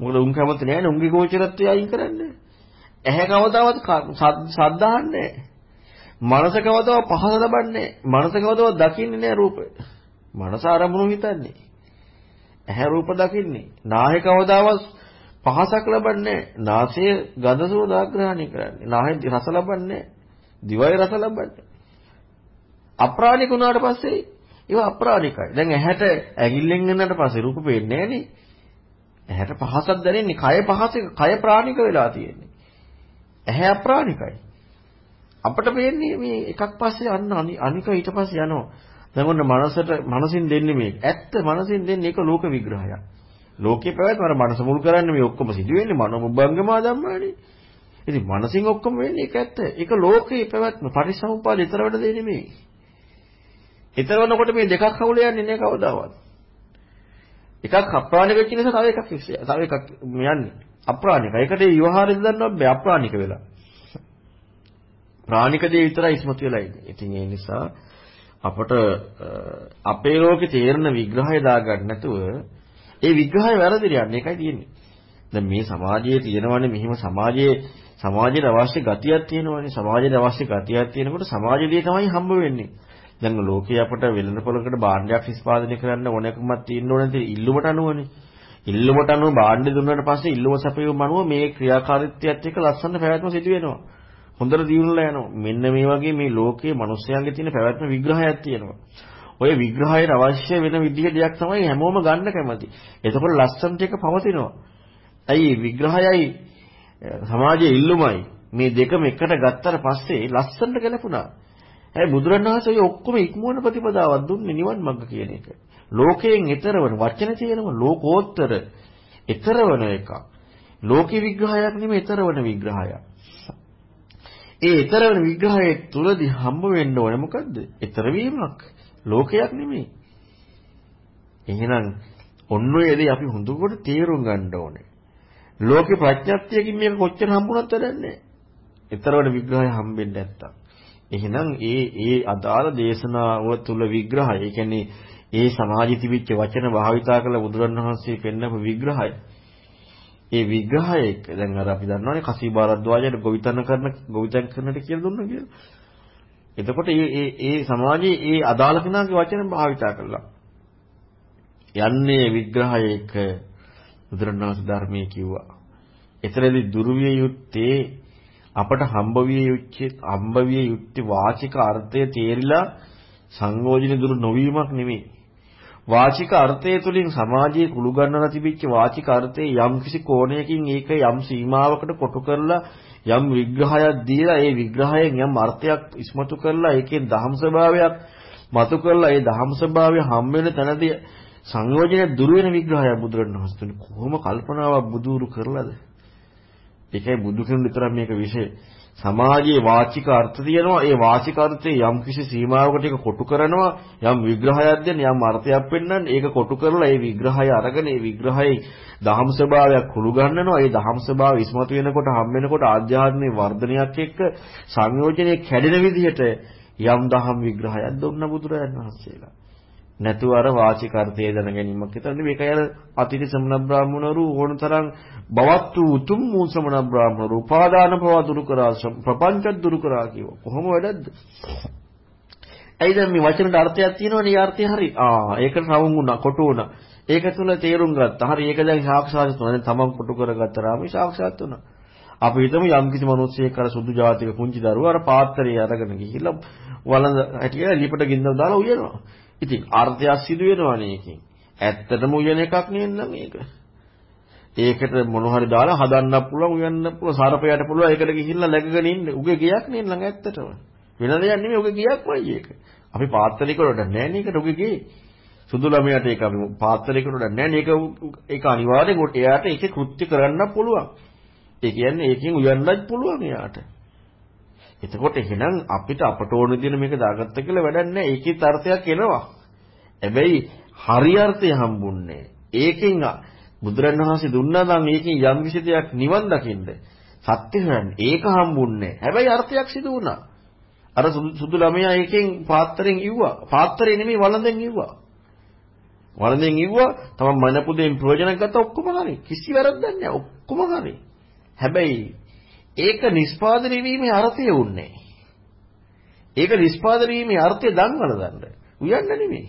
මොකද උන් කැමති නෑනේ උන්ගේ ගෝචරත්වය අයින් කරන්න. ඇහැ කවදාවත් සද්දාන්නේ නෑ. මනස කවදාවත් පහස ලබන්නේ නෑ. මනස කවදාවත් දකින්නේ නෑ රූපය. මනස අරමුණු හිතන්නේ. ඇහැ රූප දකින්නේ. නාහය කවදාවත් පහසක් ලබන්නේ නැහැ. නාසය ගඳ සුවඳ ආග්‍රහණය කරන්නේ. නාහය රස ලබන්නේ දිවයි රස ලබන්නේ. අප්‍රාණික වුණාට පස්සේ ඒවා අප්‍රාණිකයි. දැන් ඇහැට ඇඟිල්ලෙන් එන්නට පස්සේ රූප පේන්නේ නැහනේ. ඇහැට පහසක් දැනෙන්නේ කය පහසක කය ප්‍රාණික වෙලා තියෙන්නේ. ඇහැ අප්‍රාණිකයි. අපිට පේන්නේ මේ එකක් පස්සේ අන්න අනික ඊට පස්සේ යනවා. දැන් ඔන්න මනසට මනසින් දෙන්නේ මේක. ඇත්ත මනසින් දෙන්නේ ඒක ලෝක විග්‍රහයක්. ලෝකේ පැවැත්ම අර මනස මුල් කරන්නේ මේ ඔක්කොම සිදු වෙන්නේ මනෝමුබ්බංගමා ධම්මානේ. ඉතින් මනසින් ඔක්කොම වෙන්නේ ඒක ඇත්ත. ඒක ලෝකේ පැවැත්ම පරිසම්පාද ඊතර වැඩ දෙන්නේ මේ. ඊතර වනකොට මේ දෙකක් හවුල යන්නේ නෑ කවදාවත්. එකක් අප්‍රාණික වෙච්ච නිසා තව එකක් තව එකක් යන්නේ. අප්‍රාණික. ඒකට විවහාරෙද දන්නව බෑ අප්‍රාණික වෙලා. ප්‍රාණික දේ විතරයි ඉස්මතු වෙලා ඉන්නේ. ඉතින් ඒ නිසා අපට අපේ ලෝකේ තේරෙන විග්‍රහය දාගන්න නැතුව ඒ විග්‍රහය වැරදිට යන්නේ ඒකයි තියෙන්නේ. දැන් මේ සමාජයේ තියෙනවනේ මෙහිම සමාජයේ සමාජයට අවශ්‍ය ගතියක් තියෙනවනේ. සමාජයට අවශ්‍ය ගතියක් තියෙනකොට සමාජයේදී තමයි හම්බ වෙන්නේ. දැන් ලෝකයේ අපට වෙළඳපොළකට භාණ්ඩයක් නිෂ්පාදනය කරන්න ඕනකමක් තියෙන්න ඕන නැති ඉල්ලුමට අනුවනේ. ඉල්ලුමට අනුව භාණ්ඩ දුන්නාට පස්සේ ඉල්ලුම සැපයීම අනුව මේ ක්‍රියාකාරීත්වයත් එක්ක ලස්සන පැවැත්ම සිදු වෙනවා. හොඳට දියුණුලා යනවා. මෙන්න මේ වගේ මේ ලෝකයේ මිනිස්යාගේ තියෙන පැවැත්ම විග්‍රහයක් තියෙනවා. ඔය විග්‍රහයට අවශ්‍ය වෙන විදිහ දෙයක් තමයි හැමෝම ගන්න කැමති. එතකොට ලස්සනට එක පවතිනවා. ඇයි විග්‍රහයයි සමාජයේ ඉල්ලුමයි මේ දෙකම එකට ගත්තට පස්සේ ලස්සනට ගැලපුණා. හැබැයි බුදුරණවහන්සේ ඔය ඔක්කොම ඉක්මවන ප්‍රතිපදාවක් දුන්නේ නිවන් මඟ කියන එක. ලෝකයෙන් ඈතරවන වචන තියෙනවා ලෝකෝත්තර ඈතරවන එකක්. ලෝකේ විග්‍රහයක් නෙමෙයි ඈතරවන විග්‍රහයක්. ඒ ඊතරවන විග්‍රහයේ තුලදී හම්බ වෙන්න ඕනේ මොකද්ද? ඊතර වීමක්. ලෝකයක් නෙමෙයි. එහෙනම් ඔන්න ඔය දේ අපි හොඳට තේරුම් ගන්න ඕනේ. ලෝකේ ප්‍රඥාත්‍යකින් මේක කොච්චර හම්බුණත් වැඩක් නැහැ. ඊතරවන විග්‍රහය හම්බෙන්නේ නැත්තම්. එහෙනම් ඒ ඒ අදාළ දේශනාව තුල විග්‍රහය, ඒ කියන්නේ ඒ සමාජි තිබිච්ච වචන භාවිතා කළ බුදුරණවහන්සේ පෙන්නපු විග්‍රහය ඒ විග්‍රහය එක්ක දැන් අර අපි දන්නවනේ කසී බාරද්වාජයට ගොවිතැන කරන ගොවිතැන් කරන්නට කියලා දුන්නා කියලා. එතකොට මේ ඒ ඒ සමාජයේ ඒ අදාළ කෙනාගේ වචන භාවිතා කළා. යන්නේ විග්‍රහය එක්ක බුදුරණවහන්සේ ධර්මයේ කිව්වා. එතරම්දි දුර්විය යුත්තේ අපට හම්බ විය යුත්තේ හම්බ විය යුත්තේ වාචික අර්ථය තේරිලා සංයෝජන දුරු නොවීමක් නෙමෙයි. වාචික අර්ථය තුලින් සමාජයේ කුළු ගන්නලා තිබිච්ච වාචික අර්ථයේ යම් කිසි කෝණයකින් ඒක යම් සීමාවකට කොටු කරලා යම් විග්‍රහයක් දීලා ඒ විග්‍රහයෙන් යම් අර්ථයක් ඉස්මතු කරලා ඒකේ දහම් ස්වභාවයක් මතු කරලා ඒ දහම් ස්වභාවය හම් වෙන තැනදී සංයෝජන දුර වෙන විග්‍රහය බුදුරණවහන්සේ කොහොම කල්පනාවක් බුදුරු කරලාද ඒකයි බුදු කෙනෙක් විතරක් මේක විශේෂ සමාජයේ වාචික අර්ථ තියෙනවා. ඒ වාචික අර්ථයේ යම් කිසි සීමාවකට ඒක කොටු කරනවා. යම් විග්‍රහයක් දෙන්න යම් අර්ථයක් පෙන්වන්න ඒක කොටු කරලා ඒ විග්‍රහය අරගෙන ඒ විග්‍රහයේ දහම් ස්වභාවයක් කුළු ගන්නනවා. ඒ දහම් ස්වභාවය ඉස්මතු වෙනකොට හම් වෙනකොට ආධ්‍යාත්මික වර්ධනයක් එක්ක සංයෝජනයේ කැඩෙන විදිහට යම් දහම් විග්‍රහයක් දුන්න බුදුරජාණන් වහන්සේලා. නැතුව අර වාචික අර්ථය දැන ගැනීමක් විතරනේ මේකයි අර අතිරි සමන බ්‍රාහ්මණවරු ඕනතරම් බවත් වූ උතුම් වූ සමන බ්‍රාහ්මණවරු උපාදාන භව දුරු කරා ප්‍රපංච දුරු කරා කියව කොහොම වැඩක්ද? ඇයි දැන් මේ වචනට අර්ථයක් තියෙනවනේ? ඒ අර්ථය හරි. ආ ඒකට රවුම් වුණා කොටු වුණා. ඒක තුල තේරුම් ගත්තා. හරි ඒක දැන් සාක්ෂාත් වුණා. දැන් තමන් කොටු කරගත්තාම සාක්ෂාත් වුණා. අපි හිතමු යම් කිසි මිනිස්සෙක් අර සුදු ජාතික පුංචි දරුවා අර පාත්‍රය අරගෙන ගිහිල්ලා වළඳ හැටියට ලිපට ගින්දර දාලා උයනවා. ඉතින් අර්ථයක් සිදු වෙනවනේ ඒකෙන්. ඇත්තටම උයන එකක් නෙන්න මේක. ඒකට මොන හරි දාලා හදන්නත් පුළුවන් උයන්න පුළුවන් සාරපයට පුළුවන් ඒකට ගිහිල්ලා läගගෙන ඉන්න. උගේ ගියක් නේ ළඟ ඇත්තටම. වෙන දෙයක් නෙමෙයි උගේ ගියක්මයි ඒක. අපි පාත්‍රයකට වඩ නැහැ නේකට උගේ ගේ. සුදු ළමයාට ඒක අපි පාත්‍රයකට වඩ නැහැ නේක ඒක අනිවාර්යෙන් කොට එයාට ඒකේ කෘත්‍ය කරන්න පුළුවන්. ඒ කියන්නේ ඒකෙන් උයන්නත් පුළුවන් එයාට. එතකොට එහෙනම් අපිට අපට ඕන විදිහට මේක දාගත්ත කියලා වැඩක් නැහැ. ඒකේ අර්ථයක් එනවා. හැබැයි හරි අර්ථය හම්බුන්නේ. ඒකෙන් බුදුරණවහන්සේ දුන්නා නම් ඒකෙන් යම් කිසි දෙයක් නිවන් දකින්න සත්‍ය හොයන්නේ. ඒක හම්බුන්නේ. හැබැයි අර්ථයක් සිදු වුණා. අර සුදු ළමයා ඒකෙන් පාත්‍රයෙන් ඉව්වා. පාත්‍රේ නෙමෙයි වළඳෙන් ඉව්වා. වළඳෙන් ඉව්වා තමන් මනපුදෙන් ප්‍රයෝජන ගත්ත ඔක්කොම හරි. කිසි වැරද්දක් නැහැ. ඔක්කොම හරි. හැබැයි ඒක නිස්පාදනය වීමේ අර්ථය උන්නේ. ඒක නිස්පාදනය වීමේ අර්ථය දන්වල දන්න. උයන්න නෙමෙයි.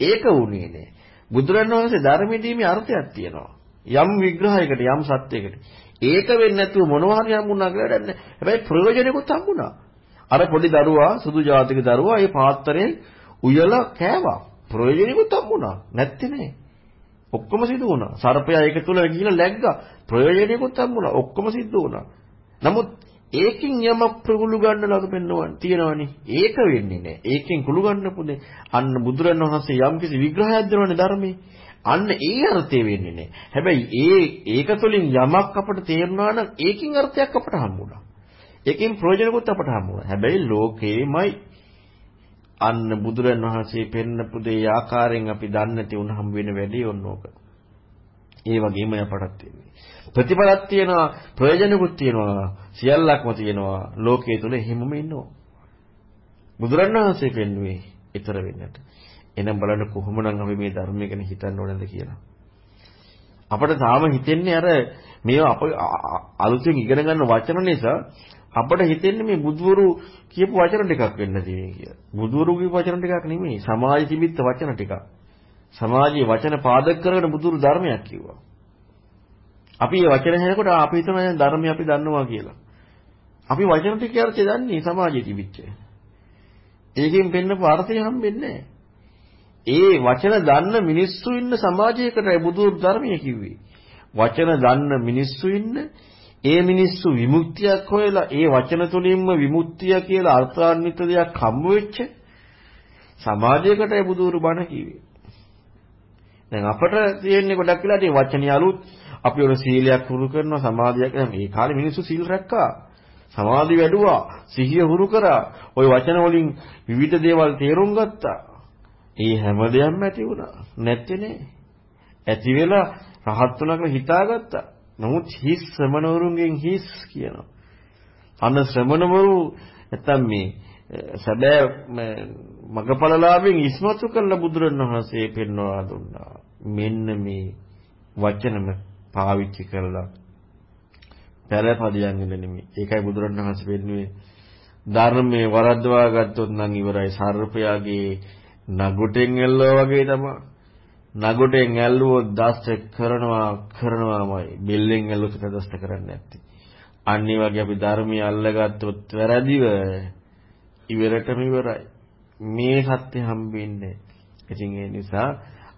ඒක වුණේ නෑ. බුදුරණවහන්සේ ධර්මයේදී මේ අර්ථයක් තියෙනවා. යම් විග්‍රහයකට යම් සත්‍යයකට. ඒක වෙන්නේ නැතුව මොනවා හරි හම්බුණා කියලා වැඩක් නැහැ. හැබැයි ප්‍රයෝජනෙකුත් හම්බුණා. අර පොඩි දරුවා සුදු ජාතික දරුවා ඒ පාත්‍රයෙන් උයලා කෑවා. ප්‍රයෝජනෙකුත් හම්බුණා. නැත්තේ නෑ. ඔක්කොම සිදු වුණා. සර්පයා ඒක තුල ගිහිලා läග්ගා. ප්‍රයෝජනෙකුත් හම්බුණා. ඔක්කොම සිද්ධ වුණා. නමුත් ඒකෙන් යමක් ප්‍රගුළු ගන්නලාද පෙන්වන්න තියෙනවනේ. ඒක වෙන්නේ නැහැ. ඒකෙන් කුළු ගන්න පුනේ. අන්න බුදුරණවහන්සේ යම්කිසි විග්‍රහයක් දෙනවනේ ධර්මයේ. අන්න ඒ අර්ථය වෙන්නේ නැහැ. හැබැයි ඒ ඒක තුළින් යමක් අපට තේරුණා නම් ඒකින් අර්ථයක් අපට හම්බුණා. ඒකෙන් ප්‍රයෝජනකුත් අපට හම්බුණා. හැබැයි ලෝකේමයි අන්න බුදුරන් වහන්සේ පෙන්නපු දේ ආකාරයෙන් අපි දන්නේ නැති වුණාම වෙන වැඩේ ඔන්නෝක. ඒ වගේම අපටත් වෙන්නේ. ප්‍රතිඵලක් තියෙනවා, ප්‍රයෝජනකුත් තියෙනවා, සියල්ලක්ම තියෙනවා. ලෝකයේ තුල එහෙමම ඉන්නවා. බුදුරන් වහන්සේ පෙන්වුවේ ඊතර වෙන්නට. එහෙනම් බලන්න කොහොමනම් අපි මේ ධර්මය ගැන හිතන්න ඕනද කියලා. අපිට තාම හිතෙන්නේ අර මේවා අප අලුතෙන් ඉගෙන ගන්න වචන නිසා අපිට හිතෙන්නේ මේ බුදවරු කියපු වචන ටිකක් වෙන්න තියෙන්නේ කියලා. බුදවරු කියපු වචන ටිකක් නෙමෙයි සමාජ තිබිච්ච වචන ටිකක්. සමාජයේ වචන පාදක කරගෙන බුදුරු ධර්මයක් කිව්වා. අපි මේ වචන හෙනකොට අපි හිතනවා ධර්මය අපි දන්නවා කියලා. අපි වචන ටික අර්ථය දන්නේ සමාජයේ තිබිච්ච. ඒකෙන් පෙන්නපු අර්ථය හම්බෙන්නේ නැහැ. ඒ වචන දන්න මිනිස්සු ඉන්න සමාජයකටයි බුදු ධර්මය කිව්වේ. වචන දන්න මිනිස්සු ඉන්න ඒ මිනිස්සු විමුක්තියක් හොයලා ඒ වචන තුලින්ම විමුක්තිය කියලා අර්ථාන්විත දෙයක් හම්බ වෙච්ච සමාජයකටයි බුදුරු බණ කිව්වේ. දැන් අපට තියෙන්නේ ගොඩක් වෙලා මේ වචනේ අලුත් අපි වල සීලයක් හුරු කරනවා සමාධියක් මේ කාලේ මිනිස්සු සීල් රැක්කා. සමාධි වැඩුවා, සිහිය හුරු කරා. ওই වචන වලින් විවිධ දේවල් තේරුම් ගත්තා. ඒ හැම දෙයක්ම ඇති වුණා. නැත්තේ නේ. ඇති වෙලා රහත් වුණා කියලා හිතාගත්තා. නමුත් හිස් ශ්‍රමණවරුන්ගෙන් හිස් කියනවා. අන්න ශ්‍රමණවරු නැත්තම් මේ සැබෑ මගපලලාභෙන් ඉස්මතු කළ බුදුරණවහන්සේ පෙන්වා දුන්නා. මෙන්න මේ වචනම පාවිච්චි කරලා පෙරපදියන් ඉන්න නෙමෙයි. ඒකයි බුදුරණවහන්සේ පෙන්වුවේ ධර්මයේ වරද්දවා ගත්තොත් නම් ඉවරයි. සර්පයාගේ නගුටෙන් ඇල්ලුවා වගේ තමයි. නගුටෙන් ඇල්ලුවොත් දස්ත කරනවා කරනවාමයි. බෙල්ලෙන් ඇල්ලුවොත් දස්ත කරන්නේ නැත්තේ. අන්න වගේ අපි ධර්මයේ අල්ලගත්තොත් වැරදිව ඉවරටම ඉවරයි. මේ සත්‍ය හම්බෙන්නේ. ඉතින් ඒ නිසා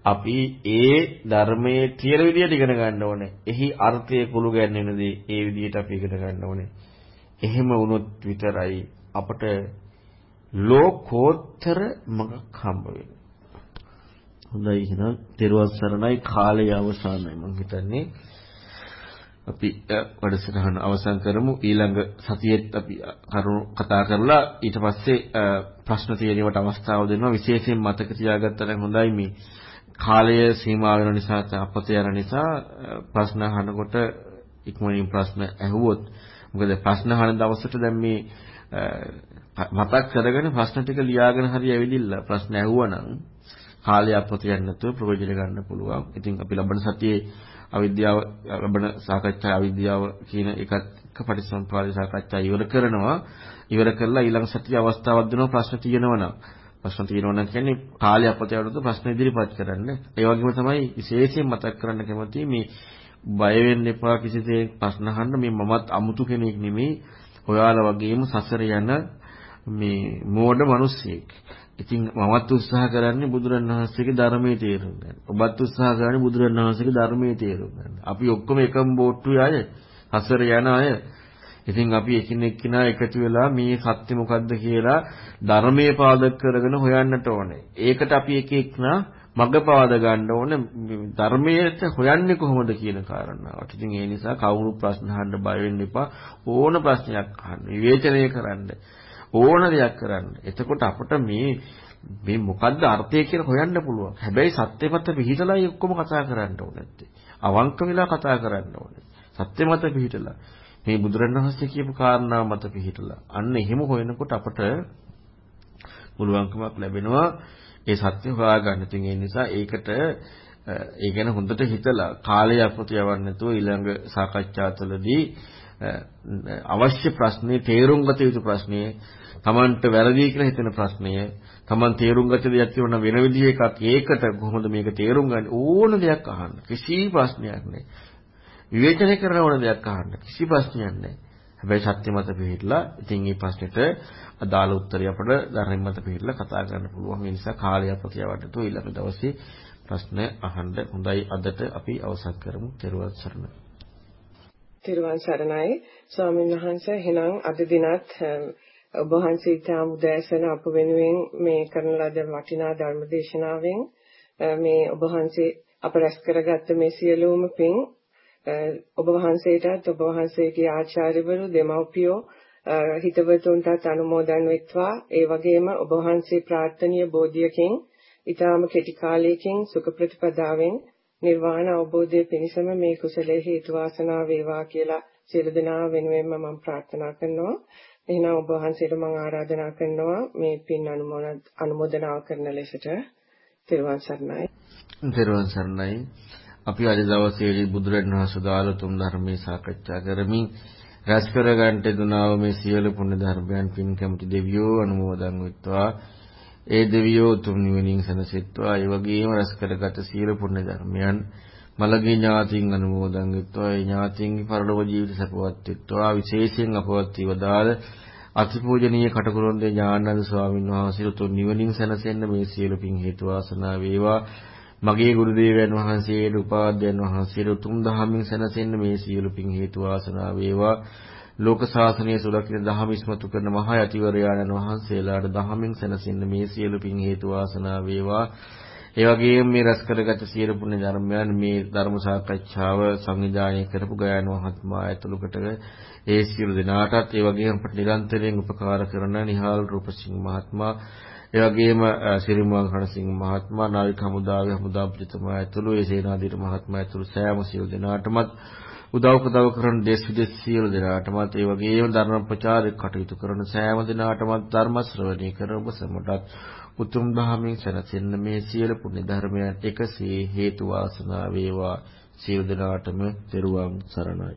අපි ඒ ධර්මයේ තියෙන විදිහට ඉගෙන ගන්න ඕනේ. එහි අර්ථය කුළු ගැන්වෙන දේ ඒ විදිහට අපි ඉගෙන ගන්න ඕනේ. එහෙම වුණොත් විතරයි අපට ලෝකෝත්තර මඟක් හම්බ වෙන්නේ. හොඳයි එහෙනම් තෙරුවන් සරණයි කාලය අවසానයි මම හිතන්නේ. අපි වැඩසටහන අවසන් කරමු ඊළඟ සතියේත් අපි කරුණු කතා කරලා ඊට පස්සේ ප්‍රශ්න තියෙනවට අවස්ථාව දෙනවා විශේෂයෙන් මතක තියාගත්තා නම් හොඳයි මේ කාලය සීමා වෙන නිසා අපත යන නිසා ප්‍රශ්න අහනකොට ඉක්මනින් ප්‍රශ්න ඇහුවොත් මොකද ප්‍රශ්න අහන දවසට දැන් මේ මතක් කරගෙන ප්‍රශ්න ටික ලියාගෙන හරි ඇවිදින්න ප්‍රශ්න ඇහුවනම් කාලය අපත යන්නේ නැතුව ප්‍රයෝජන ගන්න පුළුවන්. ඉතින් අපි ලබන සතියේ අවිද්‍යාව ලබන සාකච්ඡා අවිද්‍යාව කියන එකත් පටිසම්පාද සාකච්ඡා ඉවර කරනවා. ඉවර කරලා ඊළඟ සතියේ අවස්ථාවක් දෙනවා ප්‍රශ්න තියෙනවා නම්. ප්‍රශ්න තියෙනවා නම් කියන්නේ කාලය අපත යනකොට ප්‍රශ්න ඉදිරිපත් කරන්න. ඒ වගේම තමයි විශේෂයෙන් මතක් කරන්න කැමතියි මේ බය වෙන්න එපා කිසි දෙයක් ප්‍රශ්න අහන්න මේ මමත් අමුතු කෙනෙක් නෙමෙයි. ඔයාලා වගේම සසර යන මේ මෝඩ මිනිස්සෙක්. ඉතින් මමත් උත්සාහ කරන්නේ බුදුරණවහන්සේගේ ධර්මයේ තේරුම් ගන්න. ඔබත් උත්සාහ කරන්නේ බුදුරණවහන්සේගේ ධර්මයේ තේරුම් ගන්න. අපි ඔක්කොම එකම බෝට්ටුවේ අය, හසර යන අය. ඉතින් අපි එකිනෙක කෙනා එකතු වෙලා මේ සත්‍ය මොකද්ද කියලා ධර්මයේ පාදක කරගෙන හොයන්නට ඕනේ. ඒකට අපි එක එකනා මග පාද ගන්න ඕනේ ධර්මයට හොයන්නේ කොහොමද කියන කාරණාවට. ඉතින් ඒ නිසා කවුරු ප්‍රශ්න අහන්න බය වෙන්න එපා. ඕන ප්‍රශ්නයක් අහන්න. විවේචනය කරන්න. ඕන දෙයක් කරන්න. එතකොට අපිට මේ මේ මොකද්ද අර්ථය කියලා හොයන්න පුළුවන්. හැබැයි සත්‍ය මත පිහිටලායි ඔක්කොම කතා කරන්න ඕනේ නැත්තේ. අවංක වෙලා කතා කරන්න ඕනේ. සත්‍ය මත පිහිටලා. මේ බුදුරණවහන්සේ කියපු කාරණා මත පිහිටලා. අන්න එහෙම හොයනකොට අපට පුළුවන්කමක් ලැබෙනවා ඒ සත්‍ය හොයාගන්න. ඉතින් ඒ නිසා ඒකට ඒ ගැන හොඳට හිතලා කාලය අපත යවන්න නැතුව ඊළඟ සාකච්ඡා තුළදී අවශ්‍ය ප්‍රශ්නේ තේරුම් ගත යුතු ප්‍රශ්නේ Tamanට වැරදි කියලා හිතෙන ප්‍රශ්නය Taman තේරුම් ගත දෙයක් තියෙනවා වෙන විදිහ එකක් ඒකට කොහොමද මේක තේරුම් ගන්න ඕන දෙයක් අහන්න කිසි ප්‍රශ්නයක් නැහැ විවේචනය කරන ඕන දෙයක් අහන්න කිසි ප්‍රශ්නයක් නැහැ. හැබැයි සත්‍ය මත පිළිහිලා ඉතින් මේ ප්‍රශ්නෙට අදාළ උත්තරය අපිට ධර්ම මත පිළිහිලා කතා කරන්න පුළුවන්. ඒ නිසා කාලය අප කියවන්න තු ඊළඟ දවසේ ප්‍රශ්න අහන්න හොඳයි අදට අපි අවසන් කරමු. ත්වන් සරණයි. ත්වන් සරණයි ස්වාමීන් වහන්සේ එහෙනම් අද දිනත් ඔබ වහන්සේ ඉතා මුදෑසන අප වෙනුවෙන් මේ කරන ලද වටිනා ධර්ම දේශනාවෙන් මේ ඔබ වහන්සේ අප රැස් කරගත්ත මේ සියලුම පින් ඔබ වහන්සේටත් ඔබ වහන්සේගේ ආචාර්යවරු දෙමව්පියෝ හිතවතුන්ටත් අනුමෝදන් වෙත්වා ඒ වගේම ඔබ වහන්සේ ප්‍රාර්ථනීය බෝධියකින් ඊටාම කෙටි කාලයකින් සුඛ ප්‍රතිපදාවෙන් නිර්වාණ අවබෝධය පිණිසම මේ කුසලයේ හේතු වාසනා වේවා කියලා සියලු දෙනා වෙනුවෙන්ම මම ප්‍රාර්ථනා කරනවා එහෙනම් ඔබ වහන්සේට මම ආරාධනා කරනවා මේ පින් අනුමೋದනාව කරන ලෙසට තෙරුවන් සරණයි. තෙරුවන් සරණයි. අපි අද දවසේදී බුදුරජාණන් වහන්සේ දාලා තුන් ධර්මයේ සාකච්ඡා කරමින් රැස් කර ගන්නට දුනාව මේ සියලු පුණ්‍ය ධර්මයන් පින් කැමති දෙවියෝ අනුමෝදන් වෙත්වා. ඒ දෙවියෝ තුන් නිවනින් සැනසෙත්වා. ඒ වගේම රැස් කරගත සියලු පුණ්‍ය ධර්මයන් මළගේ ඥාතින් අනුමෝදන් වෙත්වා. ඒ ඥාතින්ගේ පරලෝක ජීවිත සපවත් වෙත්වා. විශේෂයෙන් අපවත් වේවදාල අතිපූජනීය කටකරුණේ ඥානানন্দ ස්වාමීන් වහන්සේ තුන් නිවනින් සැනසෙන්න මේ සියලු පින් හේතු වාසනා වේවා. මගේ ගුරු දේවයන් වහන්සේට උපාධ්‍යයන් වහන්සේට උතුම් දහමින් සැනසෙන්න මේ සියලු පින් හේතු වාසනා වේවා. ලෝක ශාසනය සුරකින්න දහම ඉස්මතු කරන මහා යතිවරයාණන් වහන්සේලාට දහමින් සැනසෙන්න මේ සියලු පින් හේතු වාසනා වේවා. ඒ වගේම මේ රැස් කරගත සියලු පුණ්‍ය ධර්මයන් මේ ධර්ම සාකච්ඡාව සංවිධානය කරපු ගයන මහත්මයා ඇතුළු ඒ සියලු දෙනාටත් ඒ වගේම අපට නිරන්තරයෙන් උපකාර කරන නිහාල් රූපසිංහ මහත්මයා ඒ වගේම සිරිමුවන් රණසිංහ මහත්මයා නාවික හමුදාවේ හමුදාපතිතුමා ඇතුළු ඒ සේනාධිපති මහත්මයා ඇතුළු සෑම සියලු දෙනාටමත් උදව් උපදව් කරන දේශ විදේශ සියලු දෙනාටමත් ඒ වගේම ධර්ම ප්‍රචාරයක් කටයුතු කරන සෑම දෙනාටමත් ධර්ම ශ්‍රවණය කර ඔබ සමටත් උතුම් දහමින් සැනසෙන්න මේ සියලු පුණ්‍ය ධර්මයන් එකසේ හේතු වාසනා වේවා. සියලු දෙනාටම තෙරුවන් සරණයි.